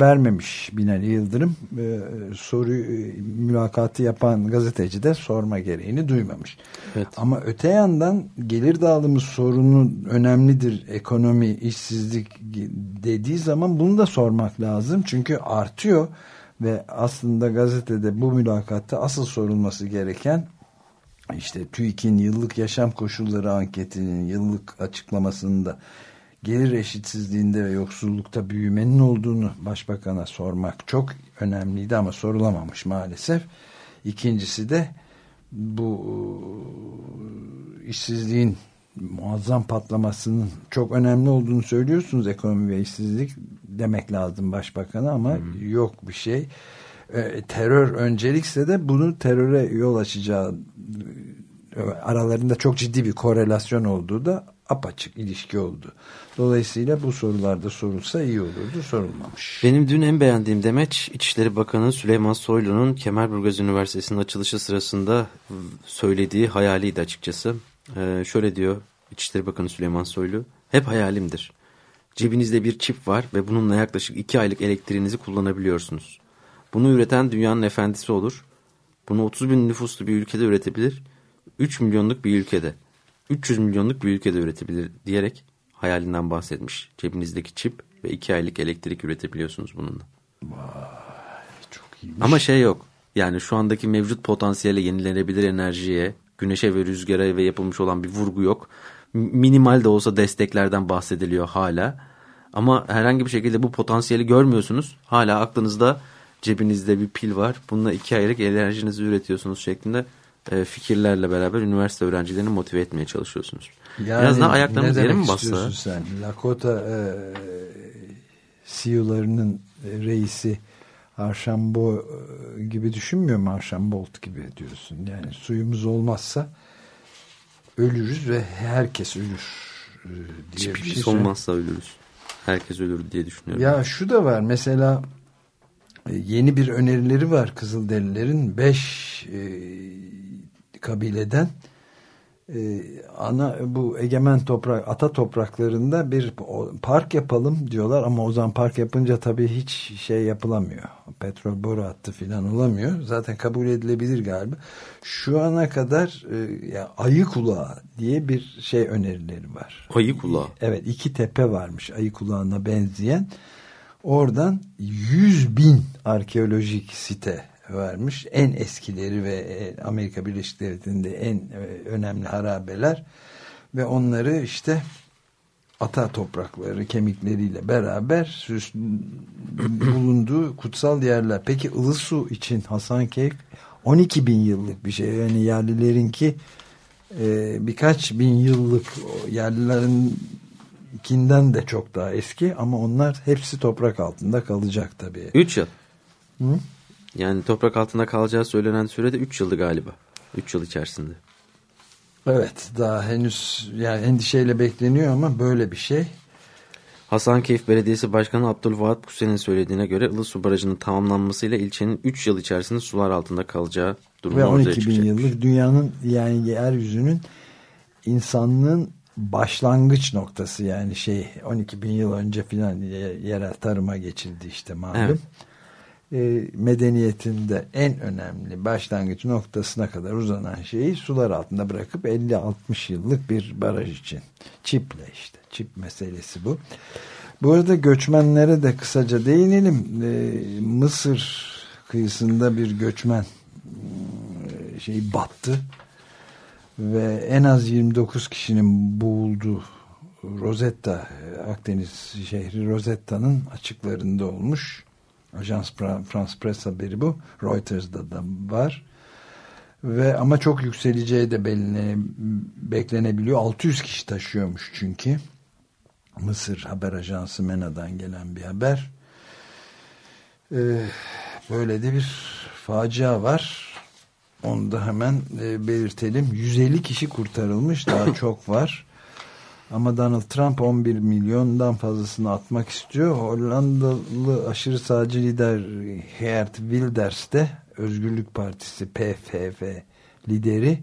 B: vermemiş Binali Yıldırım. Ee, soruyu mülakatı yapan gazeteci de sorma gereğini duymamış.
C: Evet.
B: Ama öte yandan gelir dağılımı sorunu önemlidir. Ekonomi, işsizlik dediği zaman bunu da sormak lazım. Çünkü artıyor ve aslında gazetede bu mülakatta asıl sorulması gereken işte TÜİK'in yıllık yaşam koşulları anketinin yıllık açıklamasında gelir eşitsizliğinde ve yoksullukta büyümenin olduğunu başbakana sormak çok önemliydi ama sorulamamış maalesef. İkincisi de bu işsizliğin muazzam patlamasının çok önemli olduğunu söylüyorsunuz ekonomi ve işsizlik demek lazım başbakana ama hmm. yok bir şey. E, terör öncelikse de bunu teröre yol açacağı aralarında çok ciddi bir korelasyon olduğu da apaçık ilişki oldu. Dolayısıyla bu sorularda sorulsa iyi olurdu, sorulmamış.
C: Benim dün en beğendiğim demeç İçişleri Bakanı Süleyman Soylu'nun Kemerburgaz Üniversitesi'nin açılışı sırasında söylediği hayaliydi açıkçası. Ee, şöyle diyor İçişleri Bakanı Süleyman Soylu, hep hayalimdir. Cebinizde bir çip var ve bununla yaklaşık iki aylık elektriğinizi kullanabiliyorsunuz. Bunu üreten dünyanın efendisi olur. Bunu 30 bin nüfuslu bir ülkede üretebilir. 3 milyonluk bir ülkede. 300 milyonluk bir ülkede üretebilir diyerek hayalinden bahsetmiş. Cebinizdeki çip ve 2 aylık elektrik üretebiliyorsunuz bununla.
B: Vay, çok iyiymiş.
C: Ama şey yok. Yani şu andaki mevcut potansiyele yenilenebilir enerjiye, güneşe ve rüzgara ve yapılmış olan bir vurgu yok. Minimal de olsa desteklerden bahsediliyor hala. Ama herhangi bir şekilde bu potansiyeli görmüyorsunuz. Hala aklınızda cebinizde bir pil var. Bununla iki aylık enerjinizi üretiyorsunuz şeklinde e, fikirlerle beraber üniversite öğrencilerini motive etmeye çalışıyorsunuz.
B: Yani
C: Biraz daha ayaklarınız
B: ne
C: yere mi
B: istiyorsun sen? Lakota e, CEO'larının e, reisi Arşambo e, gibi düşünmüyor mu? Arşambolt gibi diyorsun. Yani suyumuz olmazsa ölürüz ve herkes ölür e, diye bir şey söylüyor.
C: olmazsa ölürüz. Herkes ölür diye düşünüyorum.
B: Ya şu da var mesela e, yeni bir önerileri var Kızılderililerin 5 kabileden e, ana bu egemen toprak ata topraklarında bir park yapalım diyorlar ama o zaman park yapınca tabii hiç şey yapılamıyor. Petrol boru hattı falan olamıyor. Zaten kabul edilebilir galiba. Şu ana kadar e, ya ayı kulağı diye bir şey önerileri var.
C: Ayı kulağı.
B: Evet iki tepe varmış ayı kulağına benzeyen. Oradan 100 bin arkeolojik site varmış. En eskileri ve e, Amerika Birleşik Devletleri'nde en e, önemli harabeler. Ve onları işte ata toprakları kemikleriyle beraber süs, bulunduğu kutsal yerler. Peki Ilısu için Hasankeyf 12 bin yıllık bir şey. Yani yerlilerinki e, birkaç bin yıllık yerlilerinkinden de çok daha eski ama onlar hepsi toprak altında kalacak tabii.
C: 3 yıl.
B: Hı?
C: Yani toprak altında kalacağı söylenen sürede 3 yıldı galiba. 3 yıl içerisinde.
B: Evet daha henüz yani endişeyle bekleniyor ama böyle bir şey.
C: Hasankeyf Belediyesi Başkanı Abdülvahat Kusen'in söylediğine göre Ilısu Barajı'nın tamamlanmasıyla ilçenin 3 yıl içerisinde sular altında kalacağı durumu
B: Ve
C: ortaya
B: 12 bin
C: çıkacak.
B: yıllık dünyanın yani yeryüzünün insanlığın başlangıç noktası yani şey 12 bin yıl önce filan ye- yerel tarıma geçildi işte malum.
C: Evet.
B: E, medeniyetinde en önemli başlangıç noktasına kadar uzanan şeyi sular altında bırakıp 50-60 yıllık bir baraj için. Çiple işte. Çip meselesi bu. Bu arada göçmenlere de kısaca değinelim. E, Mısır kıyısında bir göçmen e, şey battı ve en az 29 kişinin boğulduğu Rosetta Akdeniz şehri Rosetta'nın açıklarında olmuş. Ajans Fra- France Press haberi bu. Reuters'da da var. Ve ama çok yükseleceği de beline, beklenebiliyor. 600 kişi taşıyormuş çünkü. Mısır haber ajansı MENA'dan gelen bir haber. Ee, böyle de bir facia var. Onu da hemen e, belirtelim. 150 kişi kurtarılmış. Daha [coughs] çok var. Ama Donald Trump 11 milyondan fazlasını atmak istiyor. Hollandalı aşırı sağcı lider Geert Wilders de Özgürlük Partisi PFV lideri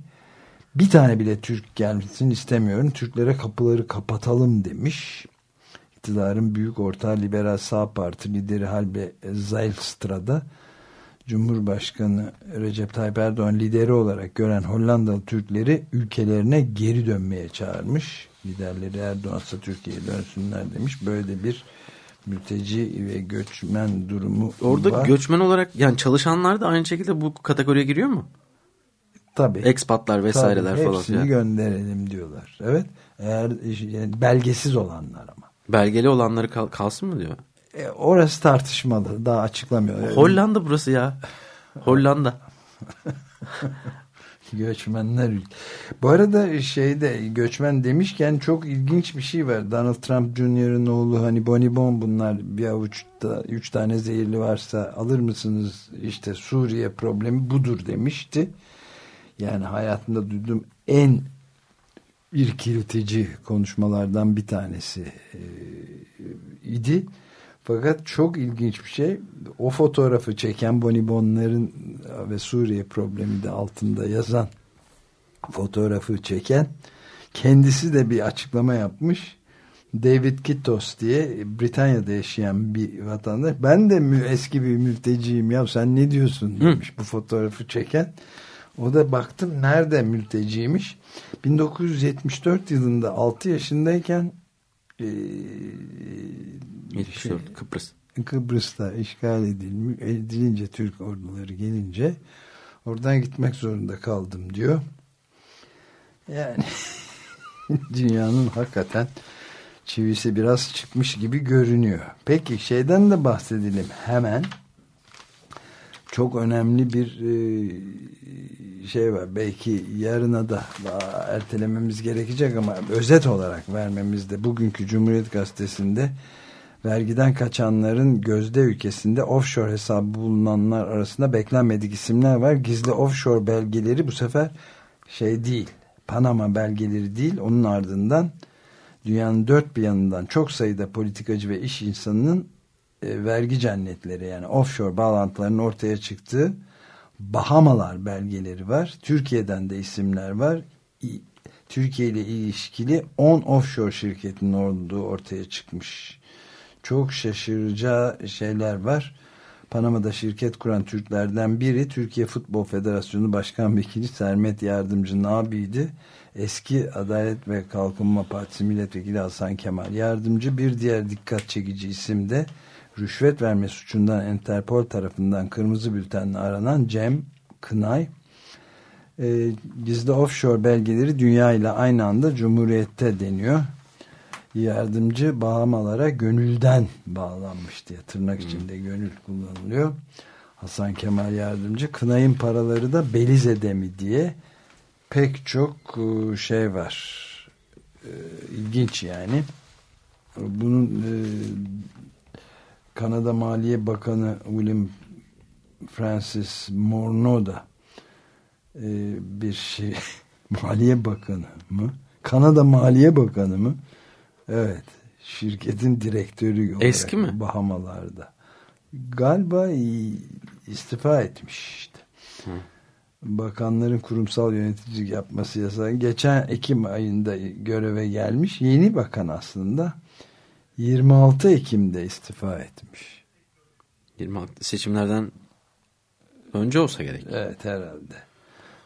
B: bir tane bile Türk gelmesini istemiyorum. Türklere kapıları kapatalım demiş. İktidarın büyük ortağı liberal sağ parti lideri Halbe Zijlstra'da Cumhurbaşkanı Recep Tayyip Erdoğan lideri olarak gören Hollandalı Türkleri ülkelerine geri dönmeye çağırmış. Liderleri Erdoğan ise Türkiye'ye dönsünler demiş. Böyle bir mülteci ve göçmen durumu
C: Orada
B: var.
C: göçmen olarak yani çalışanlar da aynı şekilde bu kategoriye giriyor mu?
B: Tabii.
C: Ekspatlar vesaireler
B: Tabii,
C: falan.
B: Hepsini
C: filan.
B: gönderelim diyorlar. Evet. Eğer yani belgesiz olanlar ama.
C: Belgeli olanları kal- kalsın mı diyor?
B: E, orası tartışmalı. Daha açıklamıyor.
C: Hollanda burası ya. Hollanda. [laughs]
B: Göçmenler ülke. Bu arada şeyde göçmen demişken çok ilginç bir şey var. Donald Trump Jr.'ın oğlu hani bonibon bunlar bir avuçta üç tane zehirli varsa alır mısınız? İşte Suriye problemi budur demişti. Yani hayatımda duyduğum en irkiltici konuşmalardan bir tanesi e, idi. Fakat çok ilginç bir şey. O fotoğrafı çeken bonibonların ve Suriye problemi de altında yazan fotoğrafı çeken kendisi de bir açıklama yapmış. David Kittos diye Britanya'da yaşayan bir vatandaş. Ben de mü- eski bir mülteciyim ya sen ne diyorsun demiş bu fotoğrafı çeken. O da baktım nerede mülteciymiş. 1974 yılında 6 yaşındayken e,
C: 74 Kıbrıs.
B: Kıbrıs'ta işgal edilmiş, edilince Türk orduları gelince oradan gitmek zorunda kaldım diyor. Yani [laughs] dünyanın hakikaten çivisi biraz çıkmış gibi görünüyor. Peki şeyden de bahsedelim hemen. Çok önemli bir e, şey var. Belki yarına da ertelememiz gerekecek ama özet olarak vermemizde bugünkü Cumhuriyet Gazetesi'nde vergiden kaçanların gözde ülkesinde offshore hesabı bulunanlar arasında beklenmedik isimler var. Gizli offshore belgeleri bu sefer şey değil. Panama belgeleri değil. Onun ardından dünyanın dört bir yanından çok sayıda politikacı ve iş insanının e, vergi cennetleri yani offshore bağlantılarının ortaya çıktığı Bahamalar belgeleri var. Türkiye'den de isimler var. Türkiye ile ilişkili 10 offshore şirketinin olduğu ortaya çıkmış. Çok şaşıracağı şeyler var. Panama'da şirket kuran Türklerden biri Türkiye Futbol Federasyonu Başkan Vekili Sermet Yardımcı'nın abiydi. Eski Adalet ve Kalkınma Partisi Milletvekili Hasan Kemal Yardımcı bir diğer dikkat çekici isim de rüşvet verme suçundan Interpol tarafından kırmızı bültenle aranan Cem Kınay e, gizli offshore belgeleri dünya ile aynı anda Cumhuriyet'te deniyor. Yardımcı Bahamalara gönülden bağlanmış diye tırnak içinde gönül kullanılıyor. Hasan Kemal Yardımcı Kınay'ın paraları da Belize'de mi diye pek çok e, şey var. E, ilginç yani. Bunun e, Kanada Maliye Bakanı William Francis Morneau da bir şey [laughs] Maliye Bakanı mı? Kanada Maliye Bakanı mı? Evet. Şirketin direktörü olarak
C: Eski mi?
B: Bahamalarda. Galiba istifa etmiş işte. Hı bakanların kurumsal yöneticilik yapması yasağı geçen Ekim ayında göreve gelmiş. Yeni bakan aslında 26 Ekim'de istifa etmiş.
C: 26 seçimlerden önce olsa gerek.
B: Evet herhalde.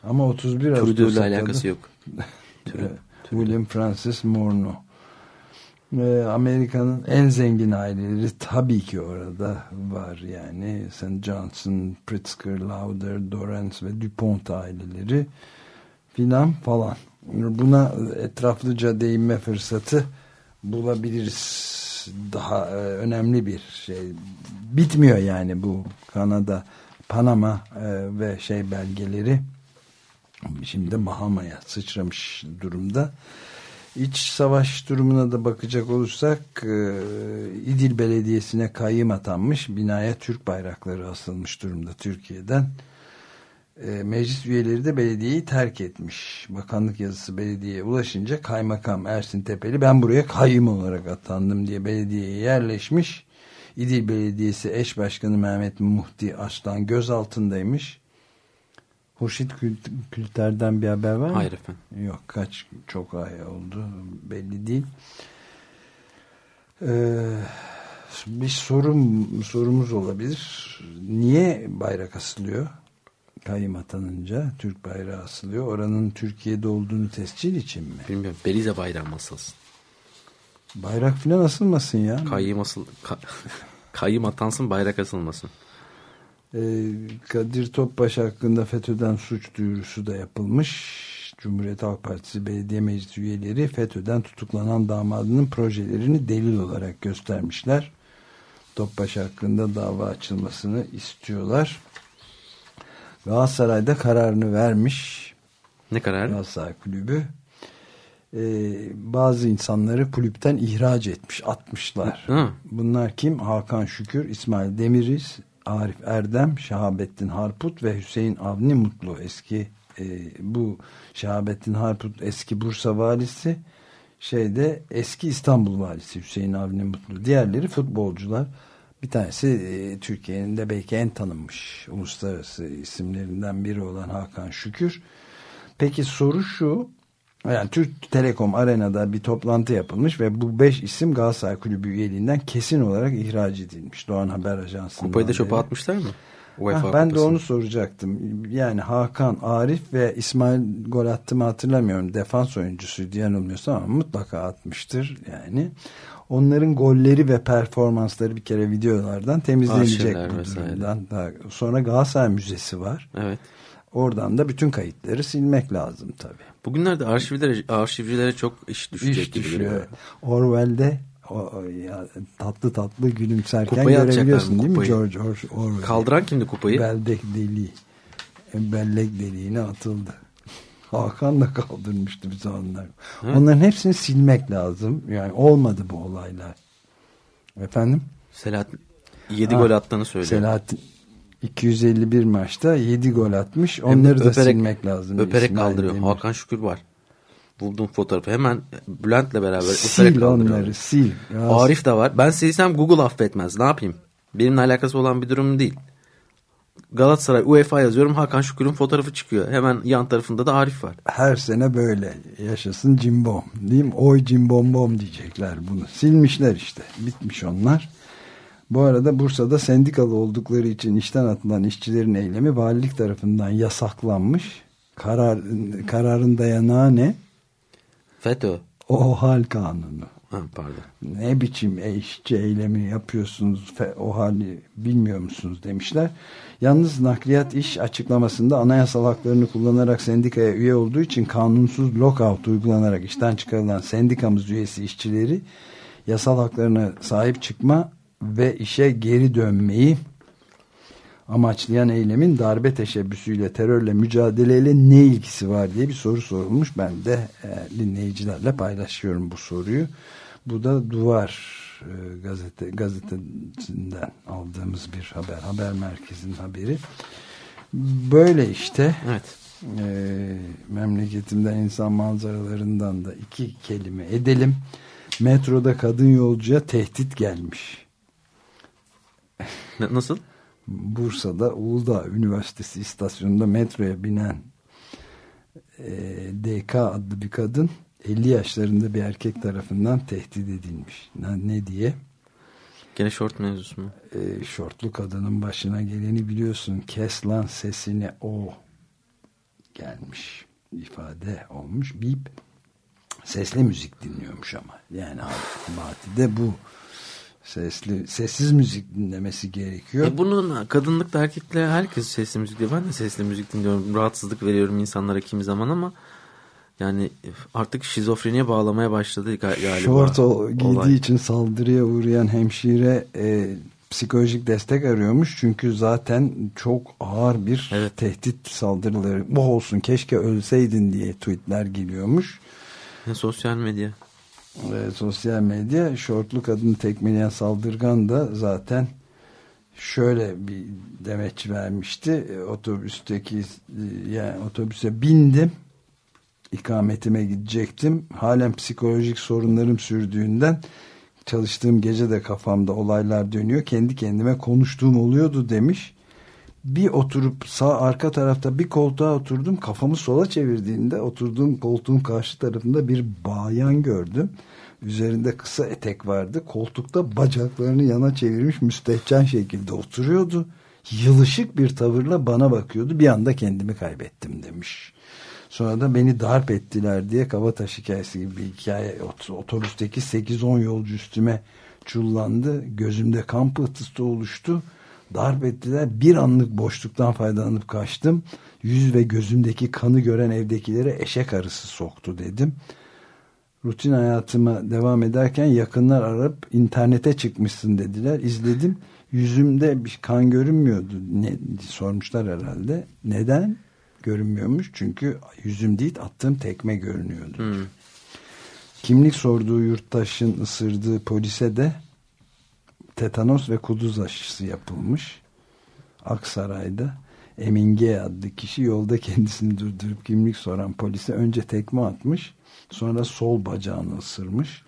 B: Ama 31
C: Trudeau'yla alakası yok. [laughs]
B: William Francis Morneau. Amerika'nın en zengin aileleri tabii ki orada var yani. St. Johnson, Pritzker, Lauder, Dorrance ve DuPont aileleri filan falan. Buna etraflıca değinme fırsatı bulabiliriz. Daha e, önemli bir şey. Bitmiyor yani bu Kanada, Panama e, ve şey belgeleri. Şimdi Bahama'ya sıçramış durumda. İç savaş durumuna da bakacak olursak e, İdil Belediyesi'ne kayyım atanmış binaya Türk bayrakları asılmış durumda Türkiye'den. E, meclis üyeleri de belediyeyi terk etmiş. Bakanlık yazısı belediyeye ulaşınca kaymakam Ersin Tepeli ben buraya kayyım olarak atandım diye belediyeye yerleşmiş. İdil Belediyesi eş başkanı Mehmet Muhti Aslan gözaltındaymış Hurşit Külter'den bir haber var mı?
C: Hayır efendim.
B: Yok kaç çok ay oldu belli değil. Ee, bir sorum sorumuz olabilir. Niye bayrak asılıyor? Kayyım atanınca Türk bayrağı asılıyor. Oranın Türkiye'de olduğunu tescil için mi?
C: Bilmiyorum. Belize bayrağı mı asılsın?
B: Bayrak falan asılmasın ya.
C: Kayyım asıl... Ka... [laughs] Kayyım atansın bayrak asılmasın.
B: Ee, Kadir Topbaş hakkında FETÖ'den suç duyurusu da yapılmış. Cumhuriyet Halk Partisi Belediye Meclisi üyeleri FETÖ'den tutuklanan damadının projelerini delil olarak göstermişler. Topbaş hakkında dava açılmasını istiyorlar. Galatasaray'da kararını vermiş.
C: Ne karar?
B: Galatasaray Kulübü. Ee, bazı insanları kulüpten ihraç etmiş, atmışlar.
C: Hı.
B: Bunlar kim? Hakan Şükür, İsmail Demiriz, Arif Erdem, Şahabettin Harput ve Hüseyin Avni Mutlu eski e, bu Şahabettin Harput eski Bursa valisi şeyde eski İstanbul valisi Hüseyin Avni Mutlu diğerleri futbolcular bir tanesi e, Türkiye'nin de belki en tanınmış uluslararası isimlerinden biri olan Hakan Şükür peki soru şu yani Türk Telekom Arena'da bir toplantı yapılmış ve bu beş isim Galatasaray Kulübü üyeliğinden kesin olarak ihraç edilmiş. Doğan Haber Ajansı'ndan.
C: Kupayı da çöpe atmışlar mı?
B: UEFA ha, ben kupası. de onu soracaktım. Yani Hakan, Arif ve İsmail gol attı mı hatırlamıyorum. Defans oyuncusuydu yanılmıyorsam ama mutlaka atmıştır yani. Onların golleri ve performansları bir kere videolardan temizlenecek. Daha sonra Galatasaray Müzesi var.
C: Evet.
B: Oradan da bütün kayıtları silmek lazım tabii.
C: Bugünlerde arşivlere, arşivcilere çok iş düşecek
B: iş düşüyor. Orwell'de o, ya, tatlı tatlı gülümserken
C: Kupayı
B: görebiliyorsun değil mi
C: kupayı.
B: George Or- Orwell?
C: Kaldıran kimdi kupayı?
B: Beldek deliği. Bellek deliğine atıldı. Hakan da kaldırmıştı bize onlar. Onların hepsini silmek lazım. Yani olmadı bu olaylar. Efendim?
C: Selahattin 7
B: Ha,
C: gol attığını söylüyor.
B: Selahattin 251 maçta 7 gol atmış. Onları
C: de
B: da
C: öperek-
B: silmek lazım.
C: Öperek
B: İsmail
C: kaldırıyor.
B: Demir.
C: Hakan Şükür var. Buldum fotoğrafı. Hemen Bülent'le beraber
B: Sil
C: öperek kaldırıyor.
B: onları sil. Ya,
C: Arif de var. Ben silsem Google affetmez. Ne yapayım? Benimle alakası olan bir durum değil. Galatasaray UEFA yazıyorum. Hakan Şükür'ün fotoğrafı çıkıyor. Hemen yan tarafında da Arif var.
B: her sene böyle yaşasın cimbom değil mi? Oy cimbom bom diyecekler bunu. Silmişler işte. Bitmiş onlar. Bu arada Bursa'da sendikalı oldukları için işten atılan işçilerin eylemi valilik tarafından yasaklanmış. Karar, kararın dayanağı ne?
C: FETÖ.
B: O hal kanunu.
C: Ha, pardon.
B: Ne biçim e, işçi eylemi yapıyorsunuz o hali bilmiyor musunuz demişler. Yalnız nakliyat iş açıklamasında anayasal haklarını kullanarak sendikaya üye olduğu için kanunsuz lockout uygulanarak işten çıkarılan sendikamız üyesi işçileri yasal haklarına sahip çıkma ve işe geri dönmeyi amaçlayan eylemin darbe teşebbüsüyle terörle mücadeleyle ne ilgisi var diye bir soru sorulmuş. Ben de e, dinleyicilerle paylaşıyorum bu soruyu. Bu da Duvar gazete gazetesinden aldığımız bir haber. Haber merkezinin haberi. Böyle işte.
C: Evet.
B: E, memleketimden insan manzaralarından da iki kelime edelim. Metroda kadın yolcuya tehdit gelmiş.
C: Nasıl?
B: Bursa'da Uludağ Üniversitesi istasyonunda metroya binen e, DK adlı bir kadın 50 yaşlarında bir erkek tarafından tehdit edilmiş. Ne, ne diye?
C: Gene short mevzusu mu?
B: E, şortlu kadının başına geleni biliyorsun. Kes lan sesini o gelmiş. ifade olmuş. Bip. Sesli müzik dinliyormuş ama. Yani Fatih'de bu sesli sessiz müzik dinlemesi gerekiyor.
C: E bunun kadınlıkla erkekle herkes sesli müzik dinliyor. Ben de sesli müzik dinliyorum. Rahatsızlık veriyorum insanlara kimi zaman ama yani artık şizofreniye bağlamaya başladı ga- galiba.
B: Şort o, giydiği
C: olay.
B: için saldırıya uğrayan hemşire e, psikolojik destek arıyormuş. Çünkü zaten çok ağır bir tehdit saldırıları. Bu olsun keşke ölseydin diye tweetler geliyormuş.
C: Ne sosyal medya.
B: Ve sosyal medya şortlu kadını tekmeleyen saldırgan da zaten şöyle bir demeç vermişti. E, Otobüsteki e, yani otobüse bindim ikametime gidecektim. Halen psikolojik sorunlarım sürdüğünden çalıştığım gece de kafamda olaylar dönüyor. Kendi kendime konuştuğum oluyordu demiş. Bir oturup sağ arka tarafta bir koltuğa oturdum. Kafamı sola çevirdiğimde oturduğum koltuğun karşı tarafında bir bayan gördüm. Üzerinde kısa etek vardı. Koltukta bacaklarını yana çevirmiş müstehcen şekilde oturuyordu. Yılışık bir tavırla bana bakıyordu. Bir anda kendimi kaybettim demiş. Sonra da beni darp ettiler diye Kabataş hikayesi gibi bir hikaye. Ot- Otobüsteki 8-10 yolcu üstüme çullandı. Gözümde kan pıhtısı oluştu. Darp ettiler. Bir anlık boşluktan faydalanıp kaçtım. Yüz ve gözümdeki kanı gören evdekilere eşek arısı soktu dedim. Rutin hayatıma devam ederken yakınlar arayıp internete çıkmışsın dediler. İzledim. Yüzümde bir kan görünmüyordu. Ne, sormuşlar herhalde. Neden? Görünmüyormuş. Çünkü yüzüm değil attığım tekme görünüyordu.
C: Hmm.
B: Kimlik sorduğu yurttaşın ısırdığı polise de tetanos ve kuduz aşısı yapılmış. Aksaray'da Emin G adlı kişi yolda kendisini durdurup kimlik soran polise önce tekme atmış sonra sol bacağını ısırmış.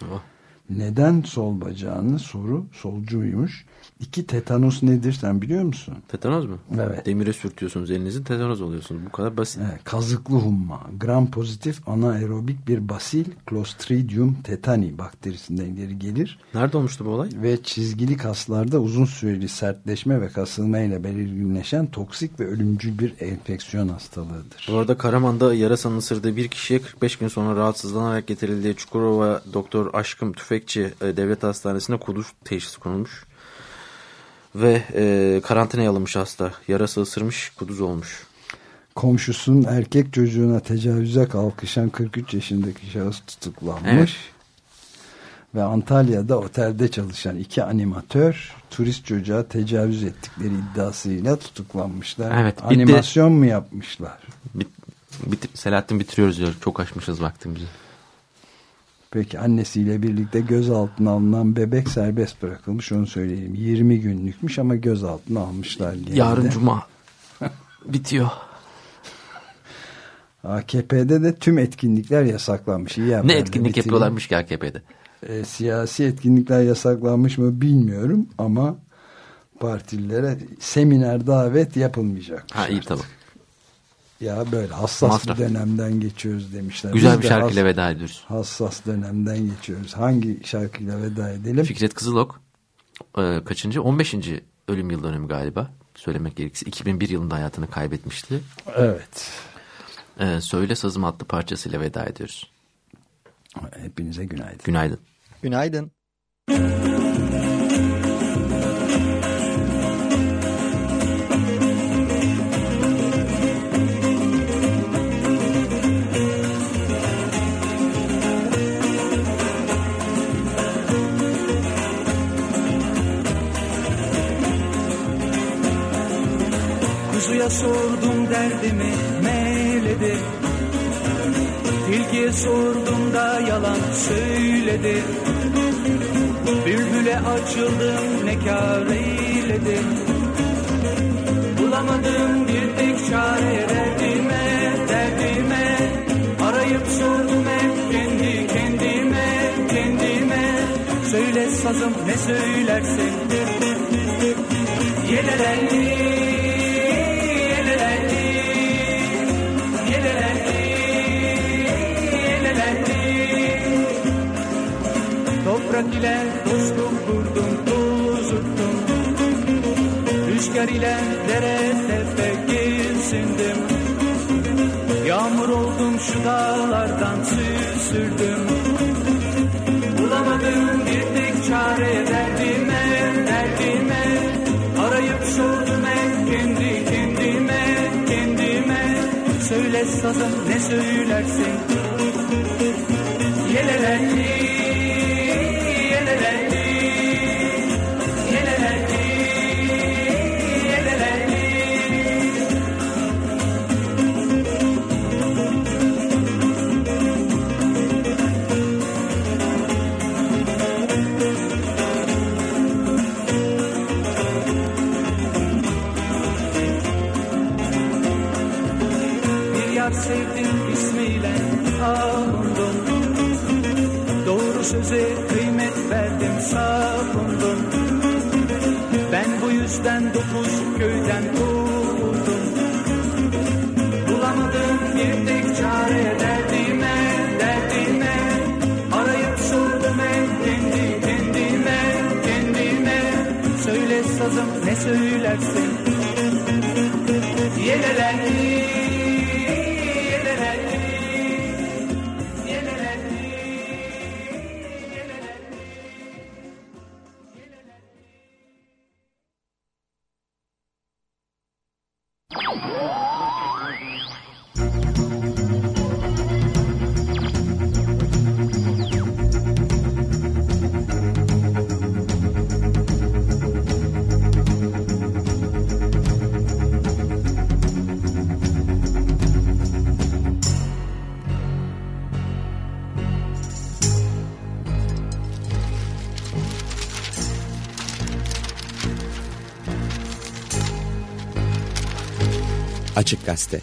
B: Neden sol bacağını soru solcuymuş. İki tetanos nedir sen biliyor musun?
C: Tetanoz mu?
B: Evet.
C: Demire sürtüyorsunuz elinizi tetanoz oluyorsunuz. Bu kadar basit.
B: Evet, kazıklı humma, gram pozitif anaerobik bir basil Clostridium tetani bakterisinden ileri gelir.
C: Nerede olmuştu bu olay?
B: Ve çizgili kaslarda uzun süreli sertleşme ve kasılma ile belirginleşen toksik ve ölümcül bir enfeksiyon hastalığıdır.
C: Bu arada Karaman'da yarasanın ısırdığı bir kişiye 45 gün sonra rahatsızlanarak getirildiği Çukurova Doktor Aşkım Tüfekçi e, Devlet Hastanesi'ne kuduz teşhisi konulmuş. Ve e, karantinaya alınmış hasta. Yarası ısırmış, kuduz olmuş.
B: Komşusunun erkek çocuğuna tecavüze kalkışan 43 yaşındaki şahıs tutuklanmış.
C: Evet.
B: ve Antalya'da otelde çalışan iki animatör turist çocuğa tecavüz ettikleri iddiasıyla tutuklanmışlar.
C: Evet, bitti.
B: Animasyon mu yapmışlar?
C: Bit, bit, Selahattin bitiriyoruz diyor. Çok aşmışız vaktimizi.
B: Peki annesiyle birlikte gözaltına alınan bebek serbest bırakılmış onu söyleyeyim. 20 günlükmüş ama gözaltına almışlar. Gene
C: Yarın
B: de.
C: cuma [laughs] bitiyor.
B: AKP'de de tüm etkinlikler yasaklanmış. İyi
C: Ne etkinlik
B: bitireyim.
C: yapıyorlarmış ki AKP'de?
B: E, siyasi etkinlikler yasaklanmış mı bilmiyorum ama partililere seminer davet yapılmayacak.
C: Ha iyi tamam.
B: Ya böyle hassas
C: Masraf.
B: bir dönemden geçiyoruz demişler.
C: Güzel
B: Biz
C: bir şarkıyla
B: has-
C: veda ediyoruz.
B: Hassas dönemden geçiyoruz. Hangi şarkıyla veda edelim?
C: Fikret Kızılok e, kaçıncı? 15. ölüm yıl dönümü galiba. Söylemek gerekirse 2001 yılında hayatını kaybetmişti.
B: Evet.
C: E, Söyle Sazım adlı parçasıyla veda ediyoruz.
B: Hepinize günaydın.
C: Günaydın.
L: Günaydın.
M: Kuzuya derdimi meyledi Tilkiye sordum da yalan söyledi. Bülbüle açıldım ne kâr eyledi? Bulamadım bir tek çare derdime derdime. Arayıp sordum hep kendi kendime kendime. Söyle sazım ne söylersin? Yelelendi Toprak ile dostum kurdum tozuttum Rüzgar ile dere tepe gezindim Yağmur oldum şu dağlardan süzüldüm. Bulamadım bir tek çare derdime derdime. Arayıp sordum hep kendi kendime kendime. Söyle sazım ne söylersin? Yelelendi Söze kıymet verdim savundum Ben bu yüzden dokuz köyden kovuldum Bulamadım bir tek çare derdime derdime. Arayıp sordum hep kendi kendime kendime. Söyle sazım ne söylersin
N: Açık Gazete